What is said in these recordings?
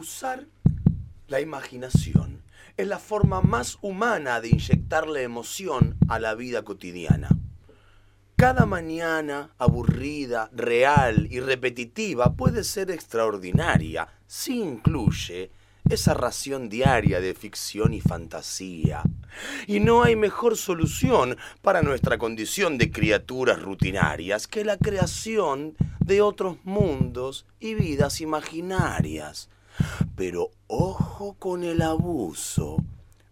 Usar la imaginación es la forma más humana de inyectarle emoción a la vida cotidiana. Cada mañana aburrida, real y repetitiva puede ser extraordinaria si incluye esa ración diaria de ficción y fantasía. Y no hay mejor solución para nuestra condición de criaturas rutinarias que la creación de otros mundos y vidas imaginarias. Pero ojo con el abuso.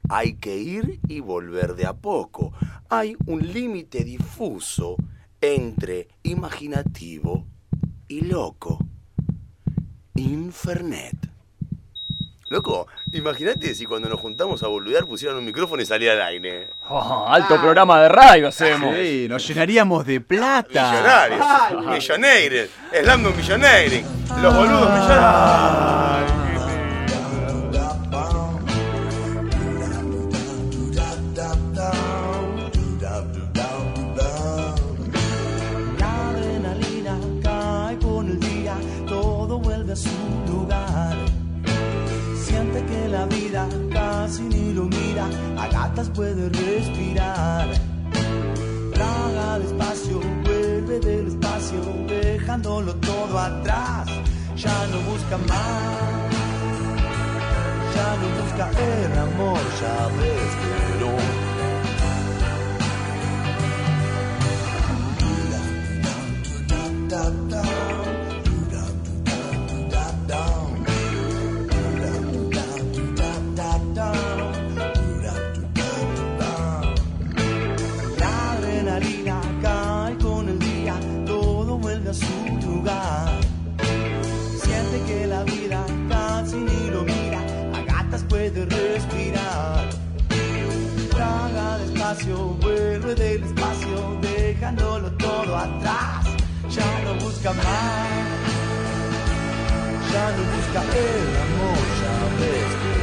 Hay que ir y volver de a poco. Hay un límite difuso entre imaginativo y loco. Infernet. Loco, imagínate si cuando nos juntamos a boludear pusieran un micrófono y salía al aire. Oh, alto programa de radio hacemos. Sí, nos llenaríamos de plata. Millonarios, millonarios, Slando millonarios, los boludos millonarios. A gatas puede respirar. Traga despacio, vuelve del espacio, dejándolo todo atrás. Ya no busca más, ya no busca el amor, ya ves que no. Vuelve del espacio, dejándolo todo atrás. Ya no busca más, ya no busca el amor, ya ves que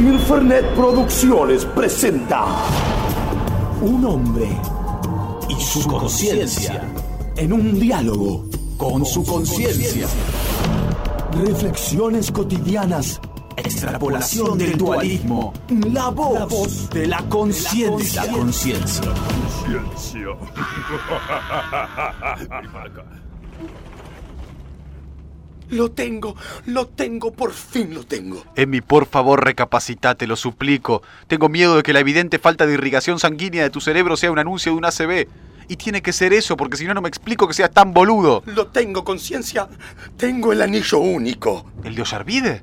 no. Infernet Producciones presenta Un hombre y su conciencia en un diálogo con su conciencia. Reflexiones cotidianas, extrapolación del dualismo, la voz, de la conciencia. La conciencia. Lo tengo, lo tengo, por fin lo tengo. Emi, por favor, recapacita, te lo suplico. Tengo miedo de que la evidente falta de irrigación sanguínea de tu cerebro sea un anuncio de un ACV. Y tiene que ser eso, porque si no, no me explico que seas tan boludo. Lo tengo, conciencia. Tengo el anillo único. ¿El de Ollarvide?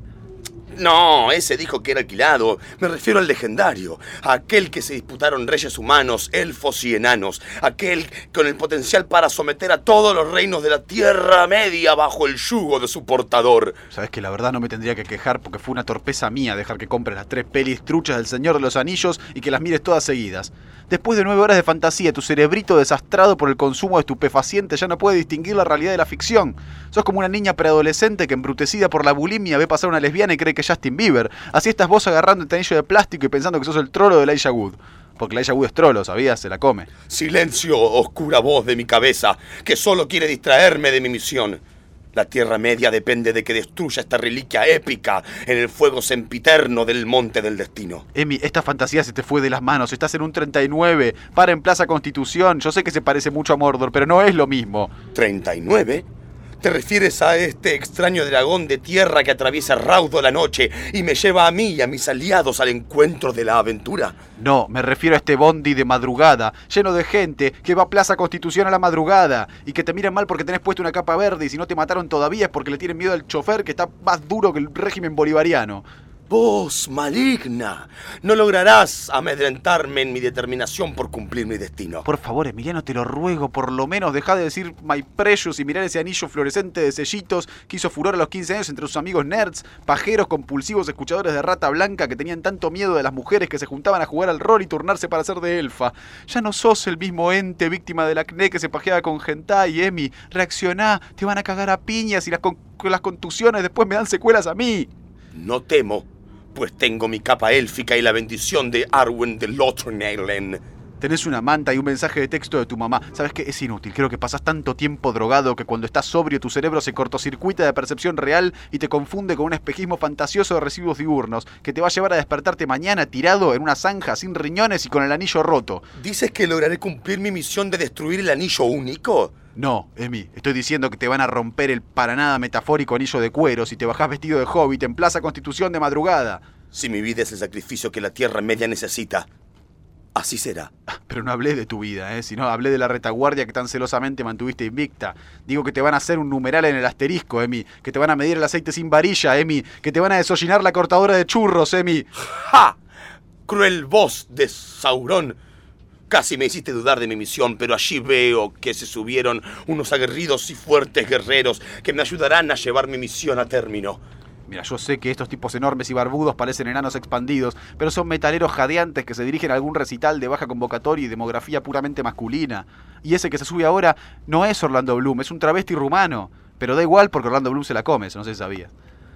No, ese dijo que era alquilado. Me refiero al legendario. a Aquel que se disputaron reyes humanos, elfos y enanos. Aquel con el potencial para someter a todos los reinos de la Tierra Media bajo el yugo de su portador. Sabes que la verdad no me tendría que quejar porque fue una torpeza mía dejar que compres las tres pelis truchas del Señor de los Anillos y que las mires todas seguidas. Después de nueve horas de fantasía, tu cerebrito desastrado por el consumo de estupefacientes ya no puede distinguir la realidad de la ficción. Sos como una niña preadolescente que embrutecida por la bulimia ve pasar una lesbiana y cree que es Justin Bieber. Así estás vos agarrando el anillo de plástico y pensando que sos el trolo de Elijah Wood. Porque Elijah Wood es trolo, ¿sabías? Se la come. Silencio, oscura voz de mi cabeza, que solo quiere distraerme de mi misión. La Tierra Media depende de que destruya esta reliquia épica en el fuego sempiterno del Monte del Destino. Emi, esta fantasía se te fue de las manos. Estás en un 39. Para en Plaza Constitución. Yo sé que se parece mucho a Mordor, pero no es lo mismo. ¿39? ¿Te refieres a este extraño dragón de tierra que atraviesa raudo la noche y me lleva a mí y a mis aliados al encuentro de la aventura? No, me refiero a este bondi de madrugada, lleno de gente que va a Plaza Constitución a la madrugada y que te miran mal porque tenés puesto una capa verde y si no te mataron todavía es porque le tienen miedo al chofer que está más duro que el régimen bolivariano. Vos, maligna, no lograrás amedrentarme en mi determinación por cumplir mi destino. Por favor, Emiliano, te lo ruego, por lo menos deja de decir My Precious y mirar ese anillo fluorescente de sellitos que hizo furor a los 15 años entre sus amigos nerds, pajeros compulsivos escuchadores de rata blanca que tenían tanto miedo de las mujeres que se juntaban a jugar al rol y turnarse para ser de elfa. Ya no sos el mismo ente víctima del acné que se pajeaba con hentai, Emi. Reaccioná, te van a cagar a piñas y las, con- las contusiones después me dan secuelas a mí. No temo, pues tengo mi capa élfica y la bendición de Arwen de Lothrnalen. Tenés una manta y un mensaje de texto de tu mamá. Sabes que es inútil. Creo que pasas tanto tiempo drogado que cuando estás sobrio tu cerebro se cortocircuita de percepción real y te confunde con un espejismo fantasioso de residuos diurnos que te va a llevar a despertarte mañana tirado en una zanja sin riñones y con el anillo roto. ¿Dices que lograré cumplir mi misión de destruir el anillo único? No, Emi, estoy diciendo que te van a romper el para nada metafórico anillo de cuero si te bajás vestido de hobbit en Plaza Constitución de madrugada. Si mi vida es el sacrificio que la Tierra Media necesita, así será. Pero no hablé de tu vida, ¿eh? sino hablé de la retaguardia que tan celosamente mantuviste invicta. Digo que te van a hacer un numeral en el asterisco, Emi. Que te van a medir el aceite sin varilla, Emi. Que te van a desollinar la cortadora de churros, Emi. ¡Ja! Cruel voz de Saurón. Casi me hiciste dudar de mi misión, pero allí veo que se subieron unos aguerridos y fuertes guerreros que me ayudarán a llevar mi misión a término. Mira, yo sé que estos tipos enormes y barbudos parecen enanos expandidos, pero son metaleros jadeantes que se dirigen a algún recital de baja convocatoria y demografía puramente masculina. Y ese que se sube ahora no es Orlando Bloom, es un travesti rumano. Pero da igual porque Orlando Bloom se la come, eso no se sabía.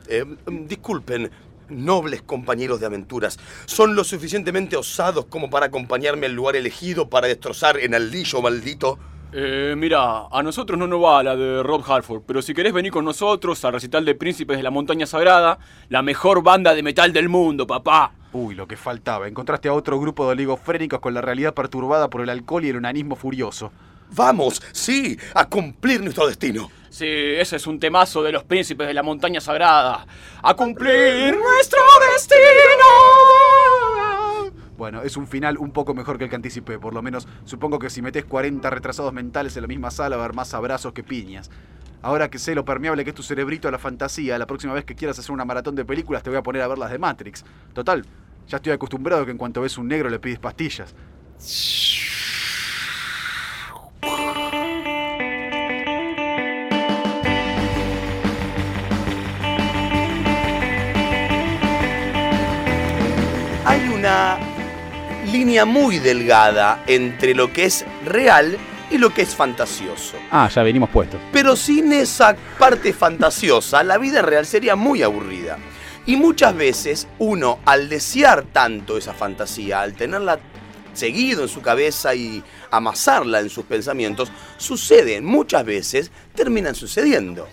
Eh, disculpen, nobles compañeros de aventuras, ¿son lo suficientemente osados como para acompañarme al lugar elegido para destrozar en aldillo maldito? Eh, mira, a nosotros no nos va la de Rob Halford, pero si querés venir con nosotros al recital de Príncipes de la Montaña Sagrada, la mejor banda de metal del mundo, papá. Uy, lo que faltaba. Encontraste a otro grupo de oligofrénicos con la realidad perturbada por el alcohol y el unanismo furioso. Vamos, sí, a cumplir nuestro destino. Sí, ese es un temazo de los príncipes de la montaña sagrada. ¡A cumplir nuestro destino! Bueno, es un final un poco mejor que el que anticipé. Por lo menos supongo que si metes 40 retrasados mentales en la misma sala va a haber más abrazos que piñas. Ahora que sé lo permeable que es tu cerebrito a la fantasía, la próxima vez que quieras hacer una maratón de películas te voy a poner a ver las de Matrix. Total, ya estoy acostumbrado que en cuanto ves un negro le pides pastillas. Hay una línea muy delgada entre lo que es real y lo que es fantasioso. Ah, ya venimos puestos. Pero sin esa parte fantasiosa, la vida real sería muy aburrida. Y muchas veces uno, al desear tanto esa fantasía, al tenerla seguido en su cabeza y amasarla en sus pensamientos, suceden muchas veces, terminan sucediendo.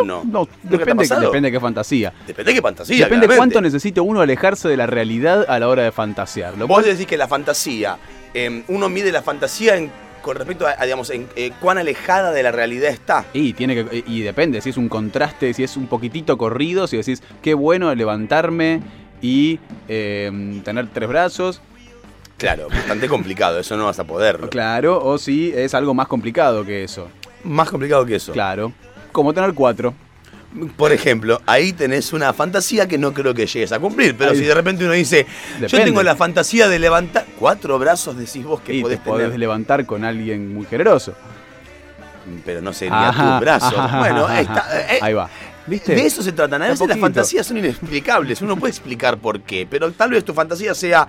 ¿O no? No, ¿Nunca te ha depende, depende de qué fantasía. Depende de qué fantasía. depende claramente. cuánto necesite uno alejarse de la realidad a la hora de fantasear. Lo Vos cual- decís que la fantasía, eh, uno mide la fantasía en- con respecto a, a, digamos, en eh, cuán alejada de la realidad está. Y tiene que y depende si es un contraste, si es un poquitito corrido, si decís qué bueno levantarme y eh, tener tres brazos, Claro, bastante complicado, eso no vas a poderlo. claro, o si es algo más complicado que eso, Más complicado que eso. claro, como tener cuatro. Por ejemplo, ahí tenés una fantasía que no creo que llegues a cumplir, pero Ahí- si de repente uno dice, yo tengo la fantasía de levantar cuatro brazos, decís vos que y te podés podés tener, levantar con alguien muy generoso. pero no sería Ajá, tus brazos. ajá, bueno, ajá, está, eh, Ahí va. ¿Viste? De eso se tratan. A veces las fantasías son inexplicables. Uno puede explicar por qué. Pero tal vez tu fantasía sea: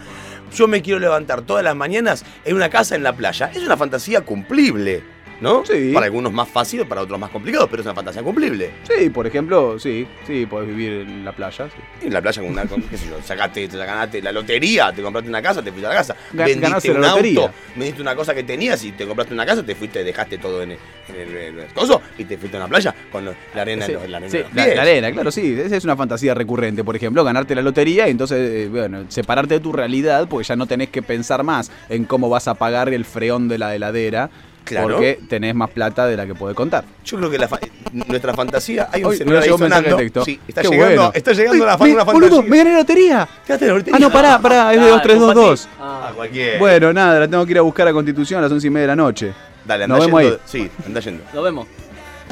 yo me quiero levantar todas las mañanas en una casa en la playa. Es una fantasía cumplible. ¿No? Sí. Para algunos más fácil, para otros más complicado, pero es una fantasía cumplible. Sí, por ejemplo, sí, sí, podés vivir en la playa. sí. En la playa con una, con, qué sé yo, sacaste, te ganaste la lotería, te compraste una casa, te fuiste a la casa. Ga- ganaste la lotería. auto, vendiste una cosa que tenías y te compraste una casa, te fuiste, dejaste todo en el, en el- en el coso y te fuiste a una playa con la arena, Sí, en los- la arena sí, la, la arena, claro, sí. Esa es una fantasía recurrente. Por ejemplo, ganarte la lotería y entonces, eh, bueno, separarte de tu realidad porque ya no tenés que pensar más en cómo vas a pagar el freón de la heladera. Claro. Porque tenés más plata de la que podés contar. Yo creo que la fa- nuestra fantasía. Hay un Uy, celular ahí sonando. texto. Sí, está Qué llegando, bueno. está llegando la fa- Me- una boludo, fantasía. me gané la lotería. Quédate en la lotería. Ah, no, pará, pará, es de Ah, 2322. Ah, Ah, cualquier. Bueno, nada, la tengo que ir a buscar a Constitución a las once y media de la noche. Dale, anda nos vemos yendo. ahí. Sí, anda yendo. Nos vemos.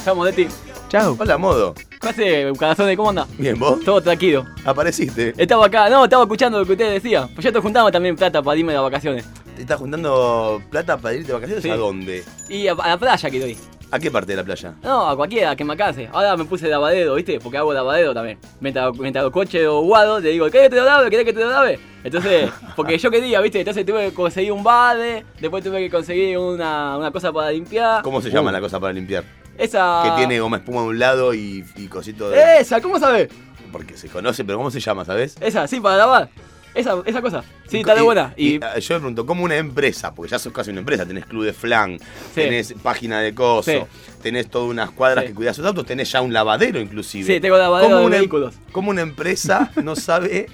Chamo de ti. Chao. Hola, modo. ¿Qué hace, Bucanazone? ¿Cómo anda? Bien, vos Todo tranquilo. apareciste. Estaba acá, no, estaba escuchando lo que ustedes decían. Pues ya te juntamos también plata para irme de vacaciones. ¿Te estás juntando plata para irte de vacaciones? Sí. ¿A dónde? Y a, a la playa quiero ir. ¿A qué parte de la playa? No, a cualquiera que me alcance. Ahora me puse de lavadero, ¿viste? Porque hago lavadero también. Mientras, mientras coche o guado, te digo, ¿querés que te lo lave? ¿Querés que te lo lave? Entonces, porque yo quería, ¿viste? Entonces tuve que conseguir un bade, después tuve que conseguir una, una cosa para limpiar. ¿Cómo se Uh. llama la cosa para limpiar? Esa. Que tiene goma espuma de un lado y, y cosito de. Esa, ¿cómo sabes? porque se conoce, pero ¿cómo se llama, sabes? Esa, sí, para lavar. Esa, esa cosa. Sí, está de buena. Y, yo me pregunto, ¿cómo una empresa? Porque ya sos casi una empresa, tenés club de flan, tenés página de coso, Sí. tenés todas unas cuadras Sí. que cuidas sus autos, tenés ya un lavadero inclusive. Sí, tengo lavadero ¿Cómo de una, em- vehículos. ¿Cómo una empresa no sabe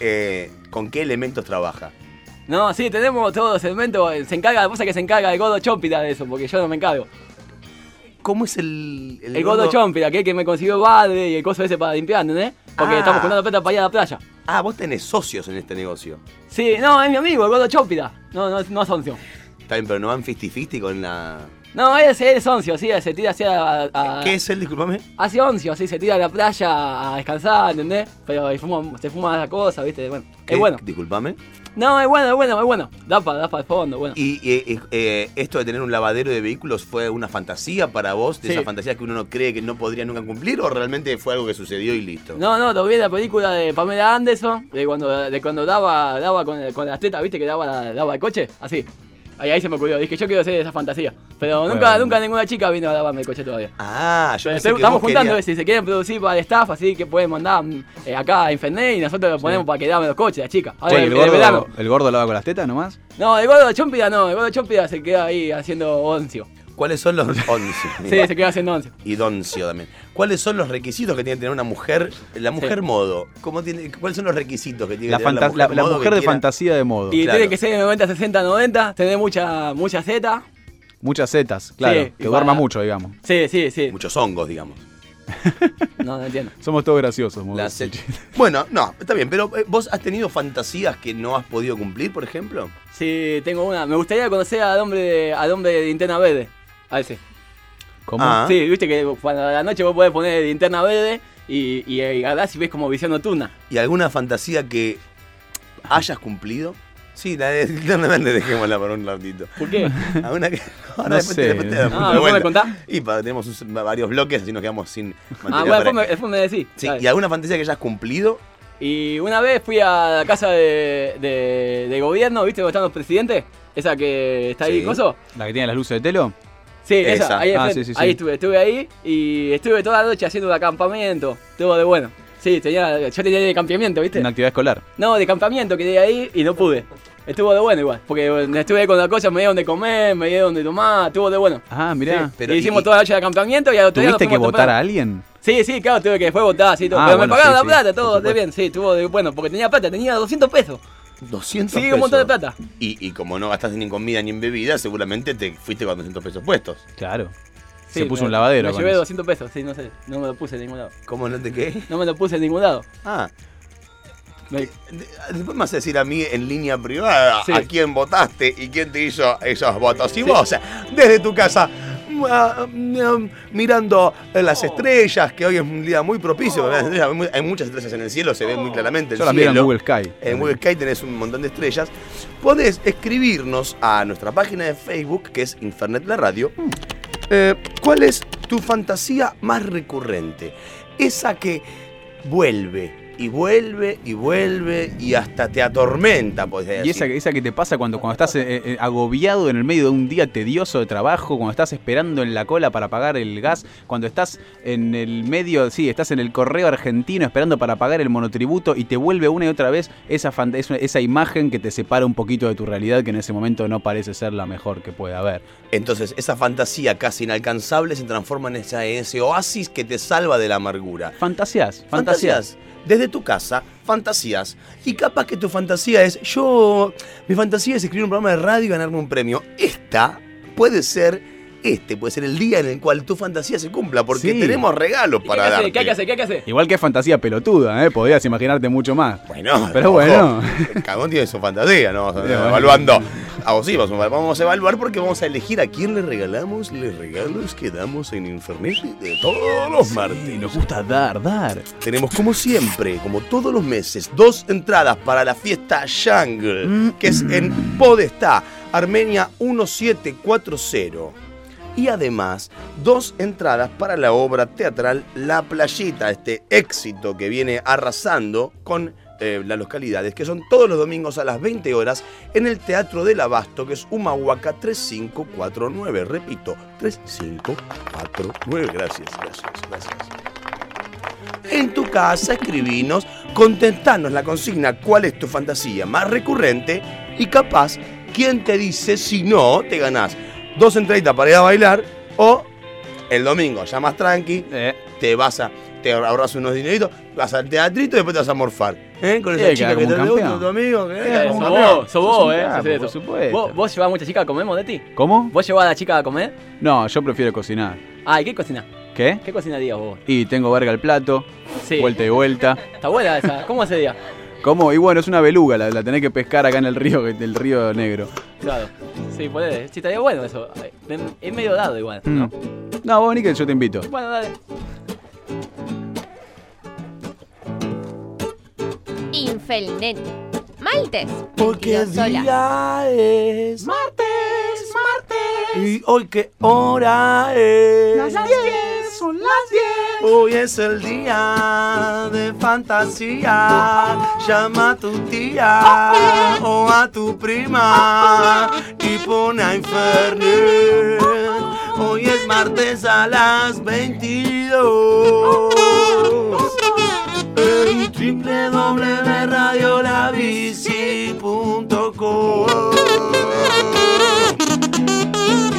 eh, con qué elementos trabaja? no, sí, tenemos todos los elementos. Se encarga, pasa que se encarga el Godo Chompita de eso, porque yo no me encargo. ¿Cómo es el... El, Godo Chompita, que que me consiguió el balde y el coso ese para limpiar, ¿entendés? Porque Ah. estamos juntando plata para ir a la playa. Ah, vos tenés socios en este negocio. Sí, no, es mi amigo, el Godo Chompita. No, no, no es oncio. Está bien, pero no van 50-50 con la... No, él, él es oncio, sí, se tira así a. a- ¿Qué es él, discúlpame? Hace oncio, sí, se tira a la playa a descansar, ¿entendés? Pero y fuma- se fuma la cosa, ¿viste? Bueno, ¿Qué? es bueno. Discúlpame. No, es bueno, es bueno, es bueno. Da para da el fondo, bueno. ¿Y eh, eh, eh, esto de tener un lavadero de vehículos fue una fantasía para vos? ¿De Sí. esas fantasías que uno no cree que no podría nunca cumplir? ¿O realmente fue algo que sucedió y listo? No, no, lo vi en la película de Pamela Anderson, de cuando, de cuando daba, daba con, con las tetas, ¿viste? Que daba, daba el coche, así. Ahí, ahí se me ocurrió, dije, yo quiero hacer esa fantasía. Pero nunca, Bueno. nunca ninguna chica vino a lavarme el coche todavía. Ah, yo pensé que estamos juntando, querías- si se quieren producir para el staff, así que pueden mandar eh, acá a Infernet y nosotros lo ponemos para que los coches, las chicas. Ahora, Che, el, el, verano. gordo, ¿El gordo lava con las tetas nomás? No, el gordo de Chompida no, el gordo de Chompida se queda ahí haciendo oncio. ¿Cuáles son los oncio? Sí, se queda haciendo oncio. Y doncio también. ¿Cuáles son los requisitos que tiene que tener una mujer, la mujer modo? ¿Cómo tiene, ¿Cuáles son los requisitos que tiene La, que tener la- la modo mujer de quiera? fantasía de modo. Y Claro. tiene que ser de 90, 60, 90, tener mucha, mucha Z. Muchas setas, claro. Sí, que duerma para- mucho, digamos. Sí, sí, sí. Muchos hongos, digamos. No, no entiendo. Somos todos graciosos. La Bueno, no, está bien, pero eh, ¿vos has tenido fantasías que no has podido cumplir, por ejemplo? Sí, tengo una. Me gustaría conocer al hombre de, al hombre de linterna verde. A ese. ¿Cómo? Ah. Sí, viste que cuando a la noche vos podés poner linterna verde y, y, y agarrás y ves como visión nocturna. ¿Y alguna fantasía que hayas cumplido? Sí, la de eternamente dejémosla por un ratito. ¿Por qué? ¿Alguna que.? Ahora No después te- después te damos Ah, una ¿me contar? Y tenemos un- varios bloques, así nos quedamos sin Ah, bueno, para- después me, después me decís. Sí. ¿y alguna fantasía que hayas cumplido? Y una vez fui a la casa de, de, de gobierno, ¿viste? Donde están los presidentes. Esa que está ahí, Sí. coso. ¿La que tiene las luces de telo? Sí, Esa. esa, ahí, Ah, enfrente. sí, sí, sí. ahí estuve, estuve ahí y estuve toda la noche haciendo un acampamiento, todo de bueno. Sí, tenía, yo tenía de campamento, ¿viste? Una actividad escolar. No, de campamento quería ahí y no pude. Estuvo de bueno igual, porque estuve con la cosa, me dieron de comer, me dieron de tomar, estuvo de bueno. Ah, mirá. Sí, Pero y hicimos y- toda la noche de acampamento y al otro día ¿Tuviste que votar a alguien? Sí, sí, claro, tuve que después votar, sí, todo. Ah, pero bueno, me pagaron sí, la plata, todo de bien, sí, estuvo de bueno, porque tenía plata, tenía 200 pesos. 200 Sí, pesos. un montón de plata. Y, y como no gastaste ni en comida ni en bebida, seguramente te fuiste con 200 pesos puestos. Claro. Sí, Se puso me- un lavadero. Me con llevé eso. 200 pesos, sí, no sé, no me lo puse en ningún lado. ¿Cómo no te qué? No me lo puse en ningún lado. Ah, Me- después me vas a decir a mí en línea privada Sí. a quién votaste y quién te hizo esos votos. Y vos, desde tu casa, ah, mm, mirando las estrellas, que hoy es un día muy propicio, hay mu- hay muchas estrellas en el cielo, se ve muy claramente el Yo miro en cielo. Google Sky. En Google Sky tenés un montón de estrellas. Podés escribirnos a nuestra página de Facebook, que es Infernet la Radio. Eh, ¿Cuál es tu fantasía más recurrente? Esa que vuelve y vuelve y vuelve y hasta te atormenta, podés Y esa, esa que te pasa cuando, cuando estás eh, eh, agobiado en el medio de un día tedioso de trabajo, cuando estás esperando en la cola para pagar el gas, cuando estás en el medio, sí, estás en el correo argentino esperando para pagar el monotributo y te vuelve una y otra vez esa, esa, imagen que te separa un poquito de tu realidad que en ese momento no parece ser la mejor que puede haber. Entonces, esa fantasía casi inalcanzable se transforma en ese oasis que te salva de la amargura. Fantasías, fantasías. Fantasías. Desde tu casa, fantasías. Y capaz que tu fantasía es, yo, mi fantasía es escribir un programa de radio y ganarme un premio. Esta puede ser, este puede ser el día en el cual tu fantasía se cumpla, porque Sí. tenemos regalos ¿Y ¿Qué para que darte. ¿Qué hay que hacer? ¿Qué hay que hacer? Igual que fantasía pelotuda, ¿eh? Podrías imaginarte mucho más. Bueno, Pero ojo, bueno. Cada uno tiene su fantasía, ¿no? Vamos a- bueno. evaluando. Ah, vos sí, vamos a, vamos a evaluar porque vamos a elegir a quién le regalamos los regalos que damos en Infernet de todos los martes. Nos gusta dar, dar. Tenemos como siempre, como todos los meses, dos entradas para la fiesta Jungle, que es en Podestá, Armenia 1740. Y además, dos entradas para la obra teatral La Playita, este éxito que viene arrasando con eh, las localidades, que son todos los domingos a las 20 horas en el Teatro del Abasto, que es Humahuaca 3549. Repito, 3549. Gracias, gracias, gracias. En tu casa, escribinos, contentanos la consigna cuál es tu fantasía más recurrente y capaz, ¿quién te dice si no te ganás dos entraditas para ir a bailar o el domingo ya más tranqui, Eh, te vas a, te ahorras unos dineritos, vas al teatrito y después te vas a morfar. ¿eh? Con Sí, esa chica queda que te gusta, tu amigo. Eh, sos vos, sos vos, eh. por supuesto. ¿Vos, ¿Vos llevás mucha chica a comer, Modetti? ¿Cómo? ¿Vos llevás a la chica a comer? No, yo prefiero cocinar. Ay, ¿qué cocina? ¿Qué? ¿Qué cocinarías vos? Y tengo verga el plato, Sí. vuelta y vuelta. Está buena esa. ¿Cómo hace día? ¿Cómo? Y bueno, es una beluga, la, la tenés que pescar acá en el río, del río negro. Claro. Sí, ponele. Sí, estaría bueno eso. Es medio dado igual, ¿no? Mm. No, vos, Nickel, yo te invito. Bueno, dale. Infelnet. Maltes. Porque 22 solas. día es martes, martes. Y hoy qué hora es. Las 10, son las 10. Hoy es el día de fantasía. Llama a tu tía o a tu prima y pone a. Hoy es martes a las 22 en www.radiolabici.com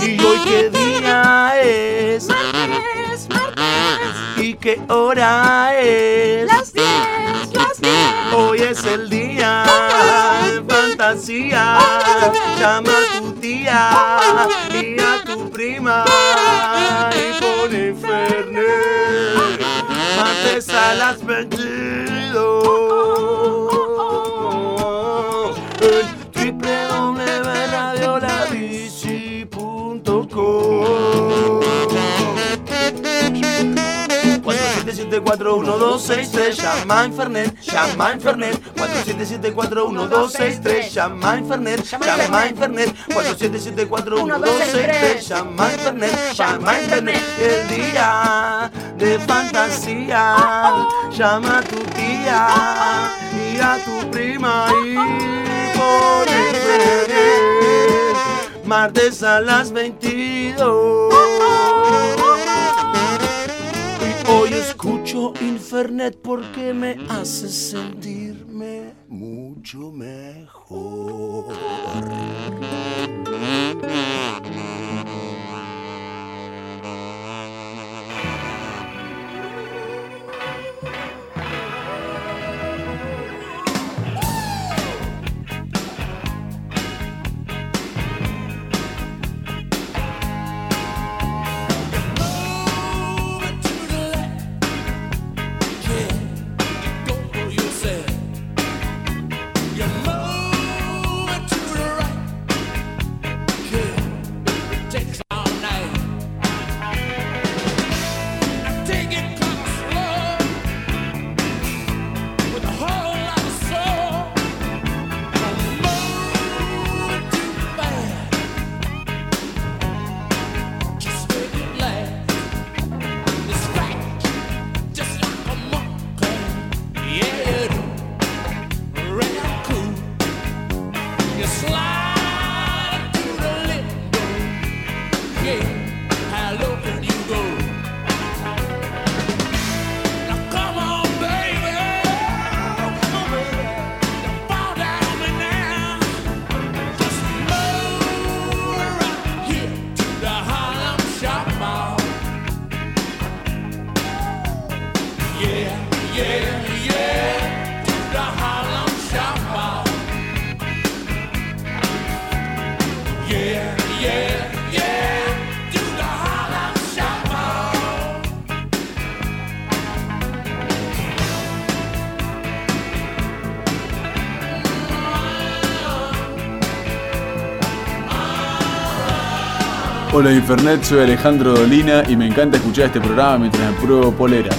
Y hoy qué día es. ¿Y qué hora es? Las 10, las 10 Hoy es el día. De fantasía. Llama a tu tía y a tu prima Y pone Fernet. Martes a las 22 47741263 llama a Infernet, llama a Infernet 47741263 llama a Infernet, llama a Infernet. 47741263 llama a Infernet, llama a Internet el día de fantasía llama a tu tía y a tu prima y por Infernet martes a las 22 Infernet porque me hace sentirme mucho mejor. Hola Infernet, soy Alejandro Dolina y me encanta escuchar este programa mientras me pruebo polera.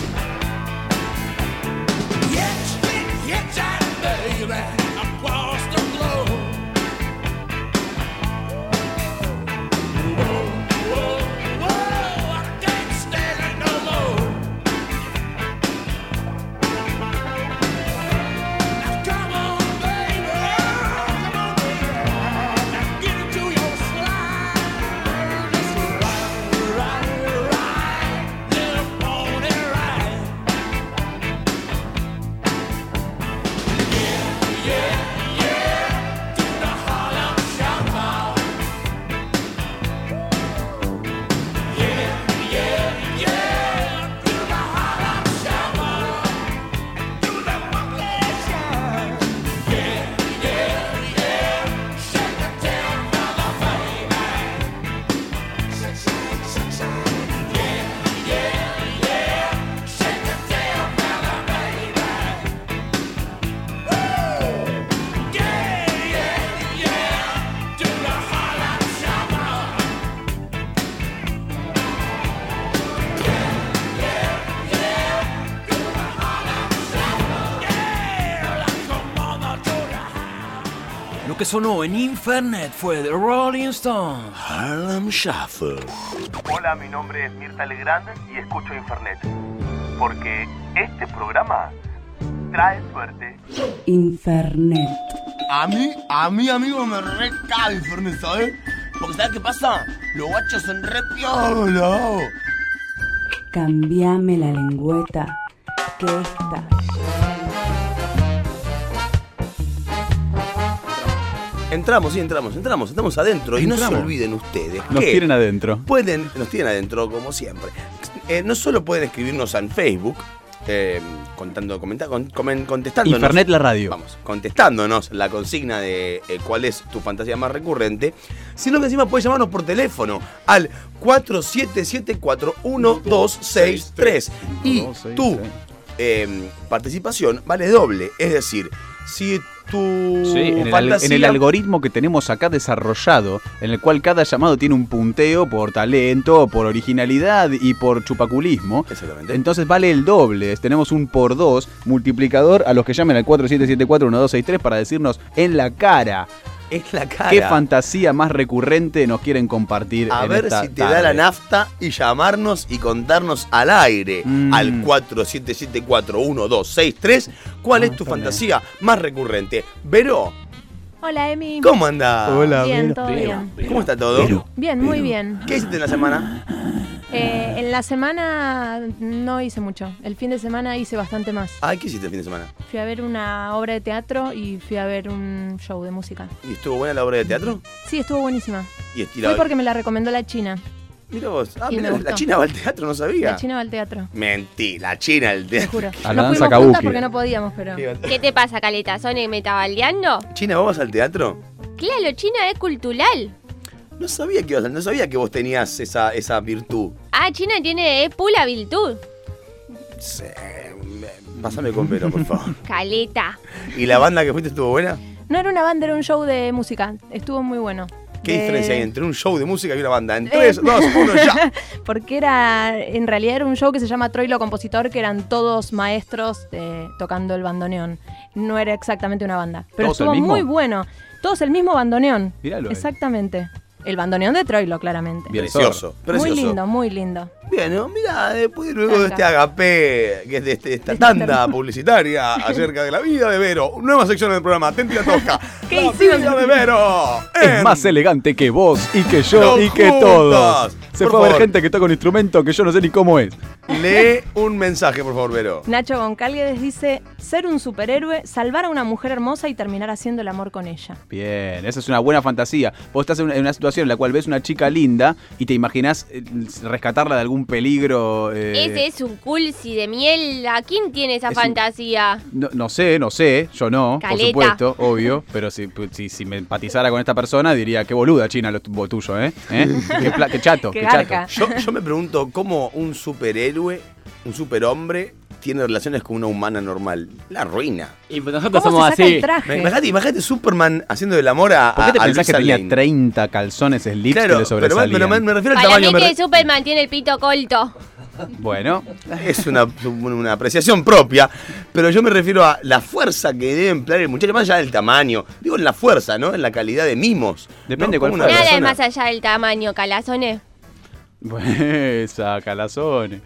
Sonó en Infernet fue The Rolling Stones. Harlem Shuffle. Hola, mi nombre es Mirta Legrand y escucho Infernet. Porque este programa trae suerte. Infernet. A mí, a mí, amigo, me recae Infernet, ¿sabes? Porque ¿sabes qué pasa? Los guachos son re piola. Cambiame la lengüeta, que Entramos, sí, entramos, entramos, estamos adentro. Y no se olviden ustedes Nos que tienen adentro. pueden, nos tienen adentro como siempre. Eh, no solo pueden escribirnos en Facebook, eh, contando, comenta- con- contestándonos. Infernet la radio. Vamos, contestándonos la consigna de eh, cuál es tu fantasía más recurrente, sino que encima puedes llamarnos por teléfono al 47741263 y tu eh, participación vale doble, es decir, si tu Sí, el, en el algoritmo que tenemos acá desarrollado, en el cual cada llamado tiene un punteo por talento, por originalidad y por chupaculismo. Exactamente. Entonces vale el doble. Tenemos un por dos multiplicador a los que llamen al 47741263 para decirnos en la cara es la cara. qué fantasía más recurrente nos quieren compartir. A en ver esta si te da la nafta y llamarnos y contarnos al aire Mm. al 47741263 cuál Ah, es tu está bien. fantasía más recurrente. Vero, Hola, Emi. ¿cómo andás? Bien, todo bien. ¿Cómo está todo? Bien, muy bien. ¿Qué hiciste en la semana? Eh, en la semana no hice mucho. El fin de semana hice bastante más. Ay, ¿qué hiciste el fin de semana? Fui a ver una obra de teatro y fui a ver un show de música. ¿Y estuvo buena la obra de teatro? Sí, estuvo buenísima. Y, y Fui porque me la recomendó la China. Mira vos. Ah, mira, la. China va al teatro, no sabía. La China va al teatro. Mentí, la China al Te teatro. juro. A la no danza fuimos porque no podíamos, pero. ¿Qué te pasa, Caleta? ¿Son metabaldeando? China, ¿vos vas al teatro? Claro, China es cultural. No sabía que ibas al- no sabía que vos tenías esa, esa virtud. Ah, China tiene es pura virtud. Sí, me- Pásame con Vero, por favor. Caleta. ¿Y la banda que fuiste estuvo buena? No era una banda, era un show de música. Estuvo muy bueno. ¿Qué De- diferencia hay entre un show de música y una banda? En Eh. 3, 2, 1, ya. Porque era, en realidad era un show que se llama Troilo Compositor, que eran todos maestros eh, tocando el bandoneón. No era exactamente una banda. Pero ¿Todos el estuvo muy bueno. Todos el mismo bandoneón. Míralo ahí. El bandoneón de Troilo, claramente. Bien, Precioso, precioso. Muy lindo, muy lindo. Bien, ¿no? mira, después luego de este agape, que es de este- esta tanda publicitaria acerca de la vida de Vero, nueva sección del programa, Atenti la Tosca. ¿Qué la hicimos? vida de Vero. Es más elegante que vos y que yo Los y que juntos. todos. Se Por a ver gente que toca un instrumento que yo no sé ni cómo es. Lee un mensaje, por favor, Vero. Nacho Goncalguedes dice, ser un superhéroe, salvar a una mujer hermosa y terminar haciendo el amor con ella. Bien, esa es una buena fantasía. Vos estás en una, en una situación en la cual ves una chica linda y te imaginás eh, rescatarla de algún peligro. eh, Ese es un culsi de miel. ¿A quién tiene esa Es un- fantasía? No, no sé, no sé, yo no, Caleta. por supuesto, obvio, pero si, si, si me empatizara con esta persona diría, qué boluda China lo tu- tuyo, ¿eh? ¿Eh? Qué, chato, Qué chato. Yo, yo me pregunto cómo un superhéroe, un superhombre, tiene relaciones con una humana normal. La ruina. Y pues nosotros ¿Cómo somos se saca así. el traje? Imagínate, imagínate Superman haciendo el amor a, ¿Por qué te a- a pensás que tenía Lane. 30 calzones slips Claro, que le pero, sobresalían? pero me, me refiero al Para mí tamaño. me que re- Superman tiene el pito colto. Bueno, Es una, una apreciación propia, pero yo me refiero a la fuerza que debe emplear el muchacho, más allá del tamaño. Digo en la fuerza, ¿no? En la calidad de mimos. Depende ¿no? cuál Como una. Nada es persona- más allá del tamaño, calazones. esa calazones.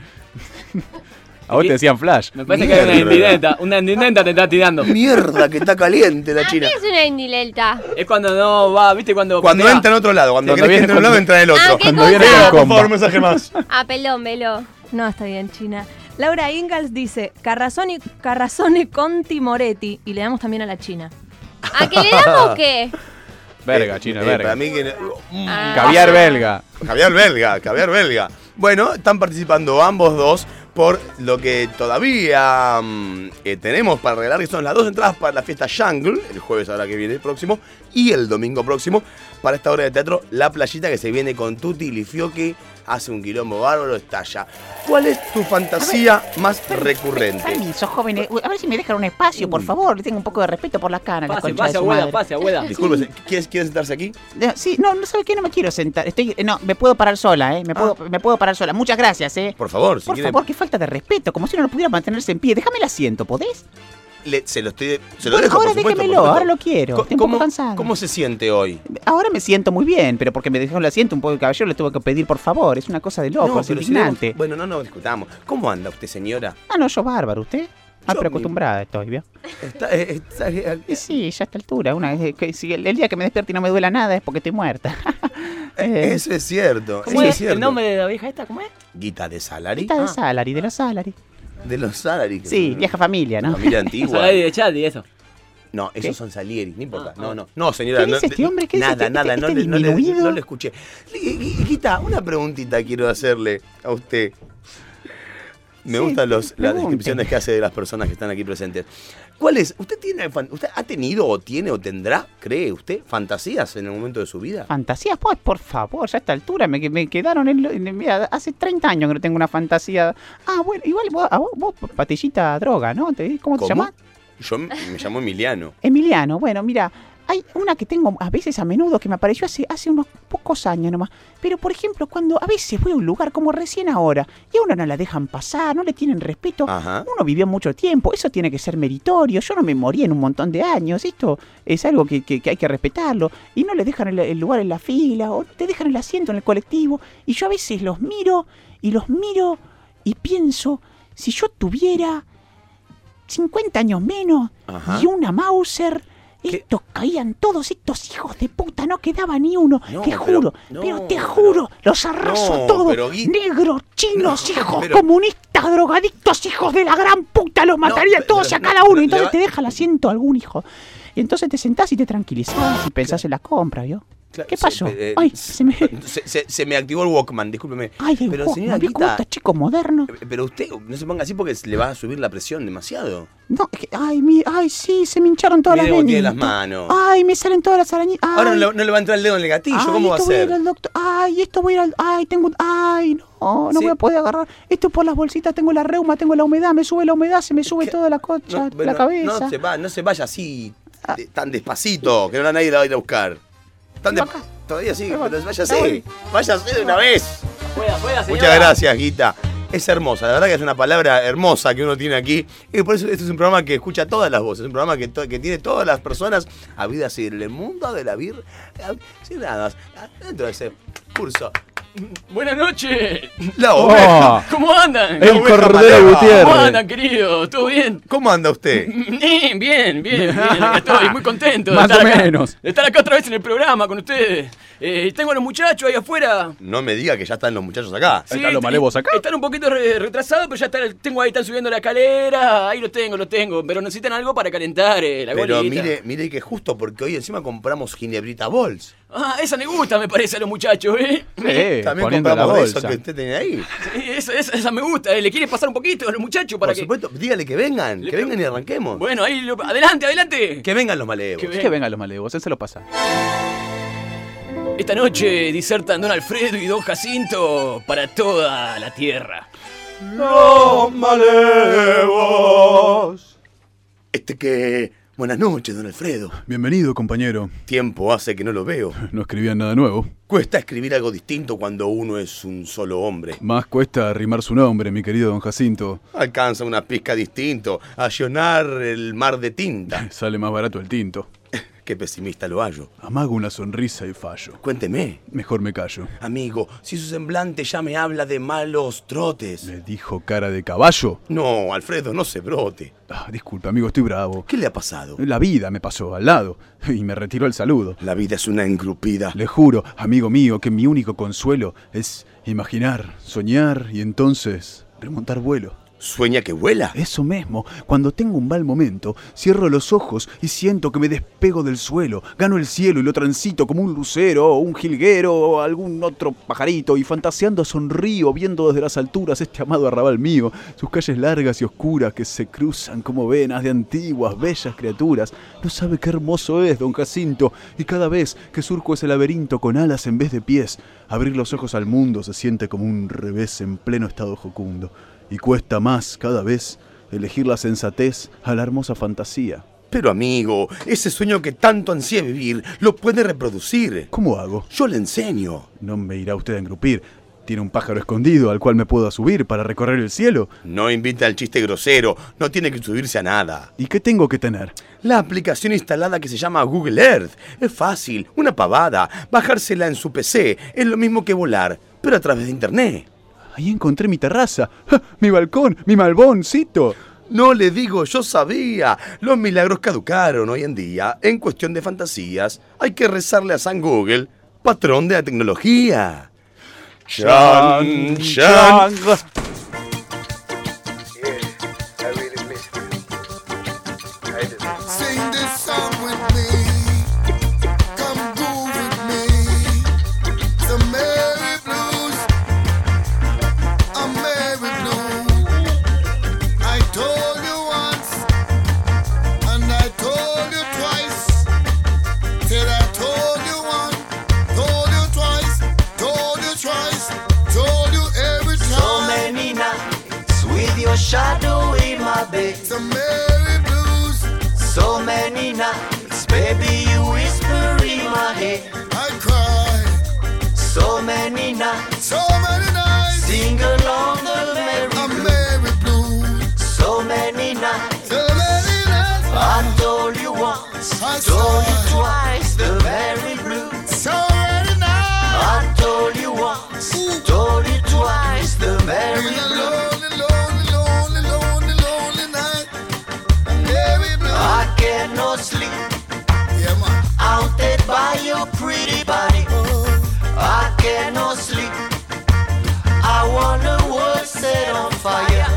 A vos te decían flash. Me parece que hay una Mierda. indidenta. Una indidenta te está tirando. Mierda, que está caliente la ¿A qué china. es una indilelta? Es cuando no va, ¿viste? Cuando. Cuando patea. entra en otro lado, cuando, Cuando querés que viene en un lado, entra en el otro. Ah, ¿qué Cuando viene con Por favor, mensaje más. Ah, pelón, velo. No, está bien, China. Laura Ingalls dice, Carrazoni, Carrazone Conti Moretti. Y le damos también a la China. ¿A qué le damos qué? Verga, Eh, China, eh, verga. Para mí que... Mm, Ah. Caviar belga. Caviar belga, caviar belga. Bueno, están participando ambos dos por lo que todavía mm, eh, tenemos para regalar, que son las dos entradas para la fiesta Jungle, el jueves ahora que viene el próximo, y el domingo próximo, para esta obra de teatro La Playita, que se viene con Tuti Lifioki, hace un quilombo bárbaro, estalla. ¿Cuál es tu fantasía más recurrente? Permiso, jóvenes. A ver si me dejan un espacio, por favor. Le tengo un poco de respeto por la cara. la Pase, concha pase, abuela, madre. pase, abuela. Disculpe, ¿quieres, ¿quieres sentarse aquí? Eh, Sí, no, no sabe qué, no me quiero sentar. Estoy, eh, no, me puedo parar sola, ¿eh? Me puedo, me puedo parar sola. Muchas gracias, ¿eh? Por favor, si Por quiere... favor, qué falta de respeto, como si uno no pudiera mantenerse en pie. Déjame el asiento, ¿podés? Le- se lo estoy. Se lo dejo, ahora por supuesto, por ahora lo quiero. Estoy un poco ¿Cómo, cansado. ¿Cómo se siente hoy? Ahora me siento muy bien, pero porque me dejaron el asiento un poco de caballero, le tuve que pedir por favor. Es una cosa de loco, es pero si indignante. no- bueno, no, no discutamos. ¿Cómo anda usted, señora? Ah, no, yo bárbaro, ¿usted? Ah, pero acostumbrada estoy, ¿vio? Está, eh, está- eh, sí, ya a esta altura. Una, que, si el, el día que me despierte y no me duela nada es porque estoy muerta. Eh, Eso es cierto. ¿Cómo eso es es cierto. el nombre de la vieja esta? ¿Cómo es? Guita de Salari. Está de Salari, de los Salari. De los Salari. que Sí, vieja familia, ¿no? Familia antigua. Salari de y eso. No, esos ¿Qué? son Salieri, no importa. No, no. No, señora. ¿Qué no, dice este hombre? ¿Qué nada, este- nada. este- no, este le, no, le, disminuido? no le escuché. Gui- Gui- Guita, una preguntita quiero hacerle a usted. Me Sí, gustan los, las descripciones que hace de las personas que están aquí presentes. ¿Cuál es? ¿Usted tiene, usted ha tenido o tiene o tendrá, cree usted, fantasías en el momento de su vida? Fantasías, pues, por favor, ya a esta altura me, me quedaron en, en- mira, hace 30 años que no tengo una fantasía. Ah, bueno, igual vos, a vos, vos patillita droga, ¿no? ¿Te- ¿Cómo, te ¿Cómo? llamas? Yo me llamo Emiliano. Emiliano, bueno, mira, hay una que tengo a veces a menudo que me apareció hace, hace unos pocos años nomás. Pero, por ejemplo, cuando a veces voy a un lugar como recién ahora y a uno no la dejan pasar, no le tienen respeto, Ajá. uno vivió mucho tiempo, eso tiene que ser meritorio, yo no me morí en un montón de años, esto es algo que, que- que hay que respetarlo, y no le dejan el, el lugar en la fila, o te dejan el asiento en el colectivo, y yo a veces los miro, y los miro, y pienso, si yo tuviera 50 años menos, Ajá. y una Mauser, estos caían todos estos hijos de puta, no quedaba ni uno, No, te pero- juro, no, pero te pero- juro, los arraso no, todos, pero negros, chinos, No, hijos comunistas, drogadictos, hijos de la gran puta, los mataría todos pero a cada uno, no, y entonces te deja el asiento algún hijo. Y entonces te sentás y te tranquilizás y pensás en la compra, ¿vio? Claro, ¿Qué se- pasó? eh, Ay, se me... se, se- se me activó el Walkman, discúlpeme. Ay, el pero Walkman, señora ¿vio cómo Guita, está chico moderno? eh, pero usted no se ponga así porque le va a subir la presión demasiado. No, es que- ay, mi, ay, sí, se me hincharon todas Mire las venitas. manos. Ay, me salen todas las arañitas. Ahora no no le va a entrar el dedo en el gatillo, Ay, ¿cómo va a esto voy a ir ser? al doctor. Ay, esto voy a ir al. Ay, tengo. Ay, no, no Sí. voy a poder agarrar. Esto por las bolsitas, tengo la reuma, tengo la humedad, me sube la humedad, se me sube toda la cocha, No, la cabeza. No se, va, no se vaya así de- tan despacito, que no nadie la va a ir a buscar. Tan de- todavía sí, pero Ya váyase. Váyase de una vez. Muchas gracias, Guita. Es hermosa, la verdad que es una palabra hermosa que uno tiene aquí. Y por eso este es un programa que escucha todas las voces, un programa que, to- que tiene todas las personas habidas en el mundo de la vir. Sin nada más. Dentro de ese curso. Buenas noches. La Oh. oveja. ¿Cómo andan? La El Cordero. Gutiérrez. ¿Cómo andan, querido? ¿Todo bien? ¿Cómo anda usted? Bien, bien, bien, bien. Acá estoy muy contento de Más estar o acá, menos. de estar acá otra vez en el programa con ustedes. Eh, tengo a los muchachos ahí afuera. No me diga que ya están los muchachos acá. Sí, están los malevos acá. Están un poquito re- retrasados, pero ya están, tengo ahí, están subiendo la escalera. Ahí los tengo, los tengo. Pero necesitan algo para calentar eh, la Pero golita. mire, mire que justo porque hoy encima compramos ginebrita Bols. Ah, esa me gusta, me parece, a los muchachos, ¿eh? Sí, También poniendo la compramos eso que usted tiene ahí. Sí, esa, esa, esa me gusta. eh. ¿Le quiere pasar un poquito a los muchachos para Por que. supuesto, dígale que vengan, Le que vengan y arranquemos. Bueno, ahí, lo- adelante, adelante. Que vengan los malevos. Que Que vengan los malevos, él se lo pasa. Esta noche disertan Don Alfredo y Don Jacinto para toda la tierra. Los malevos. Este que. Buenas noches, don Alfredo. Bienvenido, compañero. Tiempo hace que no lo veo. No escribían nada nuevo. Cuesta escribir algo distinto cuando uno es un solo hombre. Más cuesta arrimar su nombre, mi querido don Jacinto. Alcanza una pizca distinto, a llenar el mar de tinta. Sale más barato el tinto. Qué pesimista lo hallo. Amago una sonrisa y fallo. Cuénteme, Mejor me callo. amigo, si su semblante ya me habla de malos trotes. ¿Me dijo cara de caballo? No, Alfredo, no se brote. Ah, disculpa, amigo, estoy bravo. ¿Qué le ha pasado? La vida me pasó al lado y me retiró el saludo. La vida es una engrupida. Le juro, amigo mío, que mi único consuelo es imaginar, soñar y entonces remontar vuelo. ¿Sueña que vuela? Eso mismo, cuando tengo un mal momento, cierro los ojos y siento que me despego del suelo, gano el cielo y lo transito como un lucero, o un jilguero o algún otro pajarito y fantaseando sonrío viendo desde las alturas este amado arrabal mío, sus calles largas y oscuras que se cruzan como venas de antiguas, bellas criaturas. No sabe qué hermoso es, don Jacinto, y cada vez que surco ese laberinto con alas en vez de pies, abrir los ojos al mundo se siente como un revés en pleno estado jocundo y cuesta más cada vez elegir la sensatez a la hermosa fantasía. Pero amigo, ese sueño que tanto ansía vivir, lo puede reproducir. ¿Cómo hago? Yo le enseño. No me irá usted a engrupir. ¿Tiene un pájaro escondido al cual me puedo subir para recorrer el cielo? No invita el chiste grosero, no tiene que subirse a nada. ¿Y qué tengo que tener? La aplicación instalada que se llama Google Earth. Es fácil, una pavada. Bajársela en su PC es lo mismo que volar, pero a través de internet. Ahí encontré mi terraza, ¡Ja! mi balcón, mi malboncito. No le digo, yo sabía. Los milagros caducaron hoy en día. En cuestión de fantasías, hay que rezarle a San Google, patrón de la tecnología. Chan, chan. So many nights, baby, you whisper in my head. I cry. So many nights, So many nights. sing along the merry blue. Mary Blue. So many nights, So many nights. I told you once, I told you man. haunted by your pretty body. I sleep. I want set on fire.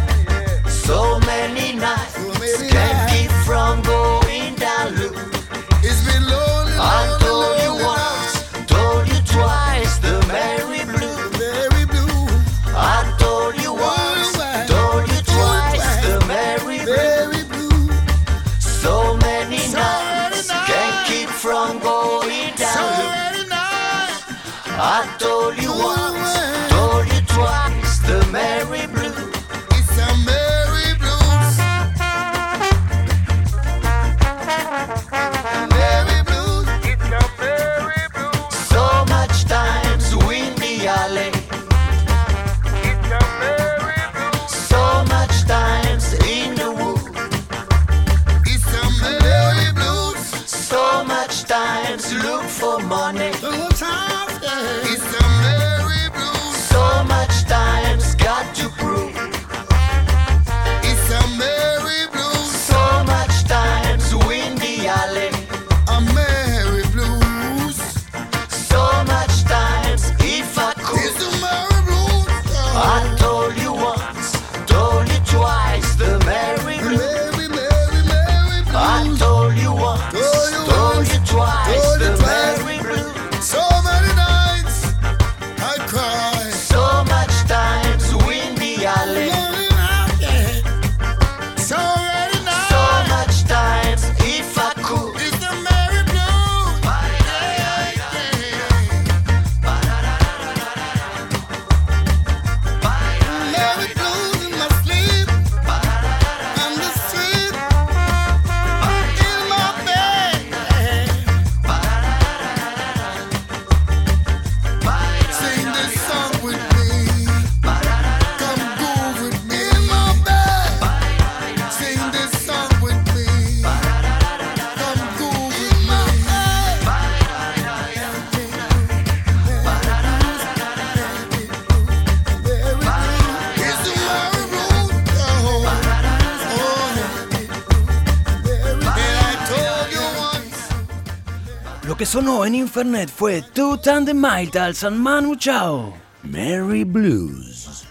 Sonó en Infernet fue Two Tandem Miles San Manu Chao. Mary Blues.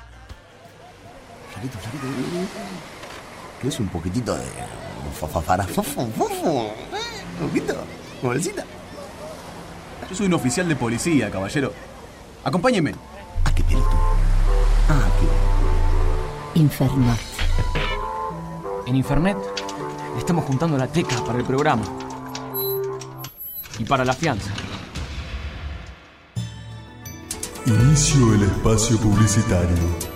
Flaquito, flaquito. ¿Quieres un poquitito de. Un poquito. Bolsita. Yo soy un oficial de policía, caballero. Acompáñeme. ¿A qué tienes tú? Ah, qué Infernet. En Infernet estamos juntando la teca para el programa. Y para la fianza. Inicio el espacio publicitario.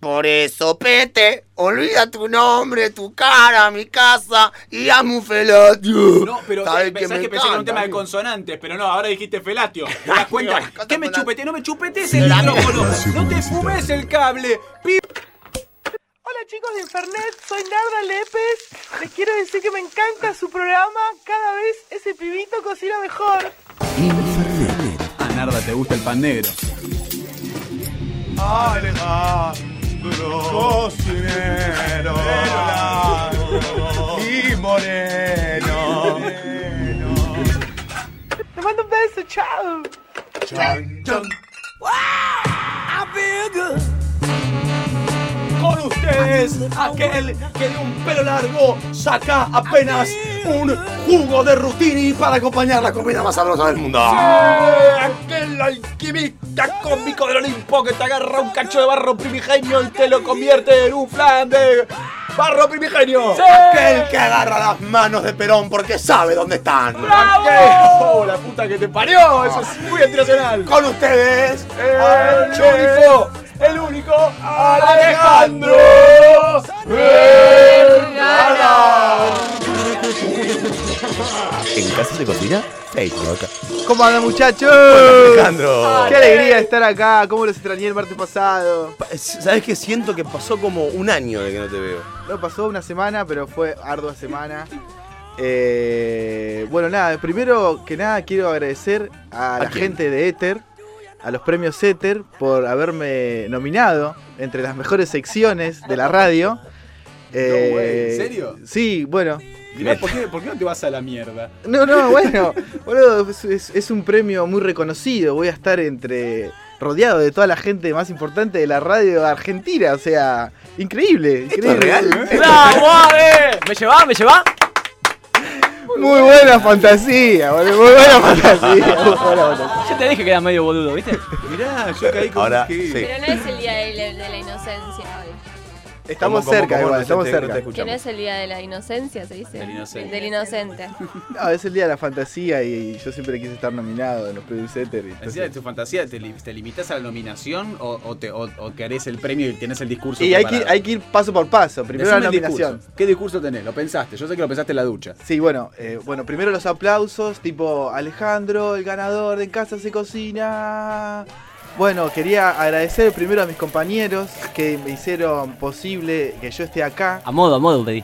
Por eso, Pete, olvida tu nombre, tu cara, mi casa y un felatio. No, pero ¿Sabes pensás me que pensé que era un tema de consonantes, pero no, ahora dijiste felatio. ¿Te das cuenta? ¿Qué me chupete? No me chupetes el micrófono. No te fumes el cable. Pi- Hola chicos de Infernet, soy Narda Lepes. Les quiero decir que me encanta su programa. Cada vez ese pibito cocina mejor. Ah, Narda, te gusta el pan negro. Cocinero y moreno. Te mando un beso, chao. Con ustedes, aquel que de un pelo largo saca apenas un jugo de rutini para acompañar la comida más sabrosa del mundo. aquel alquimista cómico del Olimpo que te agarra un cacho de barro primigenio y te lo convierte en un flan de barro primigenio. Aquel que agarra las manos de Perón porque sabe dónde están. ¡Oh, la puta que te parió! Eso es muy internacional. Con ustedes, El chorizo, el único Alejandro ¿En casa se cocina? Facebook. ¿Cómo andan muchachos? Alejandro. Qué alegría estar acá, cómo los extrañé el martes pasado. ¿Sabes qué? Siento que pasó como un año de que no te veo. No pasó una semana, pero fue ardua semana. Eh, bueno, nada, primero que nada quiero agradecer a, la quién? gente de Ether, a los premios Ether, por haberme nominado entre las mejores secciones de la radio. Eh, güey, ¿en serio? Sí, bueno. Mirá, ¿por qué, ¿por qué no te vas a la mierda? No, no, bueno, boludo, es, es- es un premio muy reconocido. Voy a estar entre rodeado de toda la gente más importante de la radio argentina, o sea, increíble, increíble. real? ¡Bravo, Ale! ¿Me llevá? ¿Me llevá? Muy buena fantasía, boludo, muy buena fantasía. Yo te dije que era medio boludo, ¿viste? Mirá, yo caí con Ahora, que- sí. Pero no es el día de, la- de la inocencia. Estamos ¿Cómo, cómo, cerca cómo? igual, estamos te- te cerca. Que no es el día de la inocencia, se dice. Del inocente. Del inocente. No, es el día de la fantasía y yo siempre quise estar nominado en los premios y Encima de tu fantasía, ¿te, li- te limitas a la nominación o, o, te, o, o querés el premio y tenés el discurso? Y hay que, hay que ir paso por paso. Primero Decime la nominación. discurso. ¿Qué discurso tenés? ¿Lo pensaste? Yo sé que lo pensaste en la ducha. Sí, bueno, eh, bueno, primero los aplausos, tipo Alejandro, el ganador de En Casa se cocina. Bueno, quería agradecer primero a mis compañeros que me hicieron posible que yo esté acá. A modo, a modo pedí.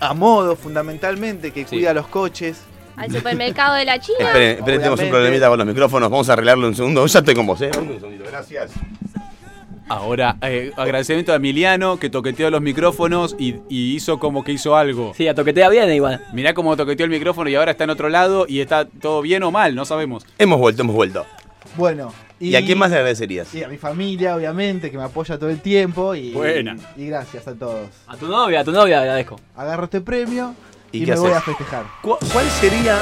A modo, fundamentalmente, que Sí. cuida los coches. Al supermercado de la China. Esperen, esperen, tenemos un Obviamente. problemita con los micrófonos. Vamos a arreglarlo un segundo. Ya estoy con vos, ¿eh? Un segundito, gracias. Ahora, eh, agradecimiento a Emiliano que toqueteó los micrófonos y, y hizo como que hizo algo. Sí, a toquetea bien igual. Mirá cómo toqueteó el micrófono y ahora está en otro lado y está todo bien o mal, no sabemos. Hemos vuelto, hemos vuelto. Bueno. ¿Y, a quién más le agradecerías? Y a mi familia, obviamente, que me apoya todo el tiempo. Y, Buena. Y, gracias a todos. A tu novia, a tu novia agradezco. Agarro este premio ¿Y y, qué me voy a festejar. ¿Cu- ¿Cuál sería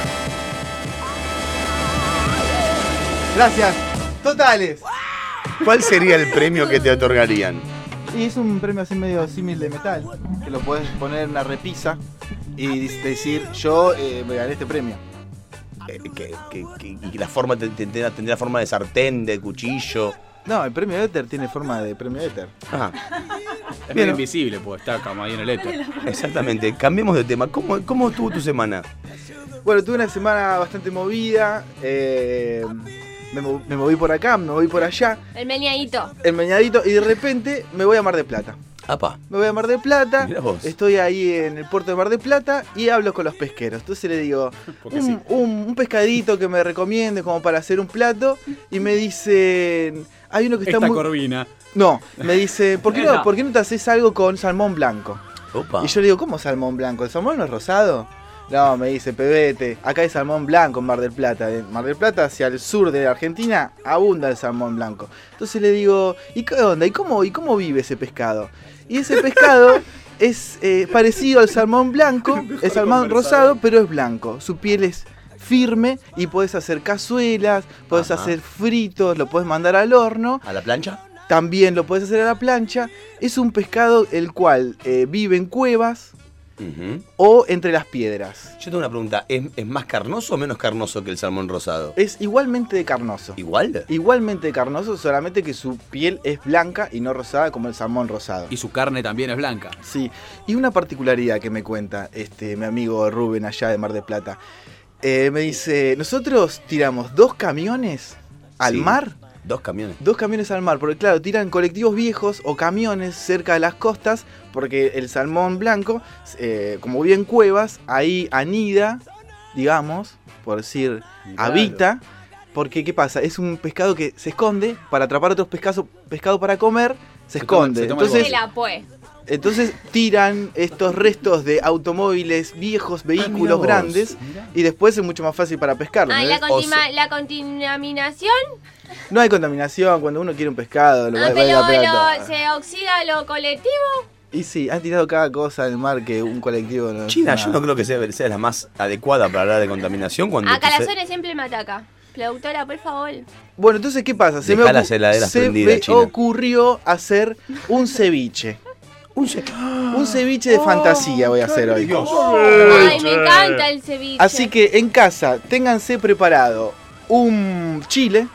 Gracias. Totales. ¿Cuál sería el premio que te otorgarían? Y es un premio así medio símil de metal, que lo puedes poner en una repisa y decir, yo eh, me gané este premio. Eh, que, que- que- y la forma te- te- tendrá, tendrá forma de sartén, de cuchillo. No, el premio Ether tiene forma de premio. Ajá, Es Bien, invisible, pues está como ahí en el éter. exactamente. Cambiemos de tema. ¿Cómo, cómo estuvo tu semana? Bueno, tuve una semana bastante movida. eh, me, me moví por acá, me moví por allá, El meñadito. el meñadito, y de repente me voy a Mar de Plata. Apa. Me voy a Mar de Plata, estoy ahí en el puerto de Mar de Plata y hablo con los pesqueros. Entonces le digo, un, sí. un- un pescadito que me recomiende como para hacer un plato y me dicen, hay uno que está Esta muy... corvina. No, me dice, ¿por qué, no. ¿por qué no te haces algo con salmón blanco? Opa. Y yo le digo, ¿cómo salmón blanco? ¿El salmón no es rosado? No, me dice, pebete, acá hay salmón blanco en Mar del Plata. En Mar del Plata, hacia el sur de Argentina, abunda el salmón blanco. Entonces le digo, ¿y qué onda? ¿Y cómo, y cómo vive ese pescado? Y ese pescado es eh, parecido al salmón blanco, el salmón rosado, pero es blanco. Su piel es firme y puedes hacer cazuelas, puedes Ajá. hacer fritos, lo puedes mandar al horno. ¿A la plancha? También lo puedes hacer a la plancha. Es un pescado el cual eh, vive en cuevas O entre las piedras. Yo tengo una pregunta. ¿Es, es más carnoso o menos carnoso que el salmón rosado? Es igualmente de carnoso. ¿Igual? Igualmente de carnoso, solamente que su piel es blanca y no rosada como el salmón rosado. Y su carne también es blanca. Sí, y una particularidad que me cuenta este mi amigo Rubén allá de Mar del Plata. Eh, me dice, nosotros tiramos dos camiones al Sí. mar. Dos camiones. Dos camiones al mar, porque claro, tiran colectivos viejos o camiones cerca de las costas, porque el salmón blanco, eh, como vive en cuevas, ahí anida, digamos, por decir, Claro. habita, porque ¿qué pasa? Es un pescado que se esconde para atrapar otros pescados, pescado para comer, se, Se toma- esconde. se toma el Entonces, tiran estos restos de automóviles viejos, vehículos vos. grandes, y después es mucho más fácil para pescarlo. Ah, ¿y ¿no? la, contima- la contaminación? No hay contaminación cuando uno quiere un pescado. Lo Ah, pero lo- se oxida lo colectivo. Y sí, han tirado cada cosa al mar que un colectivo no China, yo no creo que sea, sea la más adecuada para hablar de contaminación cuando. Se- zona siempre me ataca. Productora, por favor. Bueno, entonces, ¿qué pasa? Se Dejá me, las ocu- heladeras se prendidas, me China. ocurrió hacer un ceviche. Un ce- Un ceviche de fantasía voy a hacer hoy. Ay, me encanta el ceviche. Así que en casa, ténganse preparado un chile,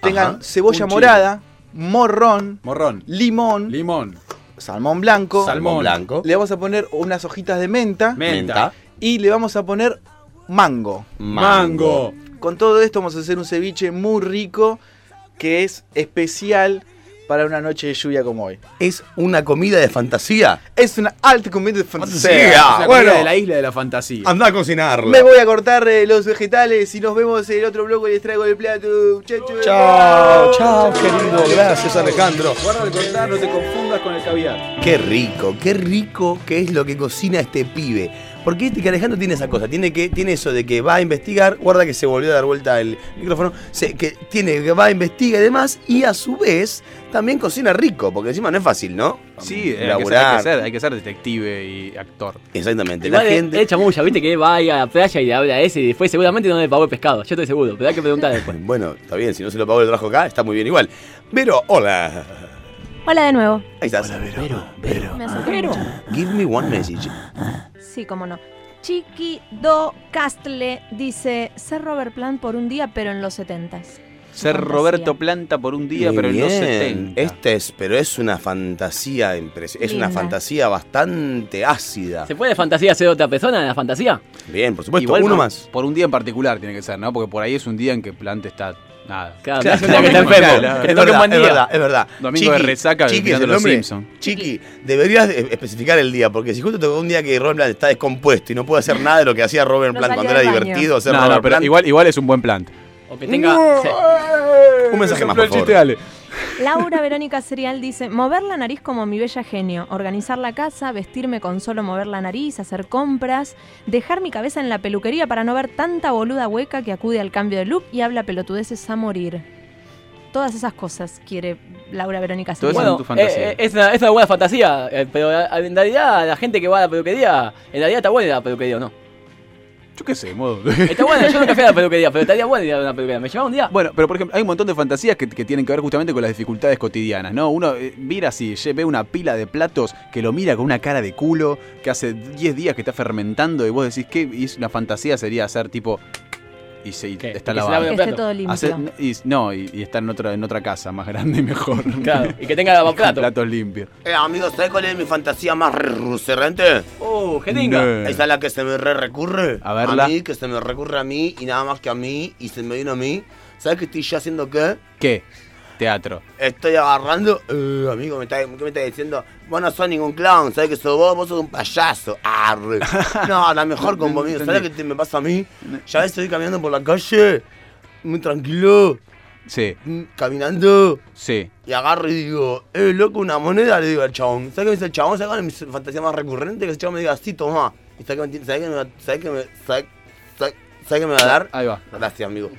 tengan Ajá, cebolla morada, morrón, Morrón. limón, Limón. Salmón blanco. Salmón. blanco. Le vamos a poner unas hojitas de menta Menta. y le vamos a poner mango. Mango. Con todo esto vamos a hacer un ceviche muy rico que es especial para una noche de lluvia como hoy. Es una comida de fantasía. Es una alta comida de fantasía. Fantasía. Es la bueno. comida de la isla de la fantasía. Anda a cocinarla. Me voy a cortar eh, los vegetales y nos vemos en el otro bloque y les traigo el plato. Chau, chau. Chao, chao, querido. Gracias, Alejandro. Guarda de cortar, no te confundas con el caviar. Qué rico, qué rico que es lo que cocina este pibe. Porque este que Alejandro tiene esa cosa, tiene que tiene eso de que va a investigar, guarda que se volvió a dar vuelta el micrófono, se- que tiene que va a investigar y demás, y a su vez también cocina rico, porque encima no es fácil, ¿no? Sí, hay que, ser, hay, Laburar. que ser, hay que ser detective y actor. Exactamente, la es- gente. es chamulla, viste que va ahí a la playa y le habla a ese y después seguramente no le pagó el pescado. Yo estoy seguro, pero hay que preguntar después. Bueno, está bien, si no se lo pagó el trabajo acá, está muy bien igual. Pero, hola. Hola de nuevo. Ahí estás. Me acerqué mucho. Give me one message. Sí, cómo no. Chiqui Do Castle dice, ser Robert Plant por un día, pero en los 70s. Ser Fantasía. Roberto Planta por un día, Muy pero en los bien. 70. Este es, pero es una fantasía impresionante. Es una fantasía bastante ácida. ¿Se puede fantasía ser otra persona en la fantasía? Bien, por supuesto, Igual uno más. Por un día en particular tiene que ser, ¿no? Porque por ahí es un día en que Plante está. Nada. Claro, Claro, me hace una que está claro, enfermo. claro, Que es verdad, es verdad, es verdad. Domingo de resaca, Chiqui es mirando el Los. Simpson. Chiqui, deberías de- especificar el día, porque si justo tocó un día que Robert Plant está descompuesto y no puede hacer nada de lo que hacía Robert No Plant cuando era divertido hacer No, Robert no, pero Plant. igual, igual es un buen Plant. O que tenga. sí. Un mensaje más, por del favor. chiste, dale. Laura Verónica Serial dice, mover la nariz como mi bella genio, organizar la casa, vestirme con solo mover la nariz, hacer compras, dejar mi cabeza en la peluquería para no ver tanta boluda hueca que acude al cambio de look y habla pelotudeces a morir. Todas esas cosas quiere Laura Verónica Todo Serial. eso Bueno, tu fantasía. eh, eh, es, una, es una buena fantasía, eh, pero eh, en realidad la gente que va a la peluquería, en realidad está buena la peluquería o no. Yo qué sé, modo. Está buena, yo nunca fui a la peluquería, pero estaría buena ir a una peluquería. ¿Me llevaba un día? Bueno, pero por ejemplo, hay un montón de fantasías que, que tienen que ver justamente con las dificultades cotidianas, ¿no? Uno eh, mira así, ye- ve una pila de platos que lo mira con una cara de culo, que hace 10 días que está fermentando y vos decís que una fantasía sería hacer tipo y se y ¿Qué? está Que lave Que esté todo limpio. Y- no, y, y estar en otra, en otra casa más grande y mejor. Claro, y que tenga Con lavaplato. platos limpios. Eh, amigos, ¿sabes cuál es mi fantasía más recurrente? ¡Oh, jeringa! No. Esa es la que se me re recurre. A verla. A mí, que se me recurre a mí y nada más que a mí y se me viene a mí. ¿Sabes qué estoy yo haciendo qué? ¿Qué? Teatro. Estoy agarrando. Eh, amigo, me está, ¿qué me estás diciendo? Vos no sos ningún clown, ¿sabes que sos vos? Vos sos un payaso. Arre. No, la mejor con vos, amigo. ¿Sabes qué te- me pasa a mí? Ya ves, estoy caminando por la calle, muy tranquilo, Sí, mm, caminando. sí. Y agarro y digo, eh, loco, una moneda, le digo al chabón. ¿Sabes qué me dice el chabón? ¿Sabes cuál es mi fantasía más recurrente? Que el chabón me diga, sí, toma. ¿Y sabes qué me, sabes qué me, sabes qué me, sabes, sabes- qué me va a dar? Ahí va. Gracias, amigo.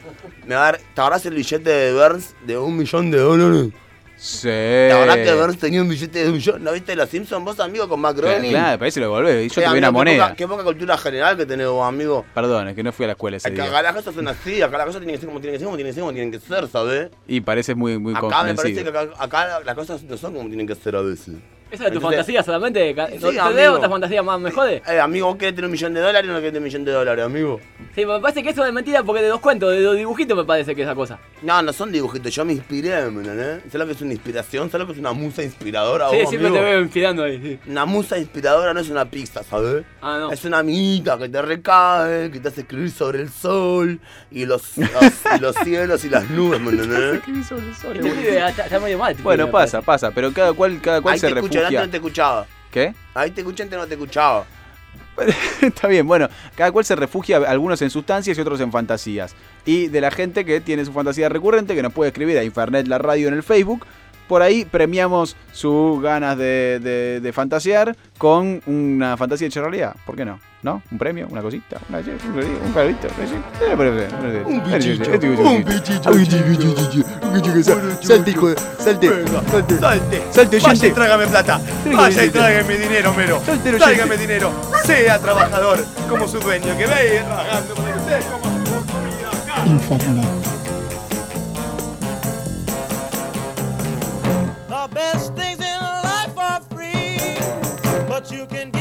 Me va a dar, ¿te acordás el billete de Burns de un millón de dólares? Sí. ¿Te acordás que Burns tenía un billete de un millón? ¿No viste los Simpsons vos, amigo, con Mac Claro, parece lo devolvés. Yo Eh, te una moneda. poca- Qué poca cultura general que tenés vos, amigo. Perdón, es que no fui a la escuela ese Acá, día. acá las cosas son así, acá las cosas tienen que ser como tienen que ser, como tienen que ser, como tienen que ser, ¿sabes? Y parece muy, muy Acá me parece que acá, acá las cosas no son como tienen que ser a veces. ¿Esa es tu Entonces- fantasía solamente? Ca- Sí, ¿No te amigo. veo otra fantasía más me jode? Eh, amigo, ¿vos querés tener un millón de dólares o no querés tener un millón de dólares, amigo? Sí, me parece que eso es mentira porque de dos cuentos, de dos dibujitos me parece que esa cosa. No, no son dibujitos, yo me inspiré, ¿me entendés? ¿Sabes lo que es una inspiración? ¿Sabes lo que es una musa inspiradora? Sí, vos, siempre amigo? te veo inspirando ahí, sí. Una musa inspiradora no es una pizza, ¿sabes? Ah, no. Es una amiguita que te recae, que te hace escribir sobre el sol y los, los- y los cielos y las nubes, ¿me entendés? Este pibe está, está medio mal. este Bueno, pasa, pasa, pero cada cual, cada cual Ahí se te antes no te escuchaba. ¿Qué? Ahí te escuché, antes no te escuchaba. Está bien, bueno, cada cual se refugia, algunos en sustancias y otros en fantasías. Y de la gente que tiene su fantasía recurrente, que nos puede escribir a Infernet la radio en el Facebook. Por ahí premiamos sus ganas de, de- de fantasear con una fantasía hecha realidad. ¿Por qué no? ¿No? ¿Un premio? ¿Una cosita? Una, un palito. Un bichicho, un Salte, hijo. Salte, salte. Salte, Salte, vaya y trágame plata. Vaya y oyente. tráigame dinero, mero. Saltero, Tráigame dinero. Sea trabajador como su dueño. Que vaya trabajando para que usted coma Infernet. The best things in life are free, but you can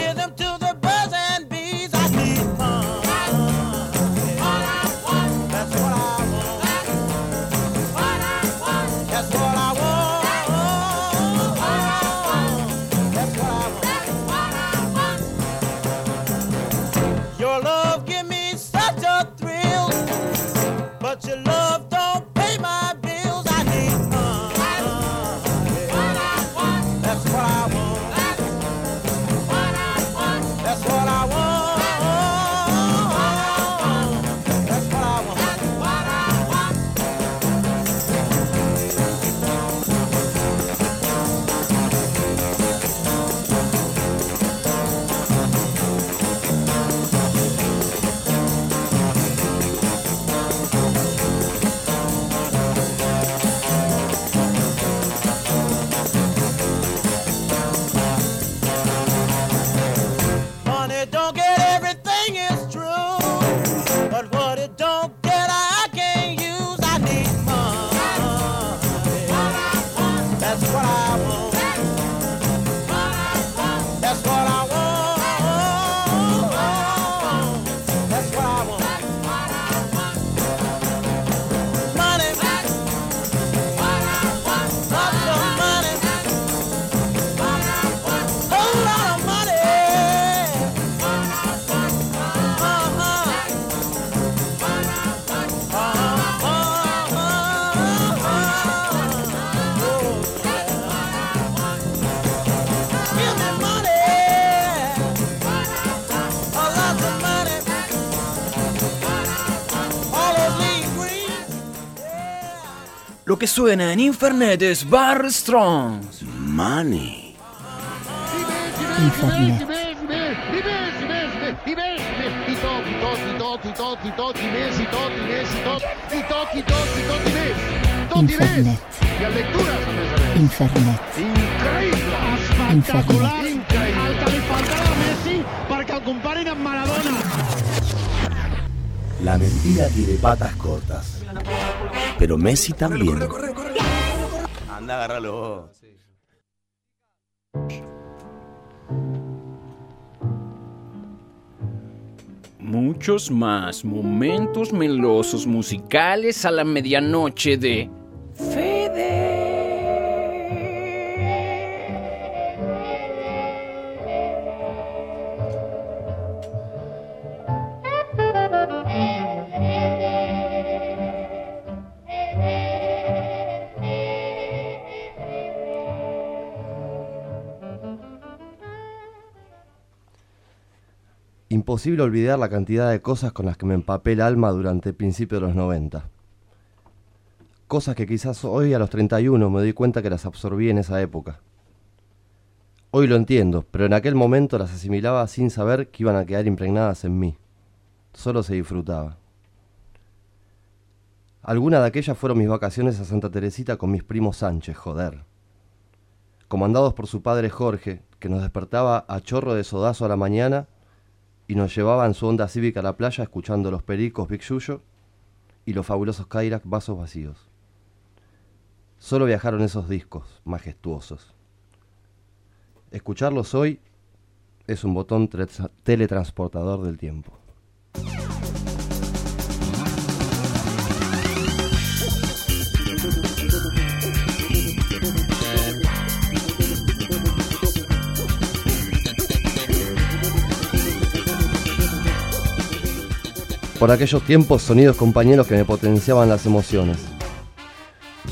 que suena en Infernet es Bar Strong. Money. Infernet. Infernet. Infernet. Infernet. La mentira tiene patas cortas. Pero Messi también. Anda, agárralo. Muchos más momentos melosos musicales a la medianoche de Imposible olvidar la cantidad de cosas con las que me empapé el alma durante el principio de los 90. Cosas que quizás hoy a los 31 me doy cuenta que las absorbí en esa época. Hoy lo entiendo, pero en aquel momento las asimilaba sin saber que iban a quedar impregnadas en mí. Solo se disfrutaba. Algunas de aquellas fueron mis vacaciones a Santa Teresita con mis primos Sánchez, joder. Comandados por su padre Jorge, que nos despertaba a chorro de sodazo a la mañana y nos llevaba en su onda cívica a la playa escuchando los pericos Big Yuyo y los fabulosos Cadillac Vasos Vacíos. Solo viajaron esos discos majestuosos. Escucharlos hoy es un botón teletransportador del tiempo. por aquellos tiempos sonidos compañeros que me potenciaban las emociones.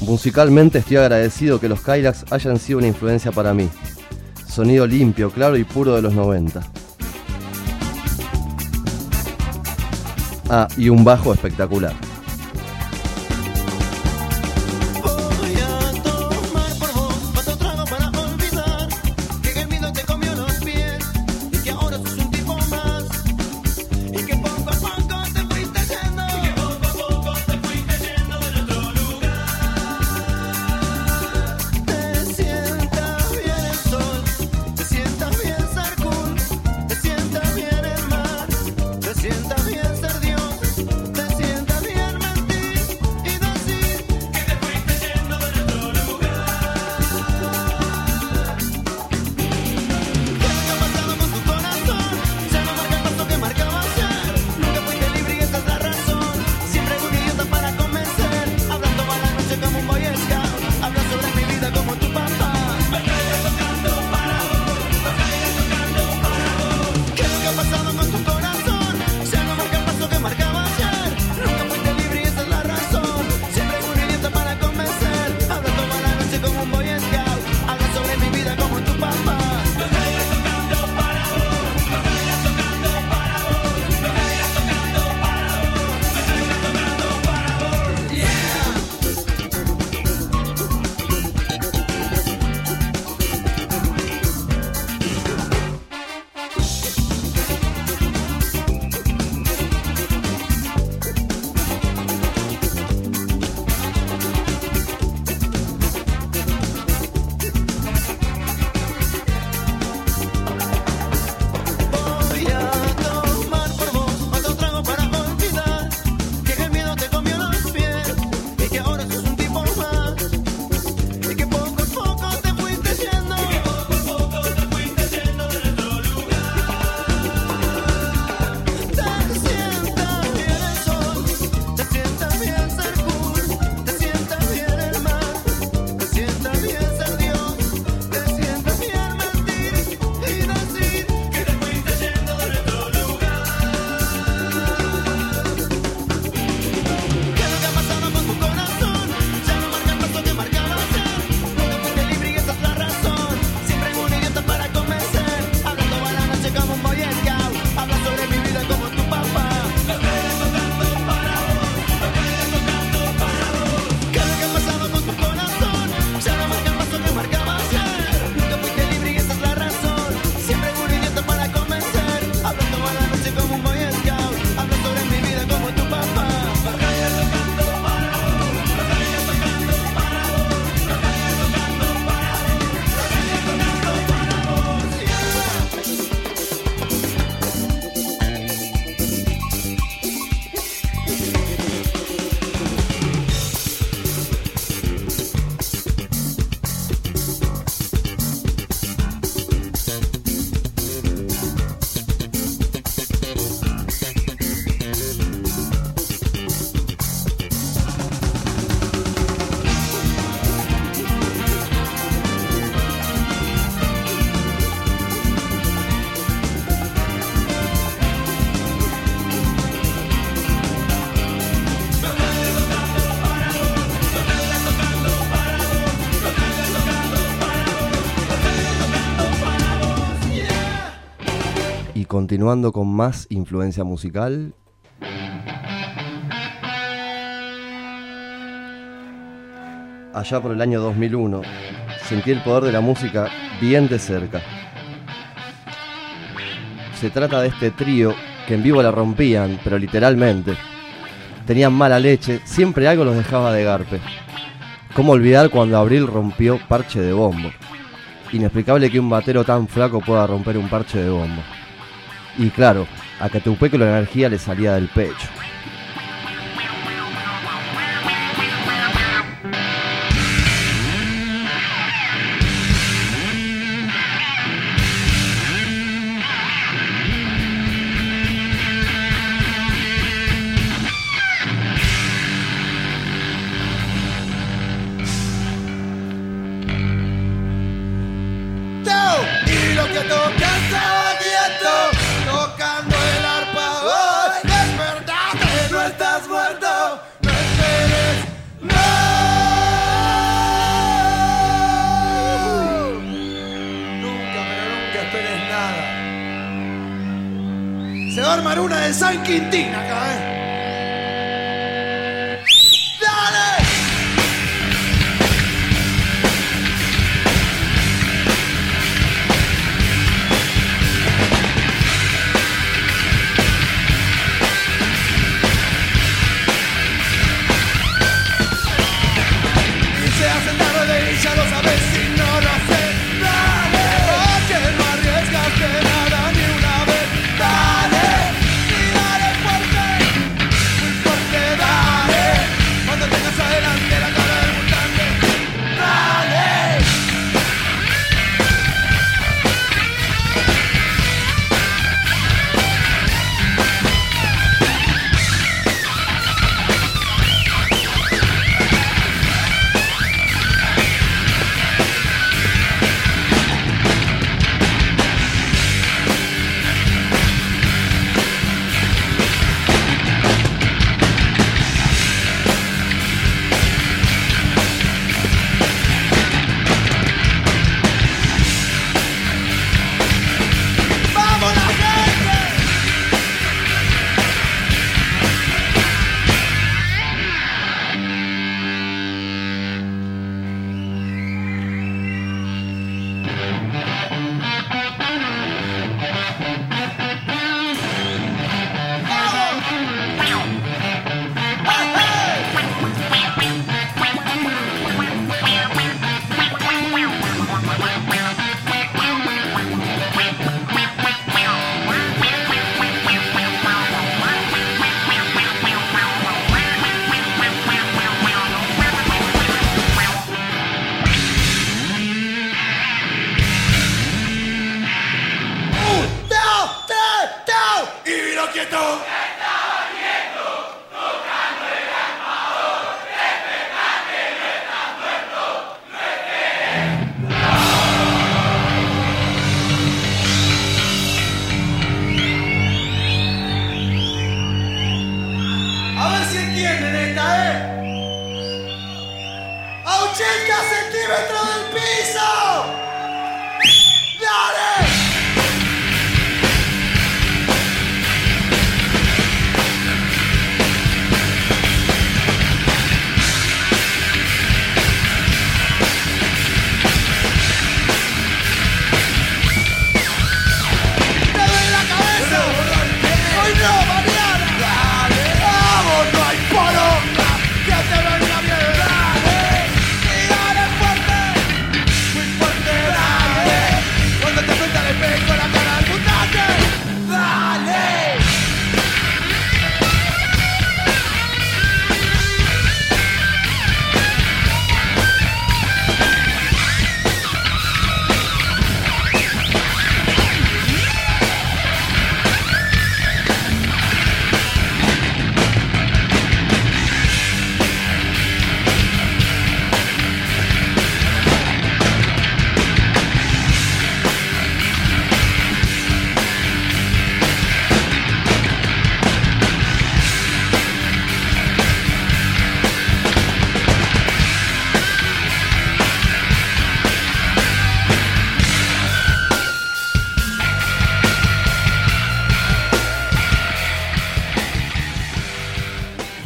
Musicalmente estoy agradecido que los Kylax hayan sido una influencia para mí. Sonido limpio, claro y puro de los 90. Ah, y un bajo espectacular. continuando con más influencia musical. Allá por el año 2001, sentí el poder de la música bien de cerca. Se trata de este trío que en vivo la rompían, pero literalmente. Tenían mala leche, siempre algo los dejaba de garpe. ¿Cómo olvidar cuando Abril rompió parche de bombo? Inexplicable que un batero tan flaco pueda romper un parche de bombo. Y claro, a Catupeco la energía le salía del pecho.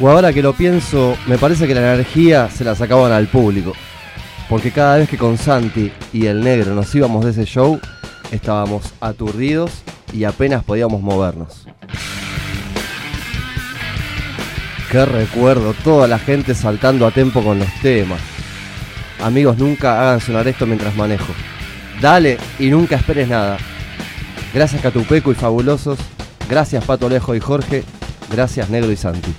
O ahora que lo pienso, me parece que la energía se la sacaban al público. Porque cada vez que con Santi y el negro nos íbamos de ese show, estábamos aturdidos y apenas podíamos movernos. Qué recuerdo, toda la gente saltando a tempo con los temas. Amigos, nunca hagan sonar esto mientras manejo. Dale y nunca esperes nada. Gracias Catupeco y Fabulosos. Gracias Pato Alejo y Jorge. Gracias Negro y Santi.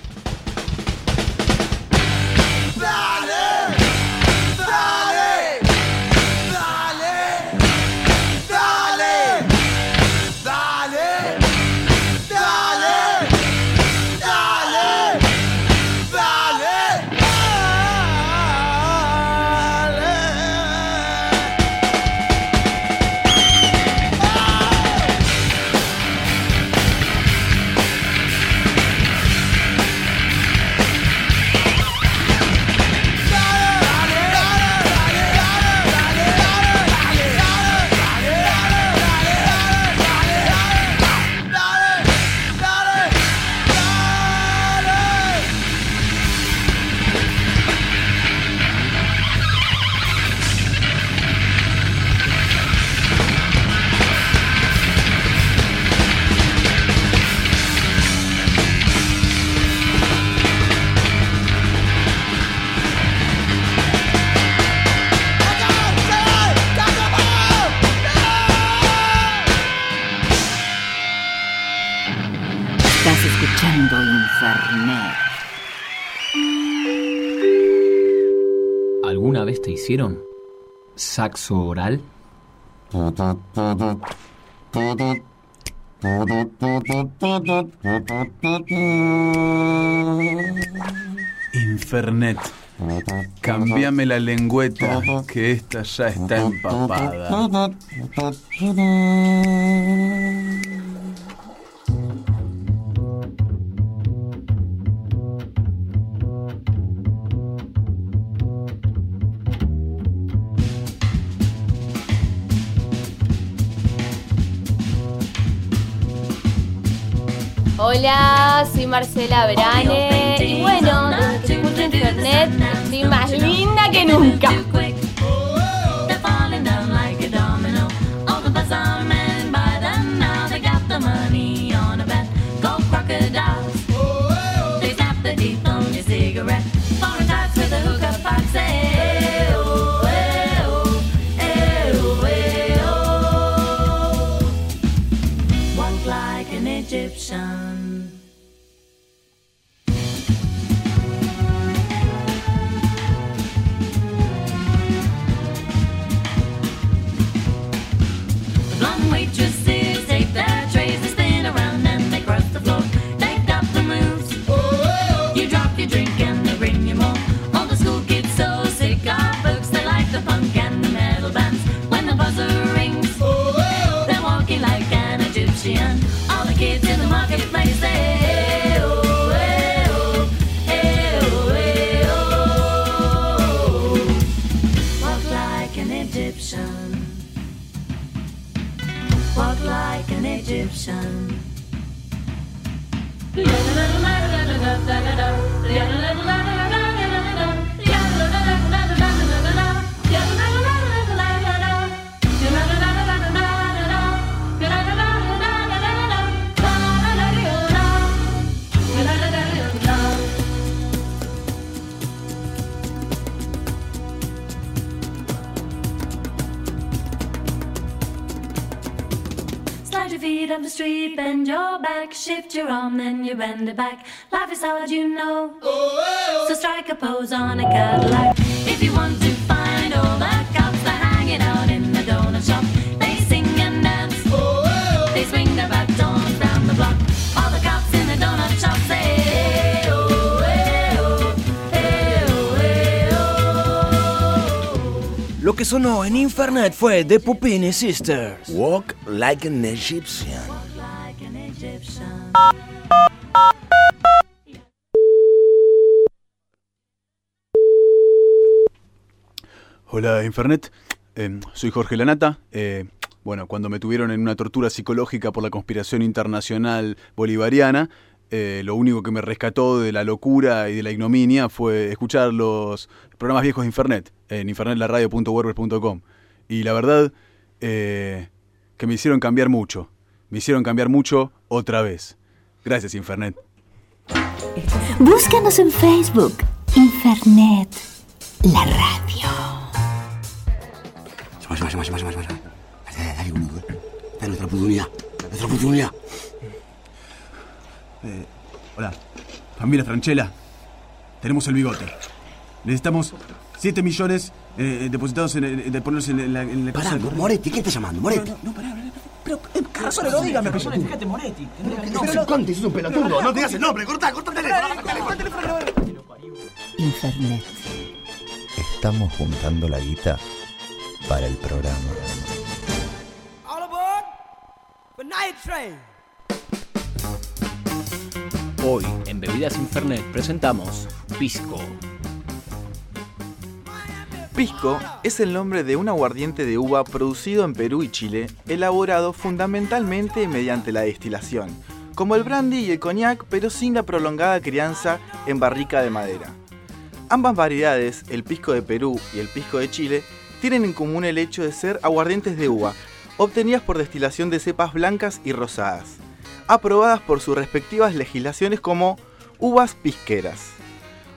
¿Alguna vez te hicieron saxo oral? Infernet. Cambiame la lengüeta, que esta ya está empapada. Hola, soy Marcela Brane y bueno, desde que escucho internet estoy más linda que nunca. They're falling down like a domino. All the bazaar men by them now. They got the money on a bet. Go crocodiles. They snap the teeth on your cigarette. Foreign types with a hookup box. Egyptian. Up the street, bend your back, shift your arm, then you bend it back. Life is hard, you know. Oh, oh. So strike a pose on a Cadillac. If you want que sonó en Infernet fue The Pupini Sisters. Walk like an Egyptian. Hola, Infernet. Eh, soy Jorge Lanata. Eh, bueno, cuando me tuvieron en una tortura psicológica por la conspiración internacional bolivariana, eh, lo único que me rescató de la locura y de la ignominia fue escuchar los programas viejos de Infernet en infernetlaراdio.wordpress.com. Y la verdad eh, que me hicieron cambiar mucho. Me hicieron cambiar mucho otra vez. Gracias, Infernet. Búscanos en Facebook, Infernet, la radio. Llama, llama, llama, llama, llama, llama. Dale, dale, boludo. Dale nuestra oportunidad. Nuestra oportunidad. Eh, hola, familia Franchella. Tenemos el bigote. Necesitamos 7 millones eh, depositados en, en- de ponerlos en la, en la Pará, casa de- Moretti, ¿quién está llamando? Moretti. No, no, pará, pará, Pero, eh, Carazone, no apellido. Fíjate, Moretti. No, no, Conte, sos un pelotudo. No digas el nombre. Cortá, cortá el teléfono. Infernet. Estamos juntando la guita para el programa. All aboard the night train. Hoy, en Bebidas Infernet, presentamos Pisco. Pisco es el nombre de un aguardiente de uva producido en Perú y Chile, elaborado fundamentalmente mediante la destilación, como el brandy y el coñac, pero sin la prolongada crianza en barrica de madera. Ambas variedades, el pisco de Perú y el pisco de Chile, tienen en común el hecho de ser aguardientes de uva, obtenidas por destilación de cepas blancas y rosadas, aprobadas por sus respectivas legislaciones como uvas pisqueras.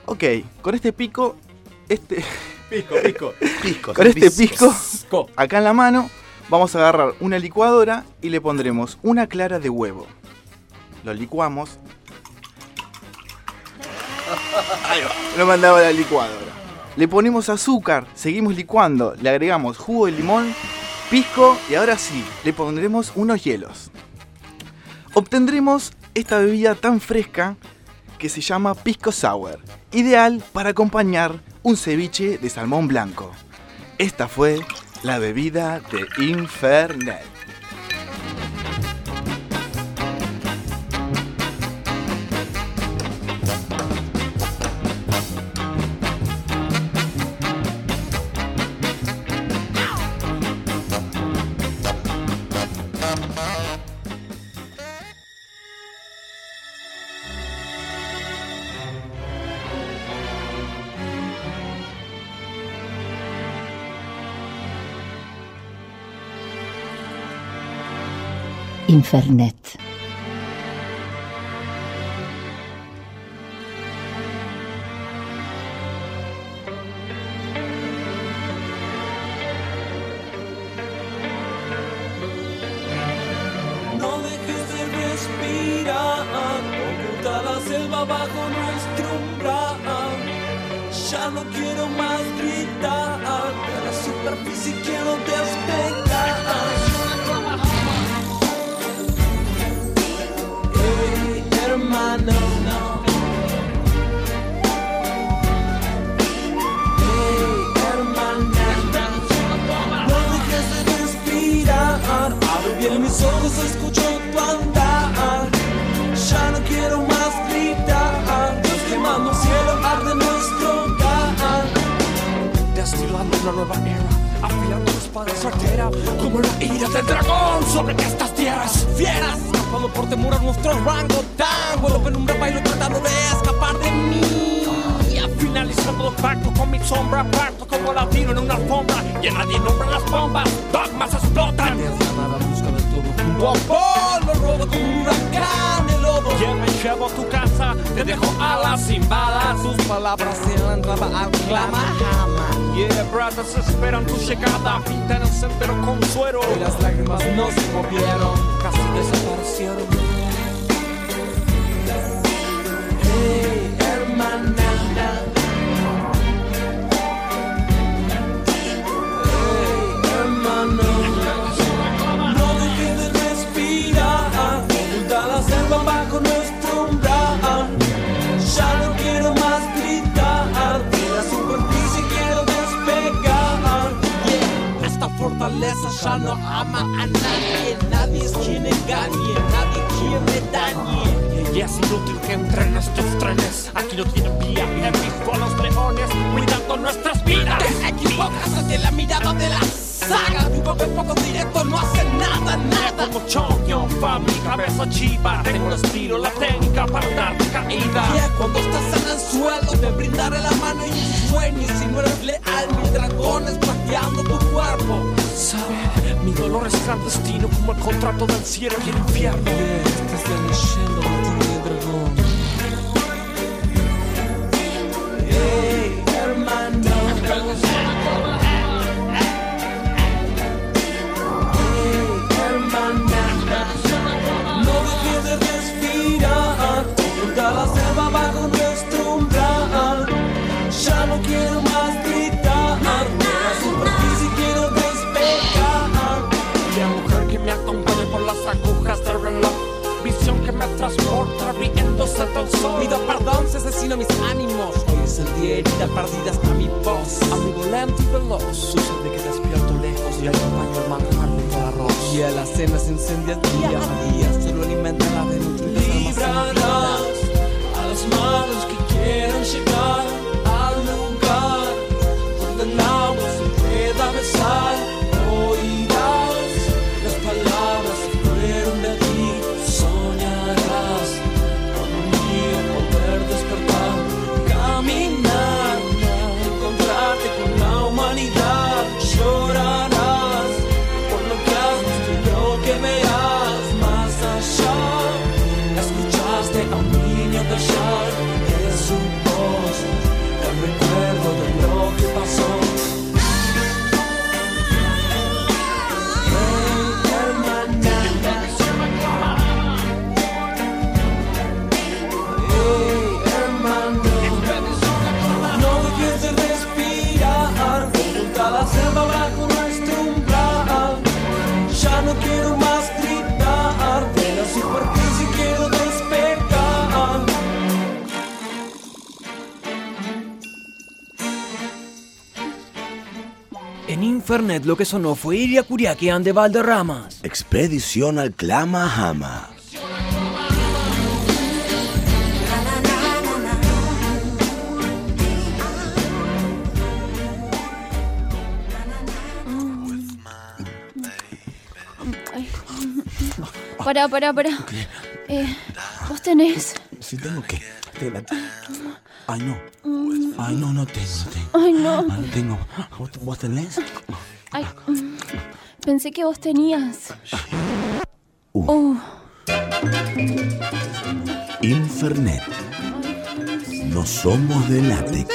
Ok, con este pico, este... Pisco, pisco, pisco. Con este pisco, acá en la mano, vamos a agarrar una licuadora y le pondremos una clara de huevo. Lo licuamos. Ahí va. Lo mandaba la licuadora. Le ponemos azúcar, seguimos licuando, le agregamos jugo de limón, pisco y ahora sí, le pondremos unos hielos. Obtendremos esta bebida tan fresca que se llama Pisco Sour, ideal para acompañar un ceviche de salmón blanco. Esta fue la bebida de Infernet. Internet. Pido perdón si asesino mis ánimos. Hoy es el día herida perdida hasta mi voz. Abrigo lento y veloz. Sucede que despierto lejos y acompaño el manjar junto al arroz. Y a la cena se incendia día a día. Solo alimentará de nutrientes. Librarás a los malos que quieran llegar al lugar donde el agua se pueda besar. Fernet lo que sonó fue Iria Curiaquian de Valderramas. Expedición al Clamahama. Pará, pará, pará. Eh, ¿Vos tenés? Si tengo que. Ay, no. Ay, no, no tengo. no tengo. Ay, no. Ay, no tengo. ¿Vos, vos tenés? Ay, mm, pensé que vos tenías. Uh. Infernet. No somos de látex.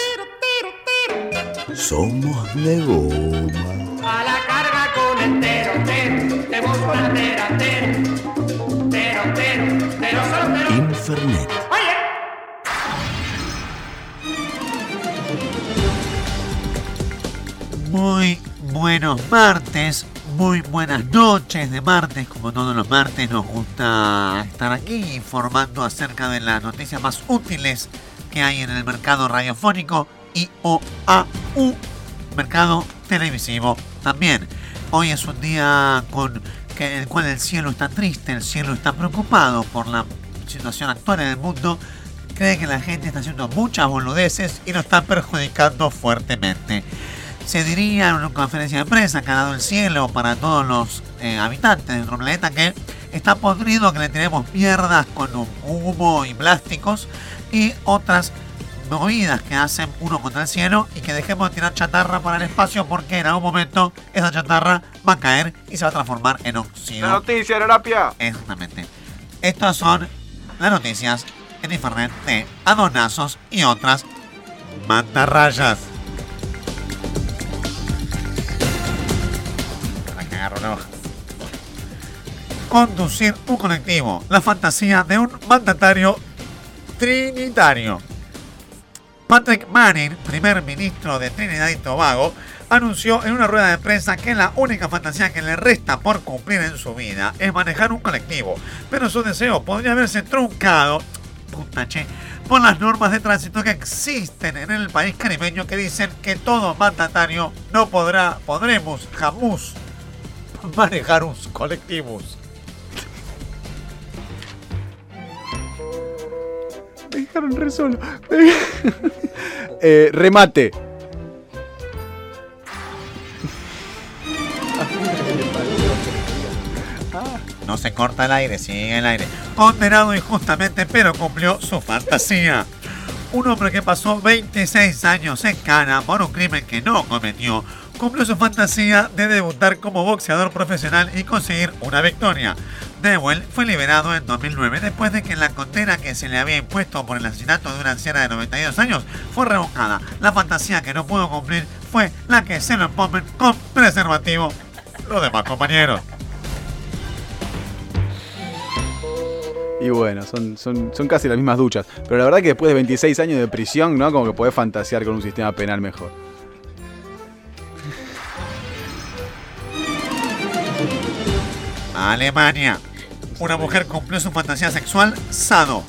Somos de goma. A la carga con el tero, tero, te busco la tera, tero, tero, tero, tero. Infernet. Muy buenos martes, muy buenas noches de martes. Como todos los martes nos gusta estar aquí informando acerca de las noticias más útiles que hay en el mercado radiofónico y o AU, mercado televisivo también. Hoy es un día con el cual el cielo está triste, el cielo está preocupado por la situación actual en el mundo. Cree que la gente está haciendo muchas boludeces y lo está perjudicando fuertemente. Se diría en una conferencia de prensa que ha dado el cielo para todos los eh, habitantes de nuestro planeta que está podrido que le tenemos mierdas con humo y plásticos y otras movidas que hacen uno contra el cielo y que dejemos de tirar chatarra para el espacio porque en algún momento esa chatarra va a caer y se va a transformar en óxido. La noticia, Arapia. Exactamente. Estas son las noticias en internet de Adonazos y otras mantarrayas. Conducir un colectivo. La fantasía de un mandatario trinitario. Patrick Manning, primer ministro de Trinidad y Tobago, anunció en una rueda de prensa que la única fantasía que le resta por cumplir en su vida es manejar un colectivo, pero su deseo podría haberse truncado puta, che, por las normas de tránsito que existen en el país caribeño que dicen que todo mandatario no podrá, podremos jamás manejar un colectivos. Me dejaron re solo. Eh, remate. No se corta el aire, sigue el aire. Condenado injustamente, pero cumplió su fantasía. Un hombre que pasó 26 años en cana por un crimen que no cometió, cumplió su fantasía de debutar como boxeador profesional y conseguir una victoria. Dewell fue liberado en 2009 después de que la condena que se le había impuesto por el asesinato de una anciana de 92 años fue revocada. La fantasía que no pudo cumplir fue la que se lo empomen con preservativo los demás compañeros. Y bueno, son, son, son casi las mismas duchas. Pero la verdad que después de 26 años de prisión, ¿no? Como que podés fantasear con un sistema penal mejor. Alemania. Una mujer cumplió su fantasía sexual sado.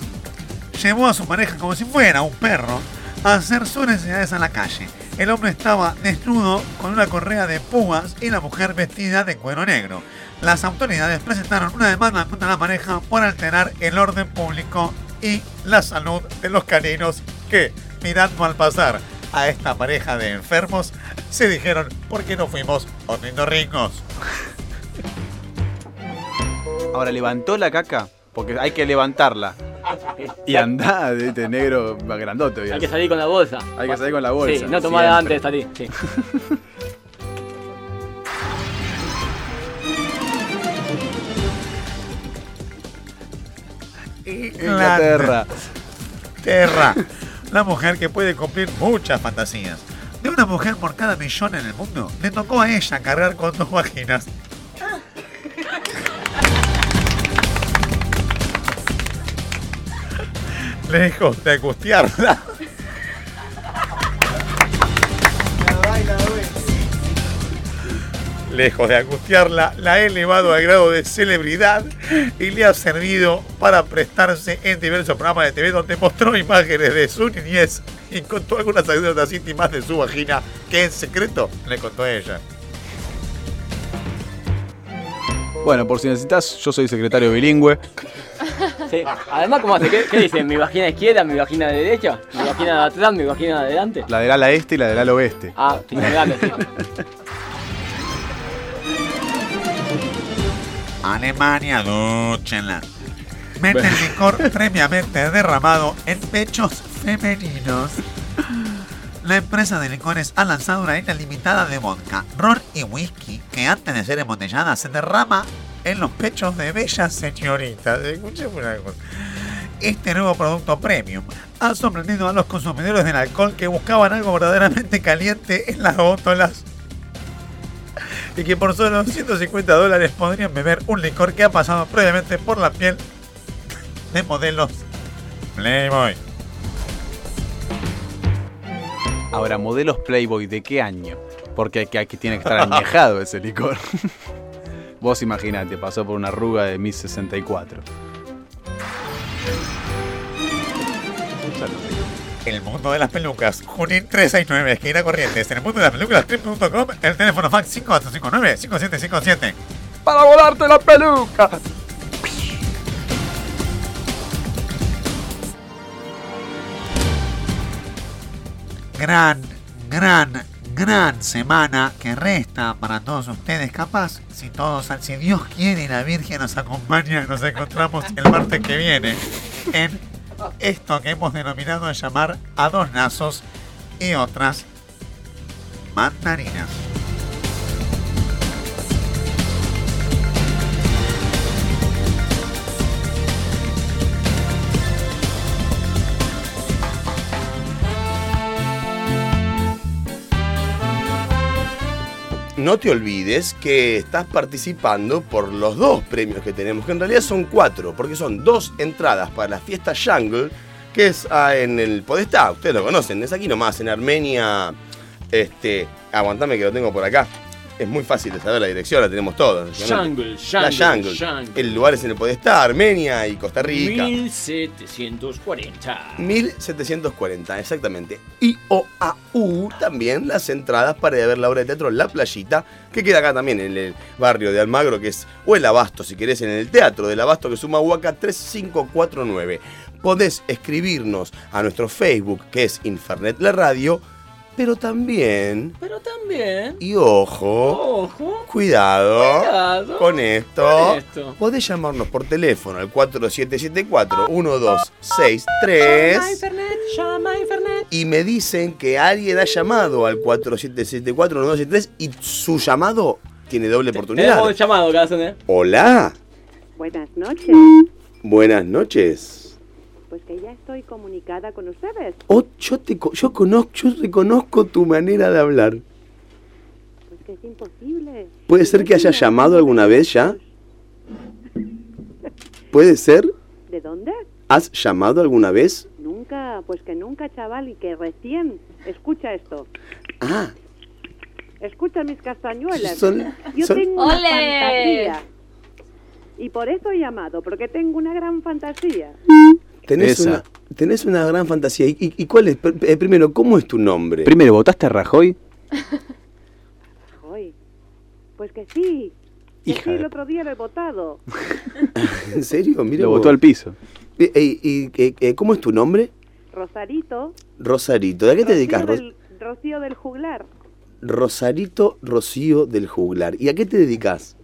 Llevó a su pareja como si fuera un perro a hacer sus necesidades a la calle. El hombre estaba desnudo con una correa de púas y la mujer vestida de cuero negro. Las autoridades presentaron una demanda contra la pareja por alterar el orden público y la salud de los caninos que, mirando al pasar a esta pareja de enfermos, se dijeron, ¿por qué no fuimos ornitorrincos? Ahora, ¿levantó la caca? Porque hay que levantarla. Y andá de este negro más grandote. Hay que salir con la bolsa. Hay que salir con la bolsa. Sí, no tomada siempre. antes de salir. Sí. Inglaterra. Terra. La mujer que puede cumplir muchas fantasías. De una mujer por cada millón en el mundo, le tocó a ella cargar con dos vaginas. Lejos de angustiarla. Lejos de angustiarla, la ha elevado al grado de celebridad y le ha servido para prestarse en diversos programas de TV donde mostró imágenes de su niñez y contó algunas anécdotas íntimas de su vagina que en secreto le contó ella. Bueno, por si necesitas, yo soy secretario bilingüe. Sí. Además, ¿cómo hace? ¿Qué, qué dice? ¿Mi vagina izquierda, mi vagina derecha? ¿Mi vagina de atrás, mi vagina de adelante? La del ala este y la del ala oeste. Ah, tiene grande, sí. Alemania, dúchenla. Meten licor previamente derramado en pechos femeninos. La empresa de licores ha lanzado una línea limitada de vodka, ron y whisky que antes de ser embotellada se derrama en los pechos de bellas señoritas. Este nuevo producto premium ha sorprendido a los consumidores del alcohol que buscaban algo verdaderamente caliente en las gótolas y que por solo 150 dólares podrían beber un licor que ha pasado previamente por la piel de modelos Playboy. Ahora, modelos Playboy, ¿de qué año? Porque aquí, aquí tiene que estar añejado ese licor. Vos imaginate, pasó por una arruga de 1064. El mundo de las pelucas. Junín 369, esquina Corrientes. En el mundo de las pelucas, trip.com, el teléfono fax 5459-5757. ¡Para volarte la peluca! Gran, gran, gran semana que resta para todos ustedes. Capaz, si todos, si Dios quiere y la Virgen nos acompaña, nos encontramos el martes que viene en esto que hemos denominado llamar a dos nazos y otras mandarinas. No te olvides que estás participando por los dos premios que tenemos, que en realidad son cuatro, porque son dos entradas para la fiesta Jungle, que es ah, en el Podestá, ustedes lo conocen, es aquí nomás, en Armenia. Este, aguantame que lo tengo por acá. Es muy fácil de saber la dirección, la tenemos todos. Jungle, La jungle, Jungle. jungle. El lugar es en el Podestá, Armenia y Costa Rica. 1740. 1740, exactamente. Y OAU también las entradas para ir a ver la obra de teatro La Playita, que queda acá también en el barrio de Almagro, que es, o el Abasto, si querés, en el Teatro del Abasto, que suma Huaca 3549. Podés escribirnos a nuestro Facebook, que es Infernet La Radio, pero también, Pero también. y ojo, Ojo. cuidado, Cuidado con esto, con esto. podés llamarnos por teléfono al 4774-1263. llama Infernet. Y me dicen que alguien ha llamado al 4774-1263 y su llamado tiene doble oportunidad. Tenemos un llamado, ¿eh? Hola, Buenas noches. buenas noches. Pues que ya estoy comunicada con ustedes. Oh, yo, te, co- yo, conozco, yo reconozco tu manera de hablar. Pues que es imposible. ¿Puede ser que haya llamado alguna vez ya? ¿Puede ser? ¿De dónde? ¿Has llamado alguna vez? Nunca, pues que nunca, chaval, y que recién. Escucha esto. Ah, Escucha mis castañuelas. Son- Yo son- tengo una fantasía. Y por eso he llamado, porque tengo una gran fantasía. Tenés, Esa. una, tenés una gran fantasía. ¿Y, y- y cuál es? Pr- eh, Primero, ¿cómo es tu nombre? Primero, ¿votaste a Rajoy? Hoy. Pues que sí. Que Hija sí, de- el otro día lo he votado. ¿En serio? Mira Lo vos. votó al piso. Eh, eh, y, ¿Cómo es tu nombre? Rosarito. Rosarito. ¿De qué te dedicas? Del, Rocío del Juglar. Rosarito Rocío del Juglar. ¿Y a qué te dedicas?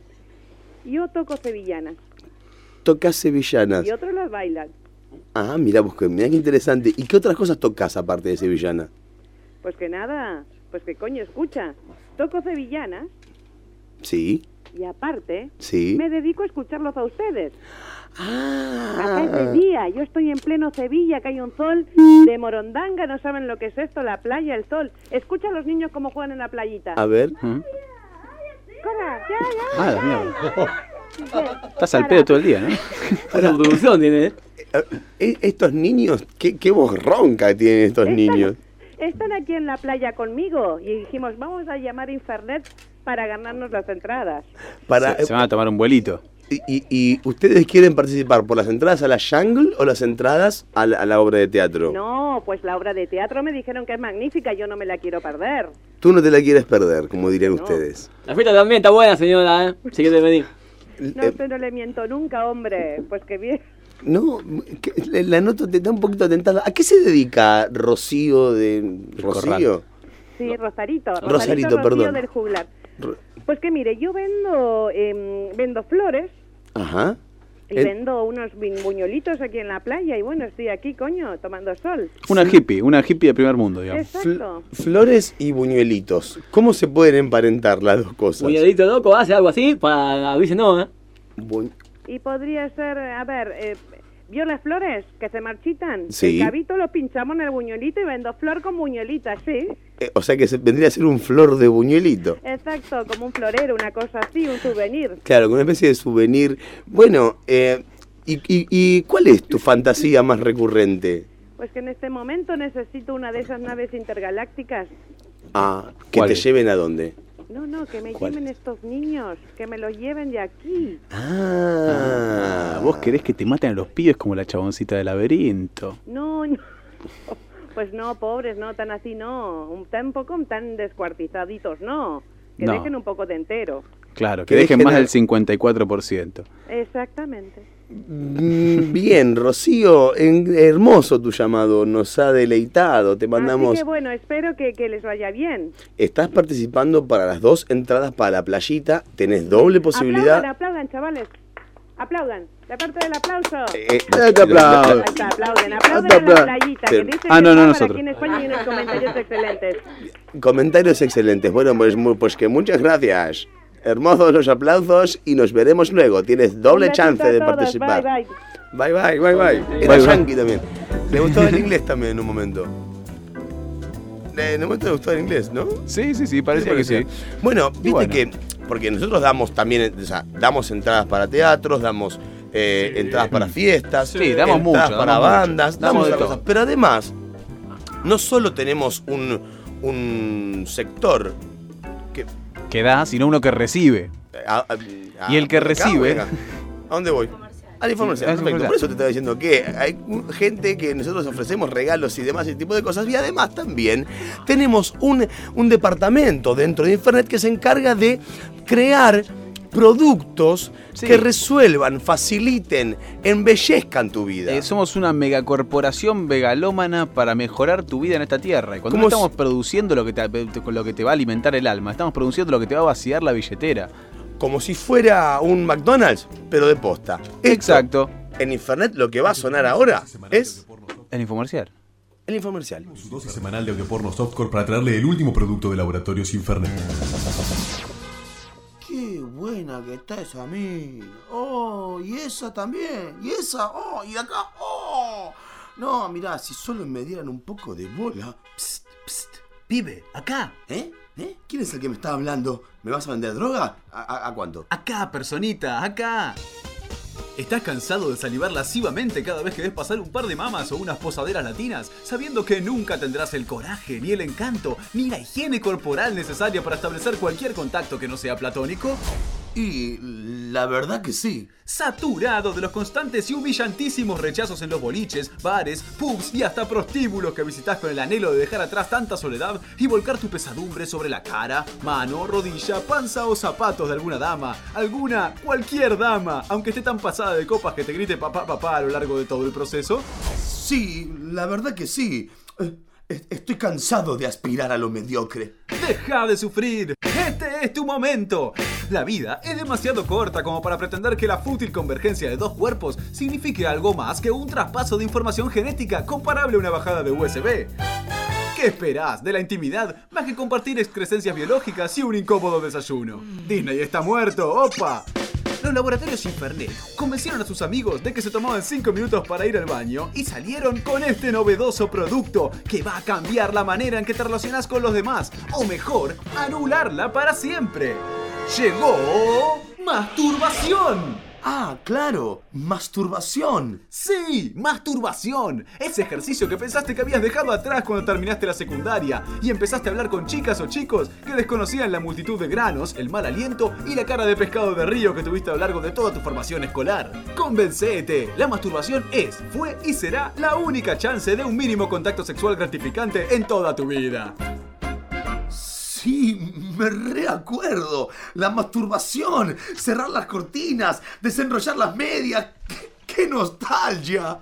Yo toco sevillanas. Tocas sevillanas. Y otros las bailan. Ah, mira, pues que, mirá qué interesante. ¿Y qué otras cosas tocas aparte de sevillana? Pues que nada, pues que coño, escucha. Toco sevillanas Sí, y aparte sí. me dedico a escucharlos a ustedes. Ah. Acá es de día, yo estoy en pleno Sevilla, que hay un sol de morondanga, no saben lo que es esto, la playa, el sol. Escucha a los niños cómo juegan en la playita. A ver. Corra, ya. Ah. Estás al pedo todo el día, ¿no? Una producción tiene. ¿Eh? Eh, Estos niños, qué, qué voz ronca tienen estos niños. Están aquí en la playa conmigo y dijimos, vamos a llamar a Infernet para ganarnos las entradas. Para, Se, se van a tomar un vuelito. y, y- y ustedes quieren participar por las entradas a la jungle o las entradas a la, a la obra de teatro? No, pues la obra de teatro me dijeron que es magnífica, yo no me la quiero perder. Tú no te la quieres perder, como dirían ustedes. La fiesta también está buena, señora, ¿eh? Si quiere venir. No, Eh, usted no le miento nunca, hombre. Pues que bien. No, la- noto te da un poquito tentada. ¿A qué se dedica Rocío de Rocío? Sí, Rosarito. Rosarito, Rosarito Rocío perdón. del juglar. Pues que mire, yo vendo em, vendo flores Ajá. y Eh, vendo unos bu- buñuelitos aquí en la playa y bueno, estoy aquí, coño, tomando sol. Una hippie, una hippie de primer mundo, digamos. Exacto. Flores y buñuelitos. ¿Cómo se pueden emparentar las dos cosas? Puñadito loco hace algo así para dice no, ¿eh? Y podría ser, a ver, eh, ¿vio las flores que se marchitan? Sí. El cabito lo pinchamos en el buñuelito y vendo flor con buñuelita, sí. Eh, o sea que se, vendría a ser un flor de buñuelito. Exacto, como un florero, una cosa así, un souvenir. Claro, como una especie de souvenir. Bueno, eh, y, y- y cuál es tu fantasía más recurrente? Pues que en este momento necesito una de esas naves intergalácticas. Ah, que ¿Cuál te es? lleven a dónde? No, no, que me ¿Cuál? lleven estos niños, que me los lleven de aquí. Ah, vos querés que te maten a los pibes como la chaboncita del laberinto. No, no. Pues no, pobres, no, tan así no. Un, tan poco tan descuartizaditos, no. Que No. dejen un poco de entero. Claro, que Que dejen dejen más del 54%. Exactamente. Mm, Bien, Rocío, en- hermoso tu llamado, nos ha deleitado. Te mandamos. Así que bueno, espero que, que les vaya bien. Estás participando para las dos entradas para la playita, tenés doble posibilidad. Aplaudan, aplaudan, chavales. Aplaudan. De parte del aplauso. Eh, te está, aplauden, aplauden en la playita, que dicen Ah, no, no, nosotros. aquí en España y unos comentarios excelentes. Comentarios excelentes. Bueno, pues, pues que muchas gracias. Hermosos los aplausos y nos veremos luego. Tienes doble chance de participar. Bye, bye. Bye, bye, bye, bye. Era Bye, bye. yankee también. Le gustó el inglés también en un momento. En un momento le gustó el inglés, ¿no? Sí, sí, sí, parecía que sí. Bueno, viste bueno. que. Porque nosotros damos también. O sea, damos entradas para teatros, damos eh, entradas para fiestas. Sí, damos entradas mucho, para damos mucho. bandas, Damos damos cosas. Pero además, no solo tenemos un, un sector que. Que da, sino uno que recibe. eh, a- a- Y el que acá, recibe- acá. ¿A dónde voy? Al informarse. Al Perfecto. Por eso te estaba diciendo que hay gente que nosotros ofrecemos regalos y demás, ese tipo de cosas. Y además también tenemos un, un departamento dentro de Infernet que se encarga de crear productos que resuelvan, faciliten, embellezcan tu vida. Eh, somos una megacorporación vegalómana para mejorar tu vida en esta tierra. Y cuando no ¿Cómo estamos produciendo lo que, te, lo que te va a alimentar el alma, estamos produciendo lo que te va a vaciar la billetera. Como si fuera un McDonald's, pero de posta. Esto, Exacto. En Infernet lo que va a sonar ahora es El infomercial. el infomercial. Su dosis semanal de audioporno softcore para traerle el último producto de Laboratorios Infernet. Qué buena que está esa mina. Oh, y esa también. Y esa, oh, y acá, oh. No, mirá, si solo me dieran un poco de bola. Psst, psst. Pibe, acá. ¿Eh? ¿Eh? ¿Quién es el que me está hablando? ¿Me vas a vender droga? ¿A, a- a cuánto? Acá, personita, acá. ¿Estás cansado de salivar lascivamente cada vez que ves pasar un par de mamas o unas posaderas latinas, sabiendo que nunca tendrás el coraje, ni el encanto, ni la higiene corporal necesaria para establecer cualquier contacto que no sea platónico? Y la verdad que sí. Saturado de los constantes y humillantísimos rechazos en los boliches, bares, pubs y hasta prostíbulos que visitas con el anhelo de dejar atrás tanta soledad y volcar tu pesadumbre sobre la cara, mano, rodilla, panza o zapatos de alguna dama, alguna, cualquier dama, aunque esté tan pasada de copas que te grite papá papá a lo largo de todo el proceso. Sí, la verdad que sí. Eh, Estoy cansado de aspirar a lo mediocre. Deja de sufrir. Este es tu momento. La vida es demasiado corta como para pretender que la fútil convergencia de dos cuerpos signifique algo más que un traspaso de información genética comparable a una bajada de USB. ¿Qué esperás de la intimidad más que compartir excrescencias biológicas y un incómodo desayuno? Disney está muerto, opa. Los laboratorios Infernet convencieron a sus amigos de que se tomaban 5 minutos para ir al baño y salieron con este novedoso producto que va a cambiar la manera en que te relacionas con los demás, o mejor, anularla para siempre. Llegó masturbación. Ah, claro, masturbación. Sí, masturbación. Ese ejercicio que pensaste que habías dejado atrás cuando terminaste la secundaria y empezaste a hablar con chicas o chicos que desconocían la multitud de granos, el mal aliento y la cara de pescado de río que tuviste a lo largo de toda tu formación escolar. Convencete, la masturbación es, fue y será la única chance de un mínimo contacto sexual gratificante en toda tu vida. Sí, me reacuerdo. La masturbación, cerrar las cortinas, desenrollar las medias. ¡Qué, nostalgia!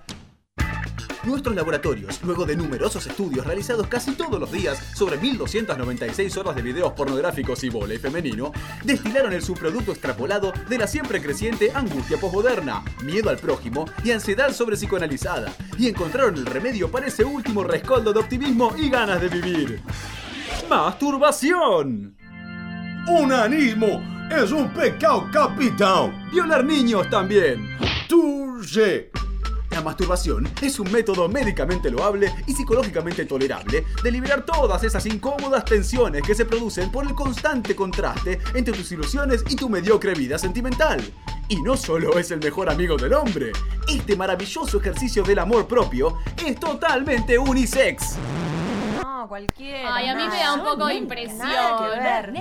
Nuestros laboratorios, luego de numerosos estudios realizados casi todos los días sobre 1296 horas de videos pornográficos y vole femenino, destilaron el subproducto extrapolado de la siempre creciente angustia posmoderna, miedo al prójimo y ansiedad sobre psicoanalizada, y encontraron el remedio para ese último rescoldo de optimismo y ganas de vivir. ¡Masturbación! ¡Unanismo es un pecado capital! ¡Violar niños también! ¡Touché! La masturbación es un método médicamente loable y psicológicamente tolerable de liberar todas esas incómodas tensiones que se producen por el constante contraste entre tus ilusiones y tu mediocre vida sentimental. Y no solo es el mejor amigo del hombre, este maravilloso ejercicio del amor propio es totalmente unisex. No, cualquiera. Ay, a mí me da un poco de impresión. Nada que ver.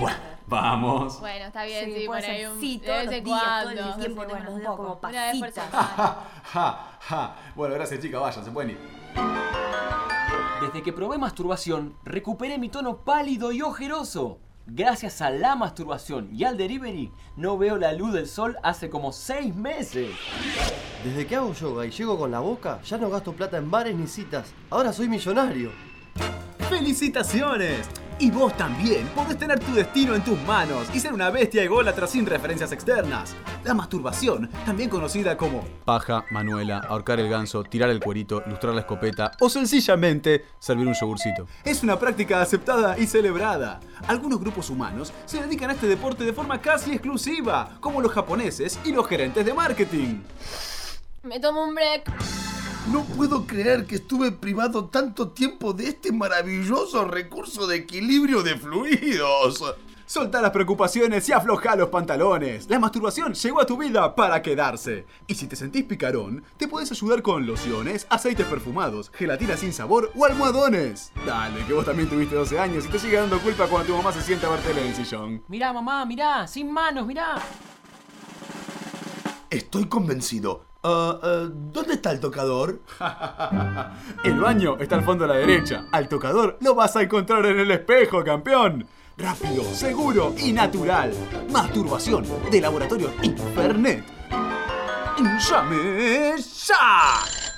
Vamos. Bueno, está bien, Sí, sí, por ahí un sí, de todos vez los en días, todo el tiempo Sí, los un dedos poco. como Una vez por pasitas. semana. Ja, ja. Bueno, gracias chicas, vayan, se pueden ir. Desde que probé masturbación, recuperé mi tono pálido y ojeroso. Gracias a la masturbación y al delivery, no veo la luz del sol hace como 6 meses. Desde que hago yoga y llego con la boca, ya no gasto plata en bares ni citas. Ahora soy millonario. ¡Felicitaciones! Y vos también podés tener tu destino en tus manos y ser una bestia ególatra sin referencias externas. La masturbación, también conocida como paja, manuela, ahorcar el ganso, tirar el cuerito, lustrar la escopeta o sencillamente servir un yogurcito. Es una práctica aceptada y celebrada. Algunos grupos humanos se dedican a este deporte de forma casi exclusiva, como los japoneses y los gerentes de marketing. Me tomo un break. No puedo creer que estuve privado tanto tiempo de este maravilloso recurso de equilibrio de fluidos. Solta las preocupaciones y afloja los pantalones. La masturbación llegó a tu vida para quedarse. Y si te sentís picarón, te puedes ayudar con lociones, aceites perfumados, gelatina sin sabor o almohadones. Dale, que vos también tuviste 12 años y te sigue dando culpa cuando tu mamá se sienta a ver tele en el sillón. Mirá, mamá, mirá, sin manos, mirá. Estoy convencido. Ah, ¿Dónde está el tocador? El baño está al fondo a la derecha. Al tocador lo vas a encontrar en el espejo, campeón. Rápido, seguro y natural. Masturbación de laboratorio Infernet. ¡Llame ya!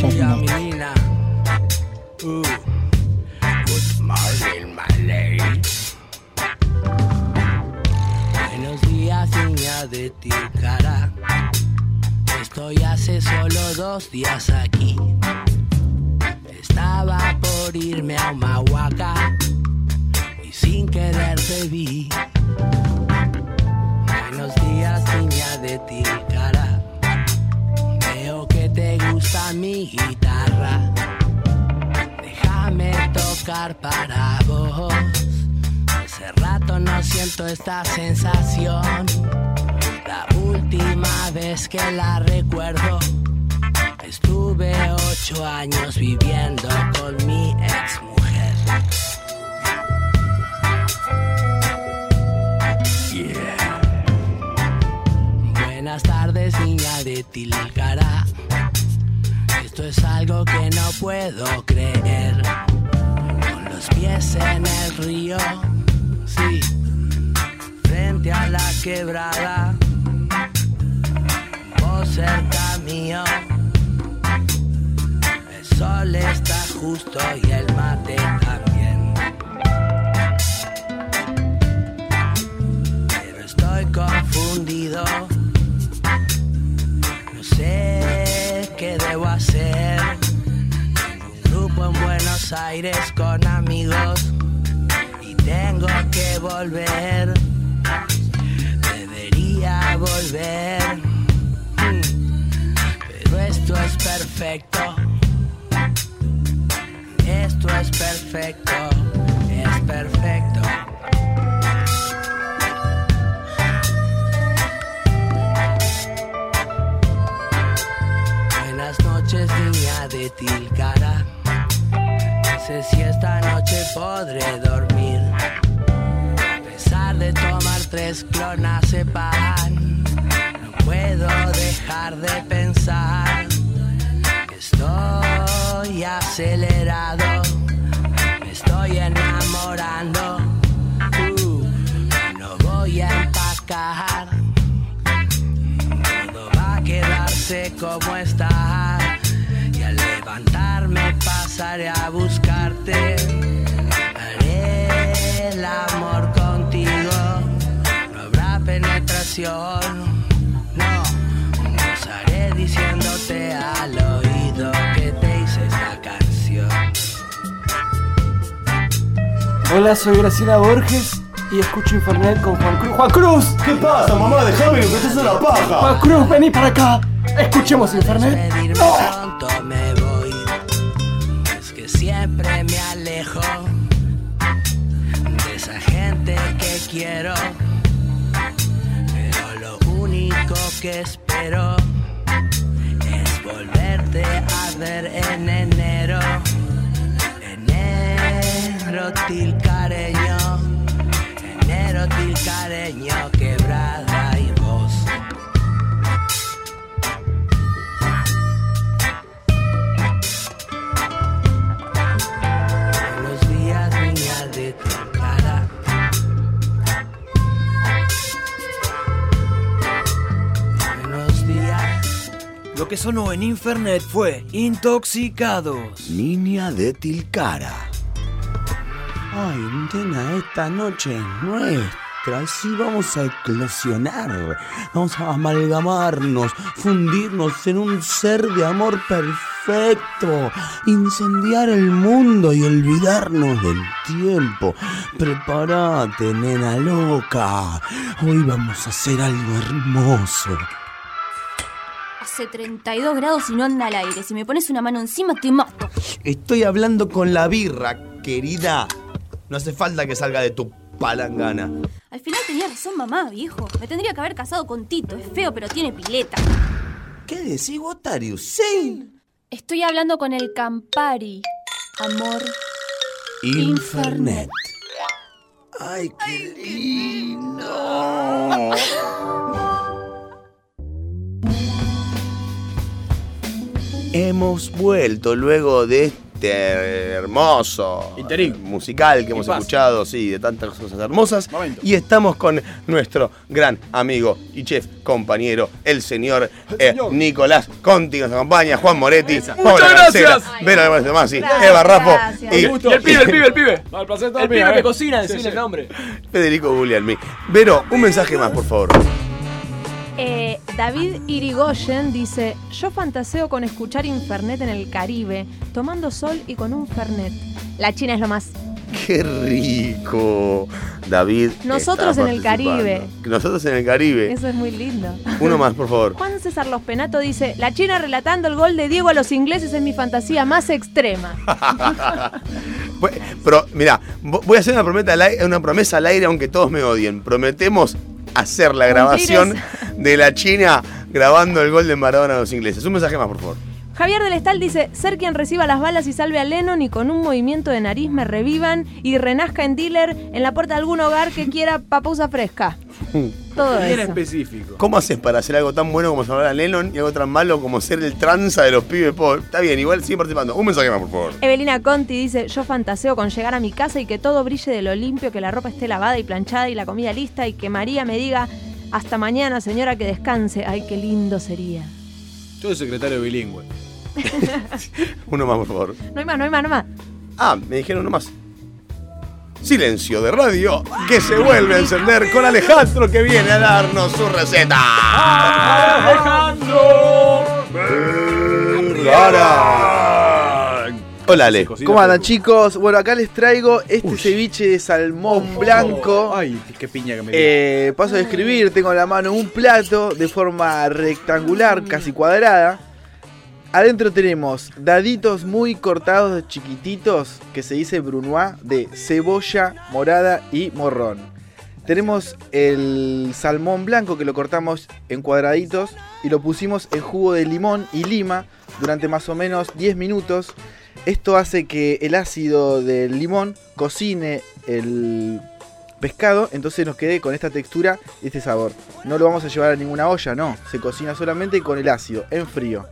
Buenos días niña de ti cara. Estoy hace solo dos días aquí. Estaba por irme a Humahuaca y sin querer te vi. Buenos días, niña de ti, gusta mi guitarra. Déjame tocar para vos. Hace rato no siento esta sensación. La última vez que la recuerdo, estuve ocho años viviendo con mi ex mujer. Yeah. Buenas tardes, niña de Tilcara. Es algo que no puedo creer. Con los pies en el río, sí, frente a la quebrada. Vos cerca mío. El sol está justo y el mate. Pero hacer. Un grupo en Buenos Aires con amigos y tengo que volver. Debería volver. Mm. Pero esto es perfecto. Esto. Es perfecto. De Tilcara. No sé si esta noche podré dormir. A pesar de tomar tres clonazepam, no puedo dejar de pensar que estoy acelerado, me estoy enamorando. Uh, no voy a empacar, todo va a quedarse como está. Pasaré a buscarte. Haré el amor contigo. No habrá penetración. No, gozaré diciéndote al oído que te hice esta canción. Hola, soy Graciela Borges y escucho Infernet con Juan Cruz. ¡Juan Cruz! ¿Qué pasa, mamá? Déjame que me estés en la paja. Juan Cruz, vení para acá. Escuchemos Infernet. Despedirme quiero. Pero lo único que espero es volverte a ver en enero. Enero tilcareño. Enero tilcareño, quebrada Lo que sonó en Infernet fue Intoxicados. Niña de Tilcara. Ay, nena, esta noche es nuestra. Sí, vamos a eclosionar. Vamos a amalgamarnos, fundirnos en un ser de amor perfecto. Incendiar el mundo y olvidarnos del tiempo. Prepárate, nena loca. Hoy vamos a hacer algo hermoso. Hace 32 grados y no anda al aire. Si me pones una mano encima, te mato. Estoy hablando con la birra, querida. No hace falta que salga de tu palangana. Al final tenía razón mamá, viejo. Me tendría que haber casado con Tito. Es feo, pero tiene pileta. ¿Qué decís, Gotarius? Sí. Estoy hablando con el Campari. Amor. Infernet. Ay, qué lindo. Hemos vuelto luego de este hermoso musical que hemos escuchado, sí, de tantas cosas hermosas. Y estamos con nuestro gran amigo y chef compañero, el señor, eh, Nicolás Conti, nos acompaña, Juan Moretti, Paula Muchas Garcera, gracias. Vera Álvarez de Masi, Gracias, Eva Raffo y, Un gusto. Y el pibe, el pibe, el pibe. No, el placer El pibe que cocina, decirle el nombre. Federico Guglielmi. Vero, un mensaje más, por favor. Eh, David Irigoyen dice, yo fantaseo con escuchar Infernet en el Caribe, tomando sol y con un Fernet. La China es lo más. Qué rico. David. Nosotros en el Caribe. Nosotros en el Caribe. Eso es muy lindo. Uno más, por favor. Juan César Los Penato dice, la China relatando el gol de Diego a los ingleses es mi fantasía más extrema. Pero, mira, voy a hacer una promesa, al aire, una promesa al aire, aunque todos me odien. Prometemos hacer la grabación de la China grabando el gol de Maradona a los ingleses. Un mensaje más, por favor. Javier del Estal dice, ser quien reciba las balas y salve a Lennon y con un movimiento de nariz me revivan y renazca en dealer en la puerta de algún hogar que quiera papusa fresca. Todo Bien eso. específico. ¿Cómo haces para hacer algo tan bueno como salvar a Lennon y algo tan malo como ser el tranza de los pibes pobres? Está bien, igual sigue participando. Un mensaje más, por favor. Evelina Conti dice, yo fantaseo con llegar a mi casa y que todo brille de lo limpio, que la ropa esté lavada y planchada y la comida lista y que María me diga, hasta mañana señora que descanse. Ay, qué lindo sería. Yo soy secretario bilingüe. Uno más, por favor. No hay más, no hay más, no hay más. Ah, me dijeron uno más. Silencio de radio que se vuelve a encender con Alejandro que viene a darnos su receta. Hola Ale. ¿Cómo andan chicos? Bueno, acá les traigo este ceviche de salmón blanco. Ay, qué piña que me dio. Eh, paso a describir, tengo en la mano un plato de forma rectangular, casi cuadrada. Adentro tenemos daditos muy cortados, chiquititos, que se dice brunoise, de cebolla morada y morrón. Tenemos el salmón blanco que lo cortamos en cuadraditos y lo pusimos en jugo de limón y lima durante más o menos 10 minutos. Esto hace que el ácido del limón cocine el pescado, entonces nos quede con esta textura y este sabor. No lo vamos a llevar a ninguna olla, no. Se cocina solamente con el ácido, en frío.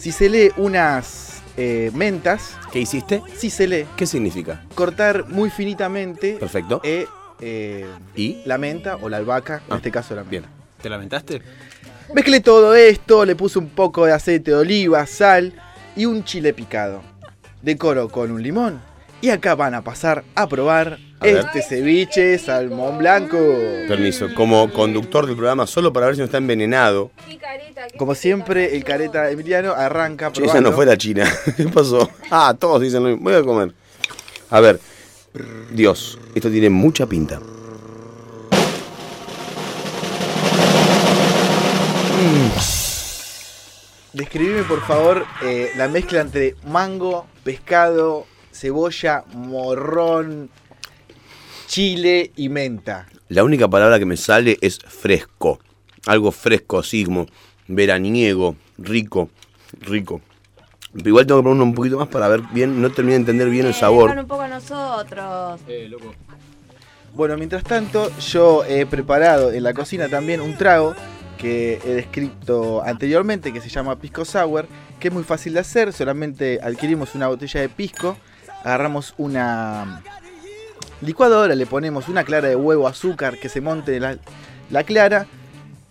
Si se lee unas eh, mentas. ¿Qué hiciste? Si se lee. ¿Qué significa? Cortar muy finitamente. Perfecto. eh, eh, ¿Y? La menta o la albahaca, en Ah, este caso la menta. bien. ¿Te lamentaste? Mezclé todo esto, le puse un poco de aceite de oliva, sal y un chile picado. Decoro con un limón. Y acá van a pasar a probar. Este ceviche salmón blanco. Permiso, como conductor del programa, solo para ver si no está envenenado. Como siempre, el careta Emiliano arranca Che, esa no fue la China. ¿Qué pasó? Ah, todos dicen lo mismo. Voy a comer. A ver. Dios, esto tiene mucha pinta. Describime por favor eh, la mezcla entre mango, pescado, cebolla, morrón, chile y menta. La única palabra que me sale es fresco. Algo fresco, así como veraniego, rico, rico. Pero igual tengo que ponerlo un poquito más para ver bien, no terminé de entender bien el Eh, sabor. un poco a nosotros. Bueno, mientras tanto, yo he preparado en la cocina también un trago que he descrito anteriormente, que se llama Pisco Sour, que es muy fácil de hacer, solamente adquirimos una botella de pisco, agarramos una licuadora, le ponemos una clara de huevo, azúcar, que se monte la, la clara,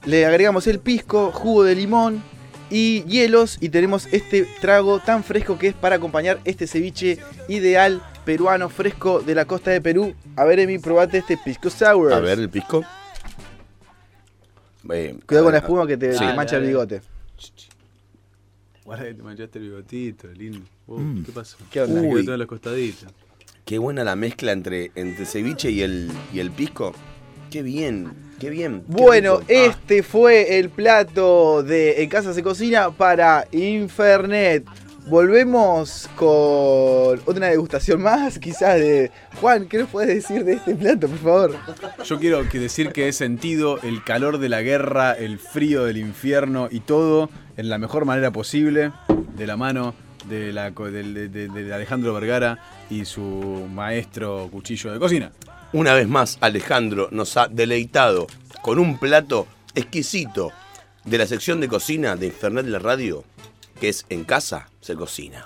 le agregamos el pisco, jugo de limón y hielos y tenemos este trago tan fresco que es para acompañar este ceviche ideal peruano fresco de la costa de Perú. A ver, Emi, probate este pisco sour. A ver el pisco. Eh, Cuidado con la ah, espuma que te, sí. te mancha el bigote. Guarda que te manchaste el bigotito, lindo. Uh, Mm. ¿Qué pasó? ¿Qué onda? Quedó Uy. todo en los costaditos. Qué buena la mezcla entre, entre ceviche y el, y el pisco. Qué bien, qué bien. qué Bueno, rico. este fue el plato de En Casa se cocina para Infernet. Volvemos con otra degustación más, quizás de Juan. ¿Qué nos puedes decir de este plato, por favor? Yo quiero que decir que he sentido el calor de la guerra, el frío del infierno y todo en la mejor manera posible, de la mano de, la, Alejandro Vergara y su maestro cuchillo de cocina. Una vez más, Alejandro nos ha deleitado con un plato exquisito de la sección de cocina de Infernet de la radio, que es En casa se cocina.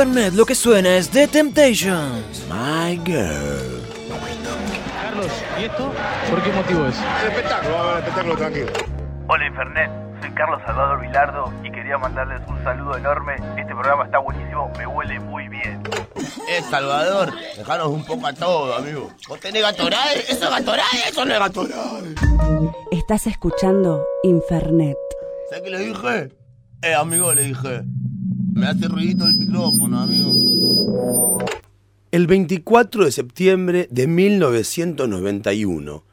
En Infernet lo que suena es The Temptations. My girl. Carlos, ¿y esto? ¿Por qué motivo es? El espectáculo, vamos a ver el espectáculo tranquilo. Hola Infernet, soy Carlos Salvador Vilardo y quería mandarles un saludo enorme. Este programa está buenísimo, me huele muy bien. Eh, Salvador, dejanos un poco a todo, amigo. ¿Vos tenés Gatorade? ¿Eso es Gatorade? Eso no es Gatorade. Estás escuchando Infernet. ¿Sabes qué le dije? Eh, amigo, le dije. Me hace ruidito el micrófono, amigo. El 24 de septiembre de 1991,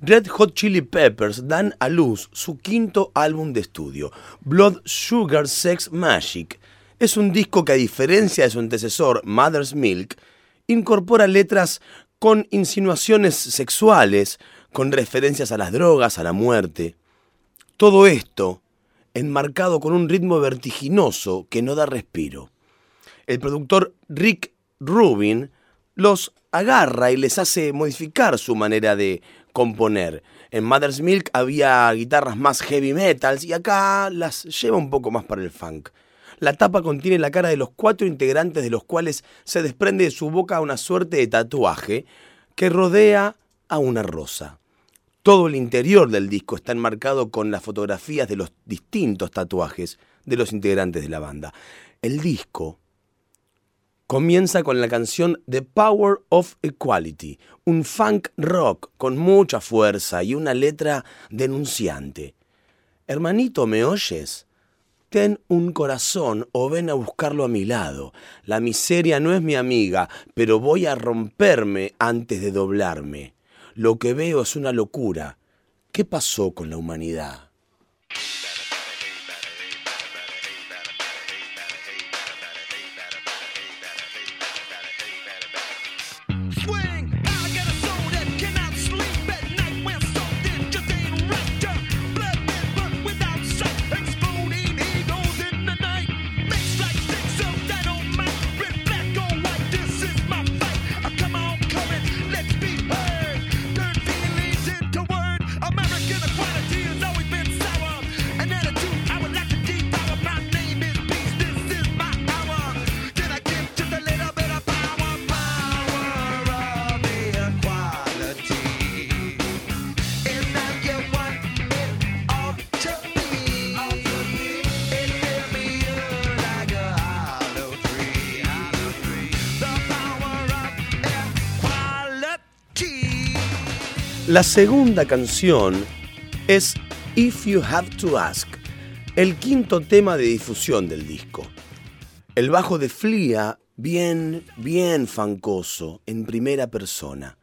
Red Hot Chili Peppers dan a luz su quinto álbum de estudio, Blood Sugar Sex Magic. Es un disco que a diferencia de su antecesor, Mother's Milk, incorpora letras con insinuaciones sexuales, con referencias a las drogas, a la muerte. Todo esto enmarcado con un ritmo vertiginoso que no da respiro. El productor Rick Rubin los agarra y les hace modificar su manera de componer. En Mother's Milk había guitarras más heavy metals y acá las lleva un poco más para el funk. La tapa contiene la cara de los cuatro integrantes de los cuales se desprende de su boca una suerte de tatuaje que rodea a una rosa. Todo el interior del disco está enmarcado con las fotografías de los distintos tatuajes de los integrantes de la banda. El disco comienza con la canción The Power of Equality, un funk rock con mucha fuerza y una letra denunciante. Hermanito, ¿me oyes? Ten un corazón o ven a buscarlo a mi lado. La miseria no es mi amiga, pero voy a romperme antes de doblarme. Lo que veo es una locura. ¿Qué pasó con la humanidad? La segunda canción es If You Have to Ask, el quinto tema de difusión del disco. El bajo de Flia, bien, bien fancoso, en primera persona.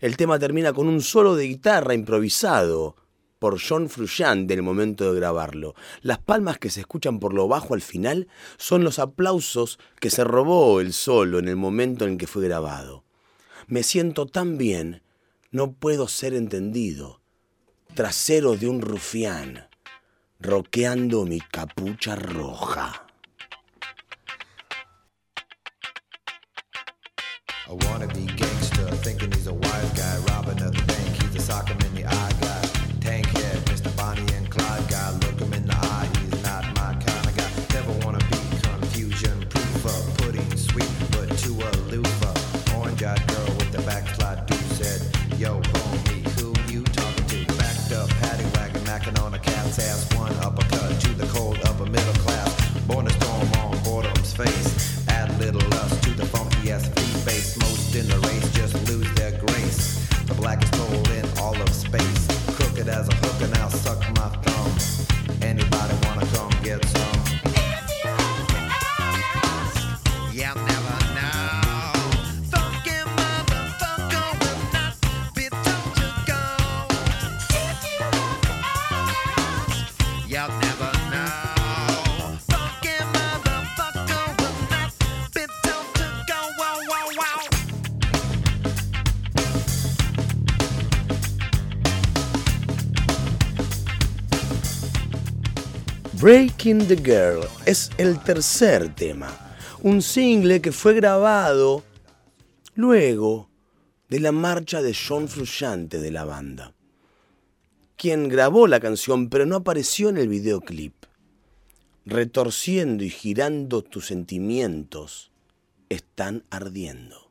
El tema termina con un solo de guitarra improvisado por John Frusciante en el momento de grabarlo. Las palmas que se escuchan por lo bajo al final son los aplausos que se robó el solo en el momento en que fue grabado. Me siento tan bien no puedo ser entendido. Trasero de un rufián, roqueando mi capucha roja. Most in the race just lose their grace. The blackest hole in all of space. Crooked as a hook and I'll suck my thumb. Anybody wanna come get some? Breaking the Girl es el tercer tema, un single que fue grabado luego de la marcha de John Frusciante de la banda, quien grabó la canción pero no apareció en el videoclip. retorciendo y girando tus sentimientos, están ardiendo.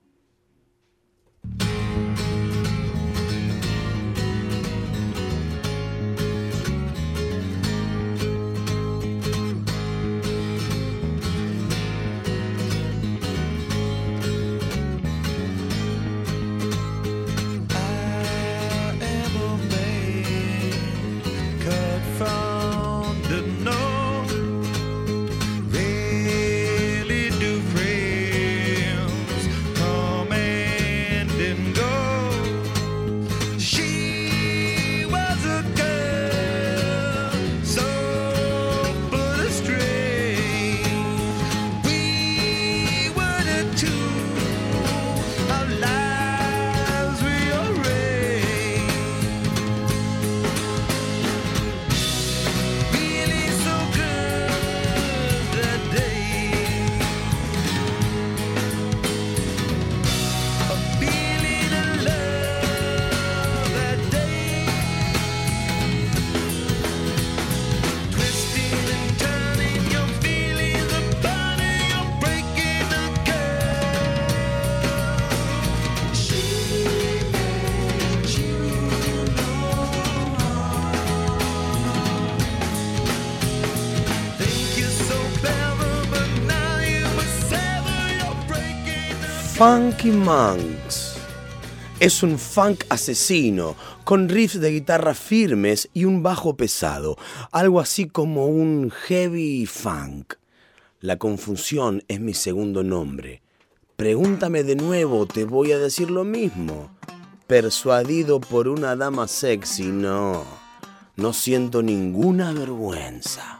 Funky Monks. Es un funk asesino, con riffs de guitarra firmes y un bajo pesado, algo así como un heavy funk. La confusión es mi segundo nombre. Pregúntame de nuevo, te voy a decir lo mismo. Persuadido por una dama sexy, no. No siento ninguna vergüenza.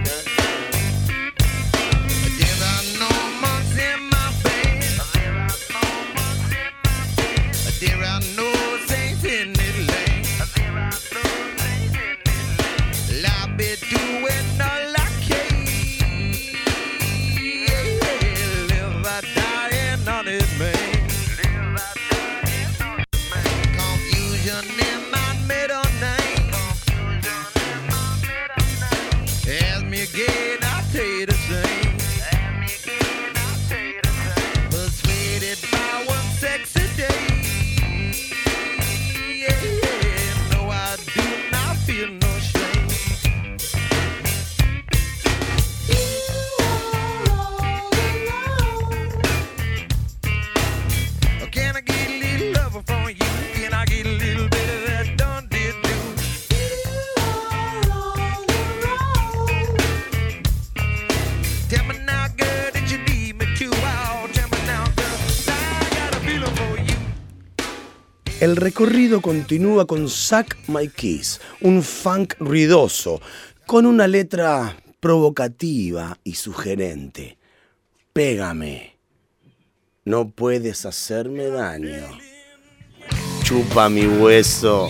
El recorrido continúa con Suck My Kiss, un funk ruidoso, con una letra provocativa y sugerente. Pégame. No puedes hacerme daño. Chupa mi hueso.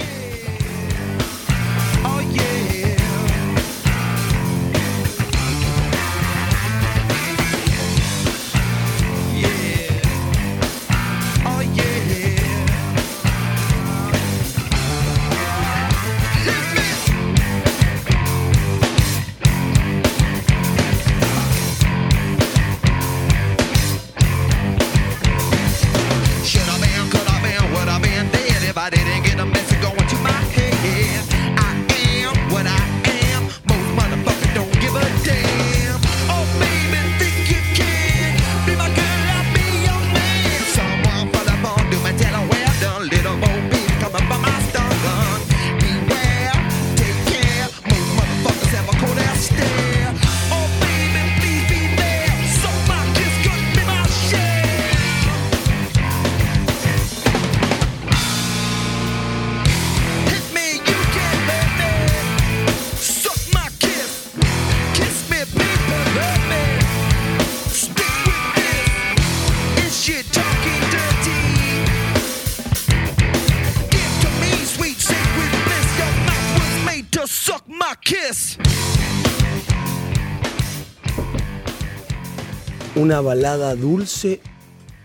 Una balada dulce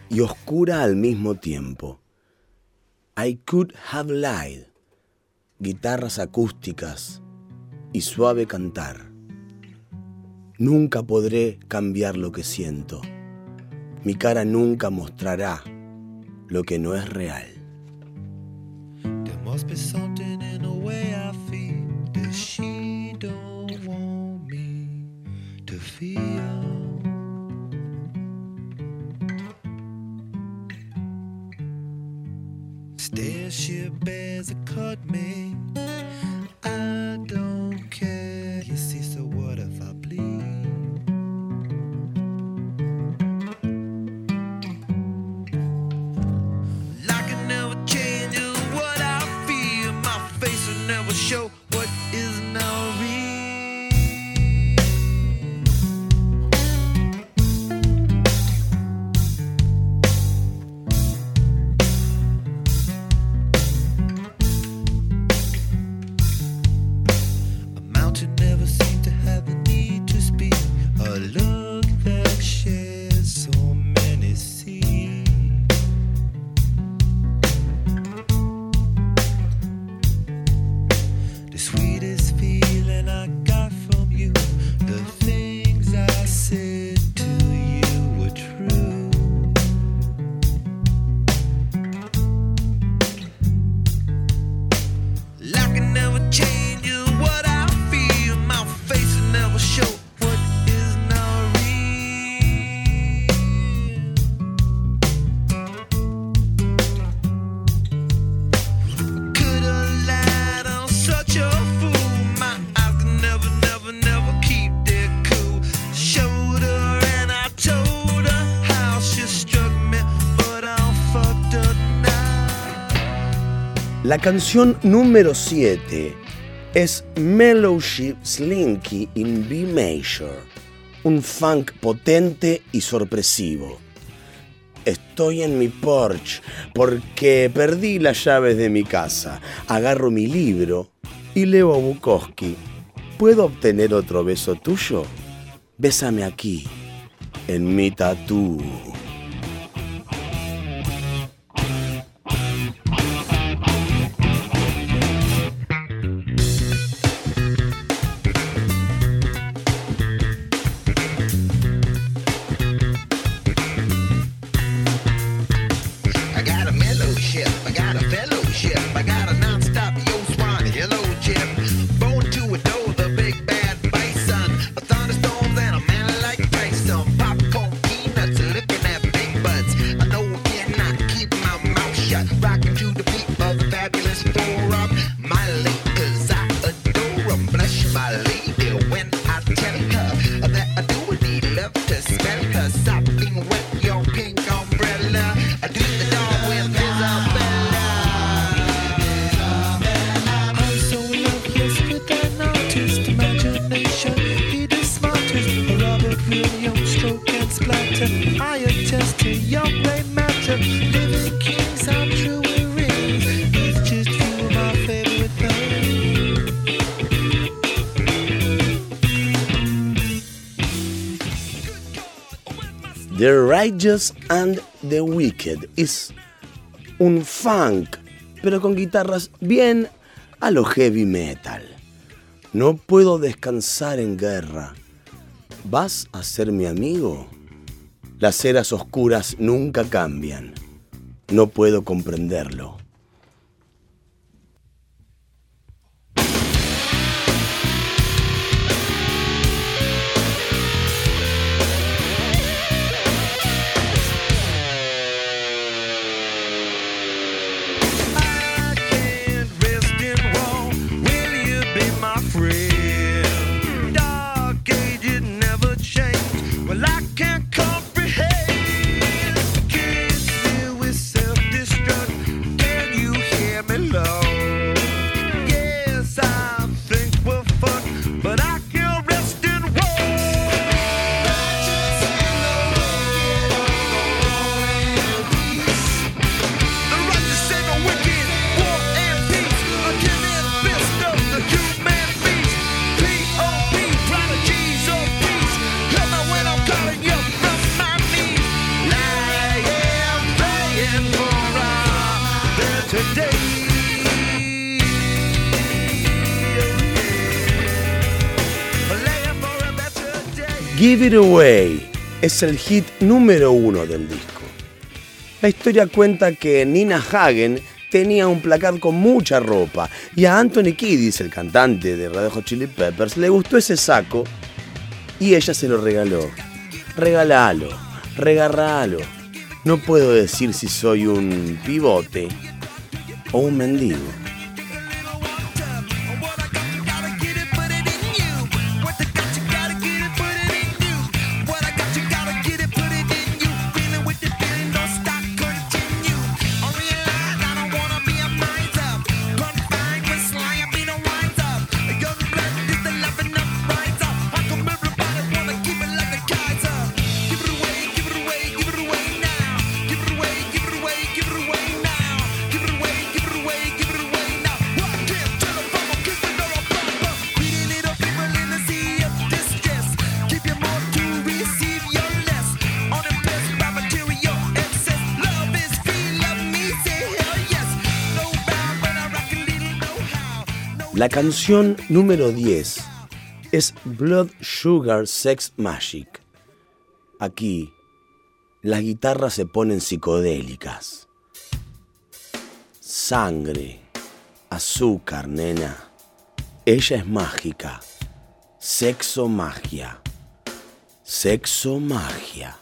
y oscura al mismo tiempo. I could have lied. Guitarras acústicas y suave cantar. Nunca podré cambiar lo que siento. Mi cara nunca mostrará lo que no es real. There must be something in the way I feel that she don't want me to feel. She bears cut me. I don't care. La canción número 7 es Mellowship Slinky in B Major, un funk potente y sorpresivo. Estoy en mi porch porque perdí las llaves de mi casa. Agarro mi libro y leo a Bukowski. ¿Puedo obtener otro beso tuyo? Bésame aquí, en mi tatú. Es un funk, pero con guitarras bien a lo heavy metal. No puedo descansar en guerra. ¿Vas a ser mi amigo? Las eras oscuras nunca cambian. No puedo comprenderlo. Give It Away es el hit número uno del disco. La historia cuenta que Nina Hagen tenía un placar con mucha ropa y a Anthony Kiddis, el cantante de Red Hot Chili Peppers, le gustó ese saco y ella se lo regaló. Regalalo, regarralo. No puedo decir si soy un pivote o un mendigo. La canción número 10 es Blood Sugar Sex Magic. Aquí las guitarras se ponen psicodélicas. Sangre, azúcar, nena. Ella es mágica. Sexo magia. Sexo magia.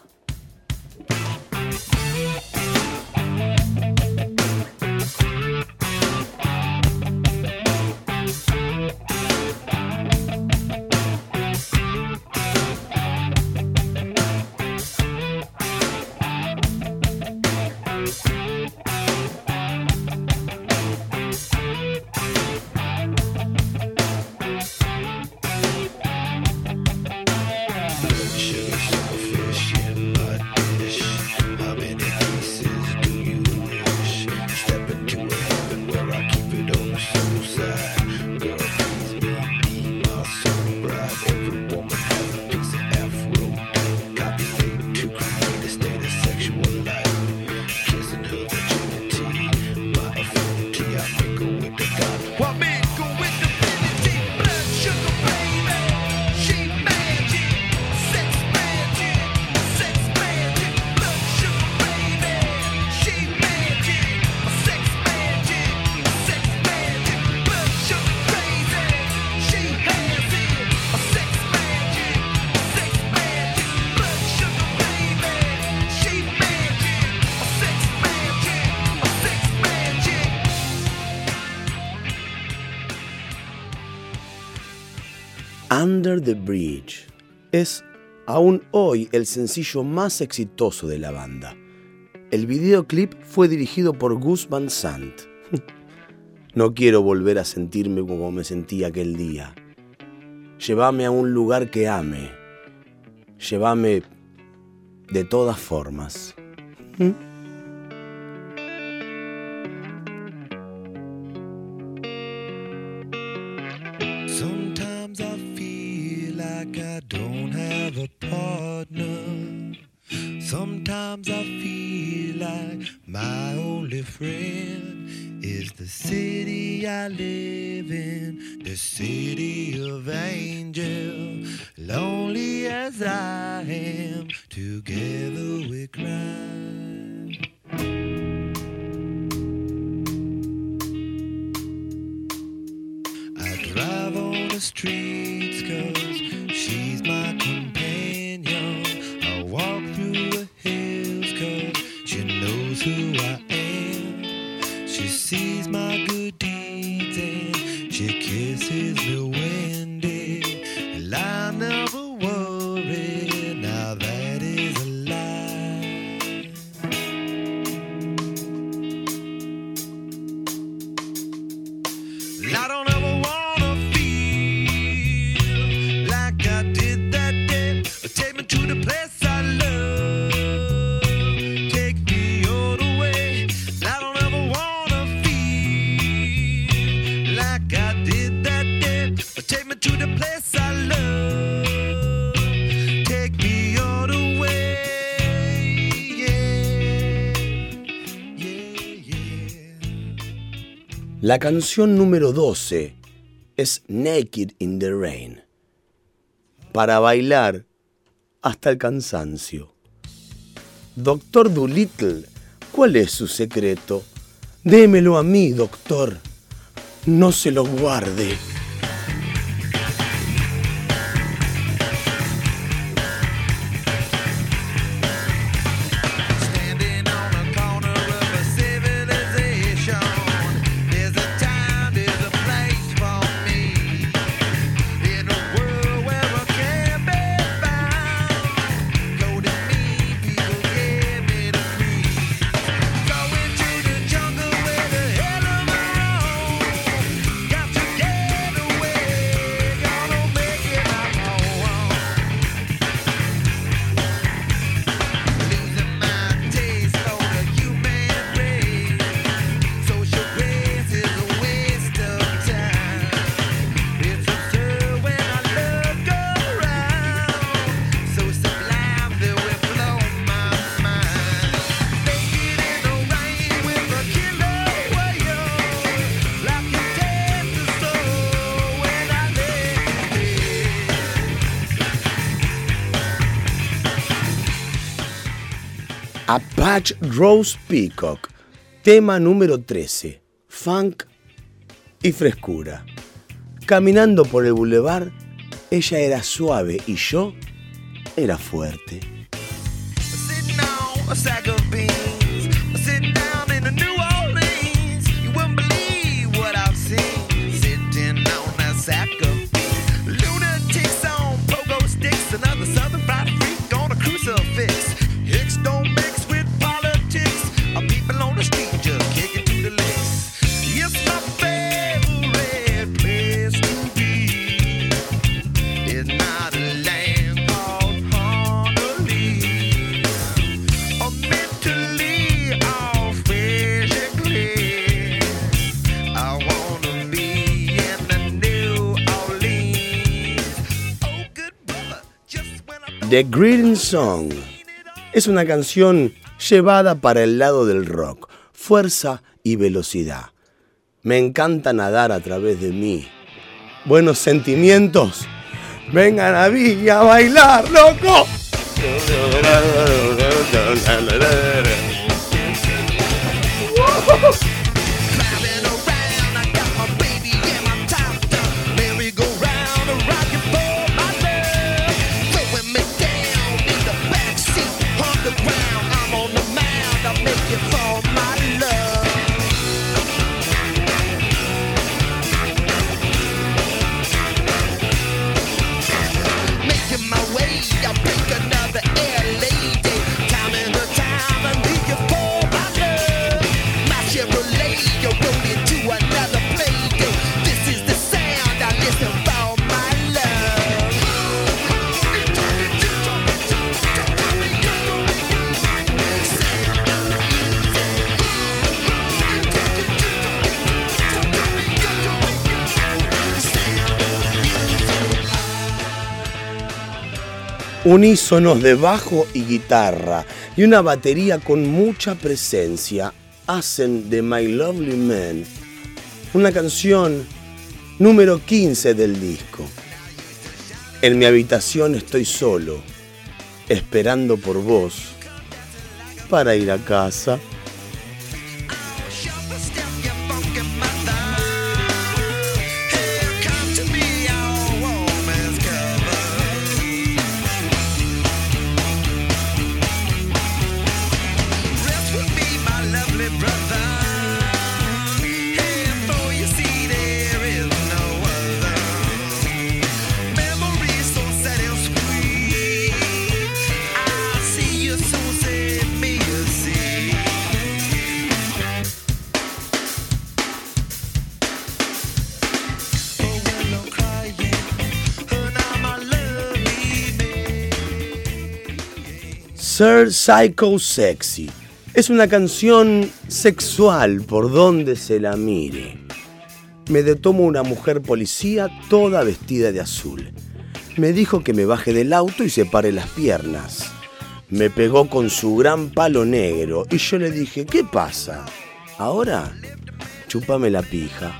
The Bridge es aún hoy el sencillo más exitoso de la banda. El videoclip fue dirigido por Gus Van Sant. No quiero volver a sentirme como me sentí aquel día. Llévame a un lugar que ame. Llévame de todas formas. ¿Mm? Partner. Sometimes I feel like my only friend is the city I live in, the city of angel. Lonely as I am, together we cry. I drive on the streets cause she's my La canción número 12 es Naked in the Rain. Para bailar hasta el cansancio. Doctor Doolittle, ¿cuál es su secreto? Démelo a mí, doctor. No se lo guarde. Apache Rose Peacock, tema número 13, funk y frescura. Caminando por el bulevar, ella era suave y yo era fuerte. The Greeting Song es una canción llevada para el lado del rock, fuerza y velocidad. Me encanta nadar a través de mí. Buenos sentimientos. Vengan a mí a bailar, loco. Unísonos de bajo y guitarra y una batería con mucha presencia hacen de My Lovely Man una canción número 15 del disco. En mi habitación estoy solo, esperando por vos para ir a casa. Psycho Sexy es una canción sexual por donde se la mire. Me detomo una mujer policía toda vestida de azul. Me dijo que me baje del auto y separe las piernas. Me pegó con su gran palo negro y yo le dije, ¿qué pasa? Ahora, chúpame la pija.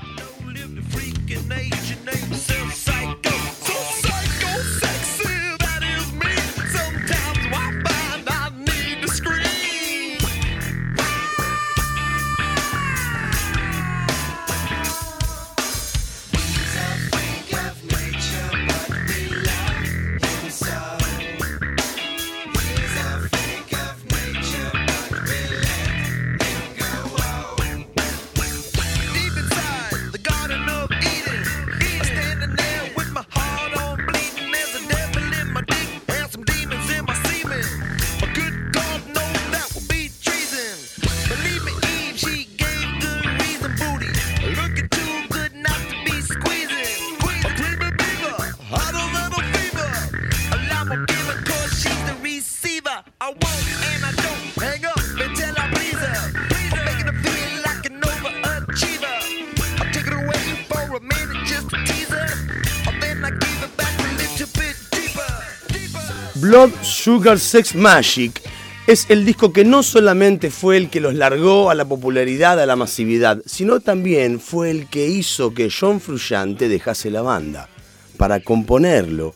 Sugar Sex Magic es el disco que no solamente fue el que los largó a la popularidad, a la masividad, sino también fue el que hizo que John Frusciante dejase la banda. Para componerlo,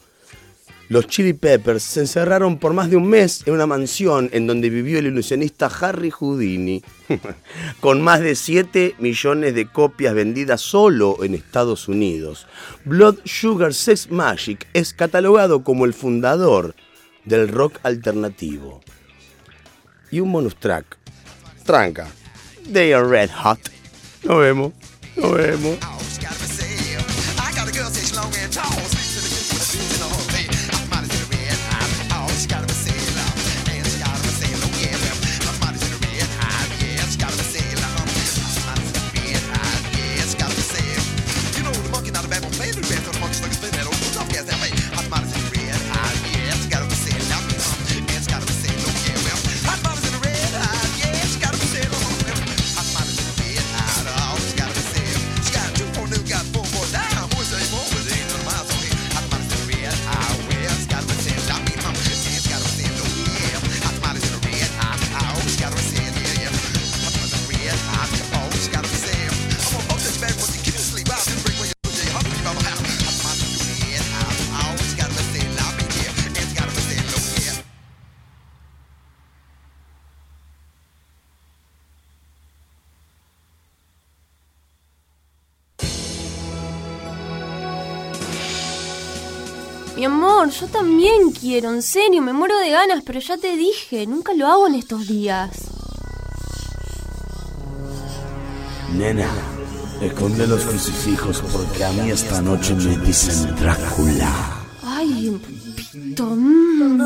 los Chili Peppers se encerraron por más de un mes en una mansión en donde vivió el ilusionista Harry Houdini, con más de 7 millones de copias vendidas solo en Estados Unidos. Blood Sugar Sex Magic es catalogado como el fundador del rock alternativo. Y un bonus track. Tranca. They are red hot. Nos vemos. Nos vemos. quiero, en me muero de ganas, pero ya te dije, nunca lo hago en estos días. Nena, esconde los crucifijos porque a mí esta noche me dicen Drácula. Ay, pito. Mm.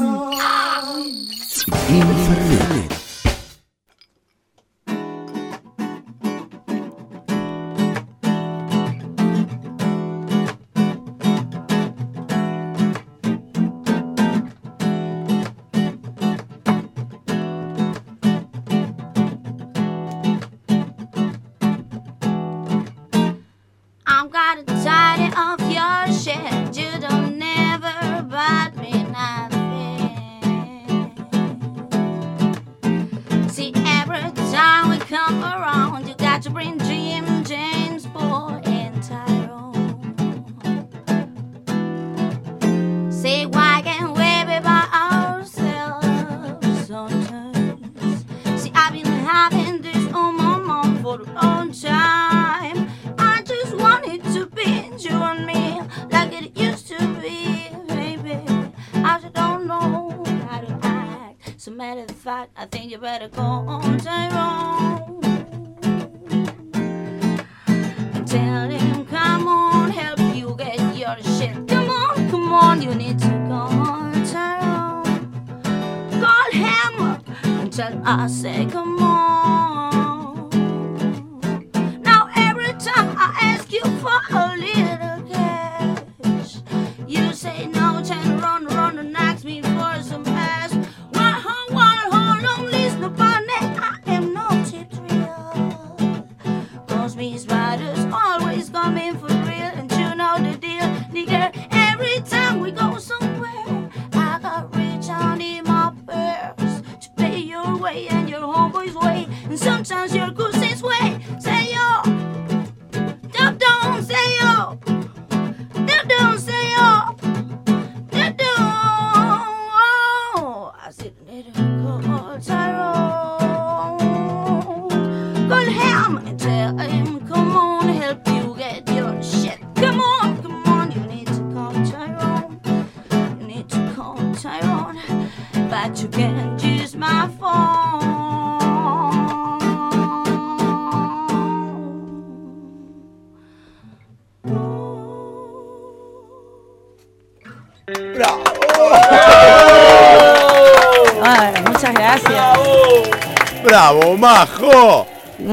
matter of fact, I think you better go on Tyrone and tell him, come on, help you get your shit. Come on, come on, you need to go on Tyrone. Call him and tell I say, come on.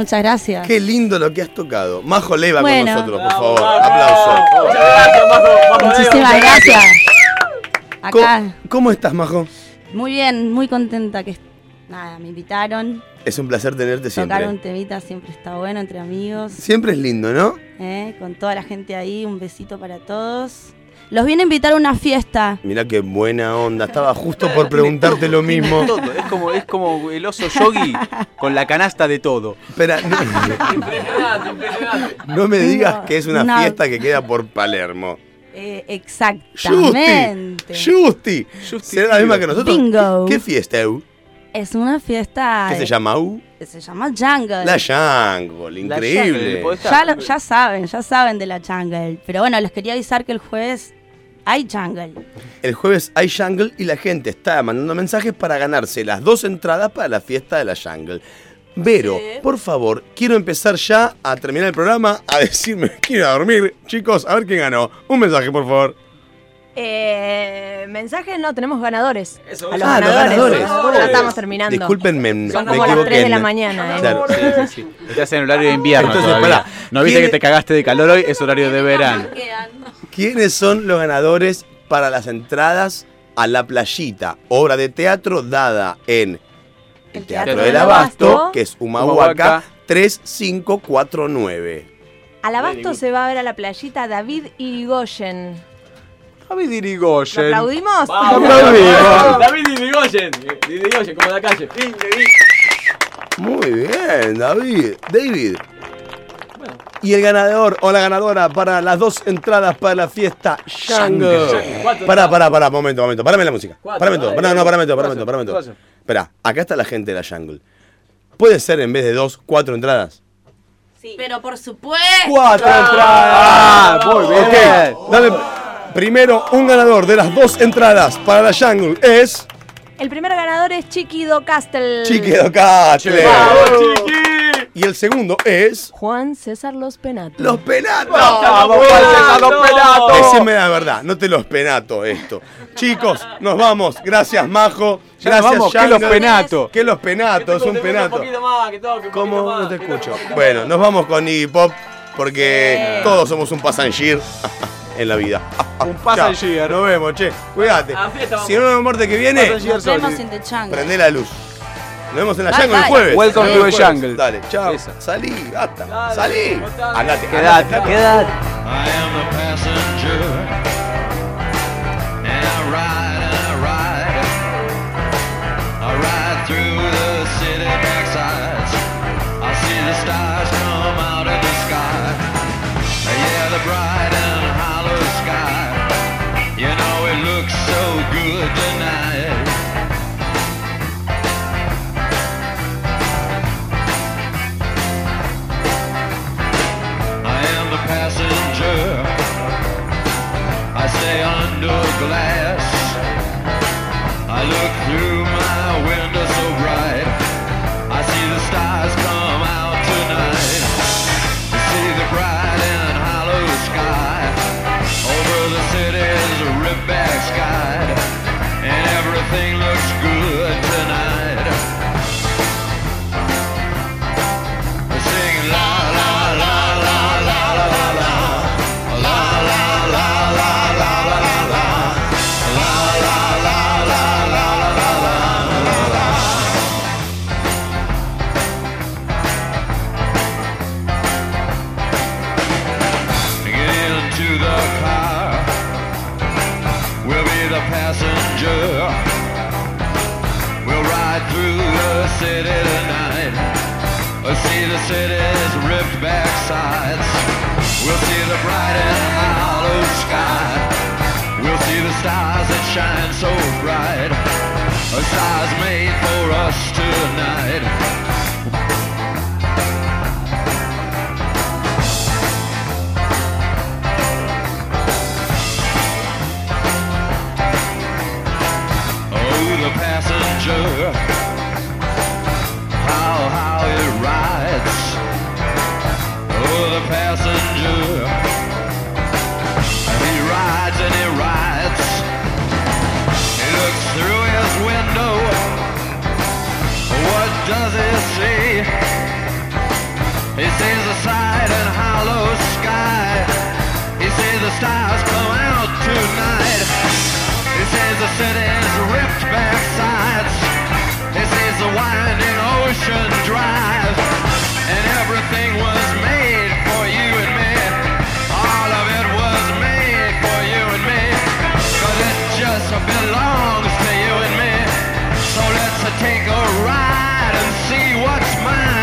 muchas gracias. Qué lindo lo que has tocado. Majo Leva con nosotros, por favor. Aplauso. Muchísimas gracias. ¿Cómo, estás, Majo? Muy bien, muy contenta que nada, me invitaron. Es un placer tenerte siempre. Tocar un temita siempre está bueno entre amigos. Siempre es lindo, ¿no? Eh, con toda la gente ahí, un besito para todos. Los vine a invitar a una fiesta. Mirá qué buena onda. Estaba justo por preguntarte lo mismo. Todo, es como, es como el oso yogi con la canasta de todo. Espera, no, no me digas que es una fiesta que queda por Palermo. Eh, Justi, exactamente. Justi. ¿Será la misma que nosotros? Bingo. ¿Qué, qué fiesta, Eu? Es una fiesta. ¿Qué se eh, llama, Eu? Se llama Jungle. La Jungle, increíble. Ya, lo- ya saben, ya saben de la Jungle. Pero bueno, les quería avisar que el jueves hay Jungle. El jueves hay Jungle y la gente está mandando mensajes para ganarse las dos entradas para la fiesta de la Jungle. Vero, por favor, quiero empezar ya a terminar el programa a decirme, quiero ir a dormir. Chicos, a ver quién ganó. Un mensaje, por favor. Eh, mensajes no, tenemos ganadores. a los Ah, los ganadores. ganadores. Ya estamos terminando. Discúlpenme, me Son como las 3 de la mañana, ¿eh? Claro. Sí, sí, sí. Estás en horario de invierno Entonces, todavía. pará. ¿No viste ¿Quién que te cagaste de calor hoy? Es horario de verano. ¿Quiénes son los ganadores para las entradas a La Playita? Obra de teatro dada en el Teatro, Teatro del Abasto, Abasto. que es Humahuaca Humahuaca. 3549. Al abasto se va a ver a la playita David Irigoyen. David Irigoyen. ¿Lo aplaudimos? Aplaudimos. David Irigoyen. Irigoyen, como la calle. Muy bien, David. David. Y el ganador o la ganadora para las dos entradas para la fiesta. Cuatro Pará, pará, pará, momento, momento. Parame la música. Parame todo. no, dale. parame todo, parame ¿Qué todo, parame ¿Qué todo. pasa? Espera, acá está la gente de la Jungle. ¿Puede ser en vez de dos, cuatro entradas? Pero por supuesto. ¡Cuatro entradas! Ah, muy bien. Ok, dale. Primero, un ganador de las dos entradas para la Jungle es. El primer ganador es Chiquido Castle. Chiqui Docastle. Y el segundo es. Juan César Los Penatos. ¡Los penatos! ¡Vamos, Juan César, los penatos! Decime la verdad, no te los penato esto. Chicos, nos vamos. Gracias, Majo. Ya Gracias, vamos, que los penato. Que los penatos, es un Un penato. poquito más, que toque, un ¿Cómo? No te escucho. Bueno, nos vamos con Iggy Pop porque todos somos un passenger en la vida. Un passenger. Nos vemos, che. Cuídate. Si no nos vemos martes que viene, Nos vemos The prende la luz. Nos vemos en la jungle el jueves. Welcome to the jungle. Dale, chao. Salí, gata. Dale, Salí. cortale. Andate, Quédate, andate. quédate. I am the passenger, and I ride and I ride. I ride through the city backsides. I see the stars come out of the sky. Yeah, the bright and hollow sky. You know it looks so good tonight. glad. Stars that shine so bright. A stars made for us tonight. Oh, the passenger. He see? He sees the and hollow sky. He sees the stars come out tonight. He says the city's ripped back sides. He sees the winding ocean drive. And everything was made for you and me. All of it was made for you and me. It just belongs to you and me. So let's take a ride Mine.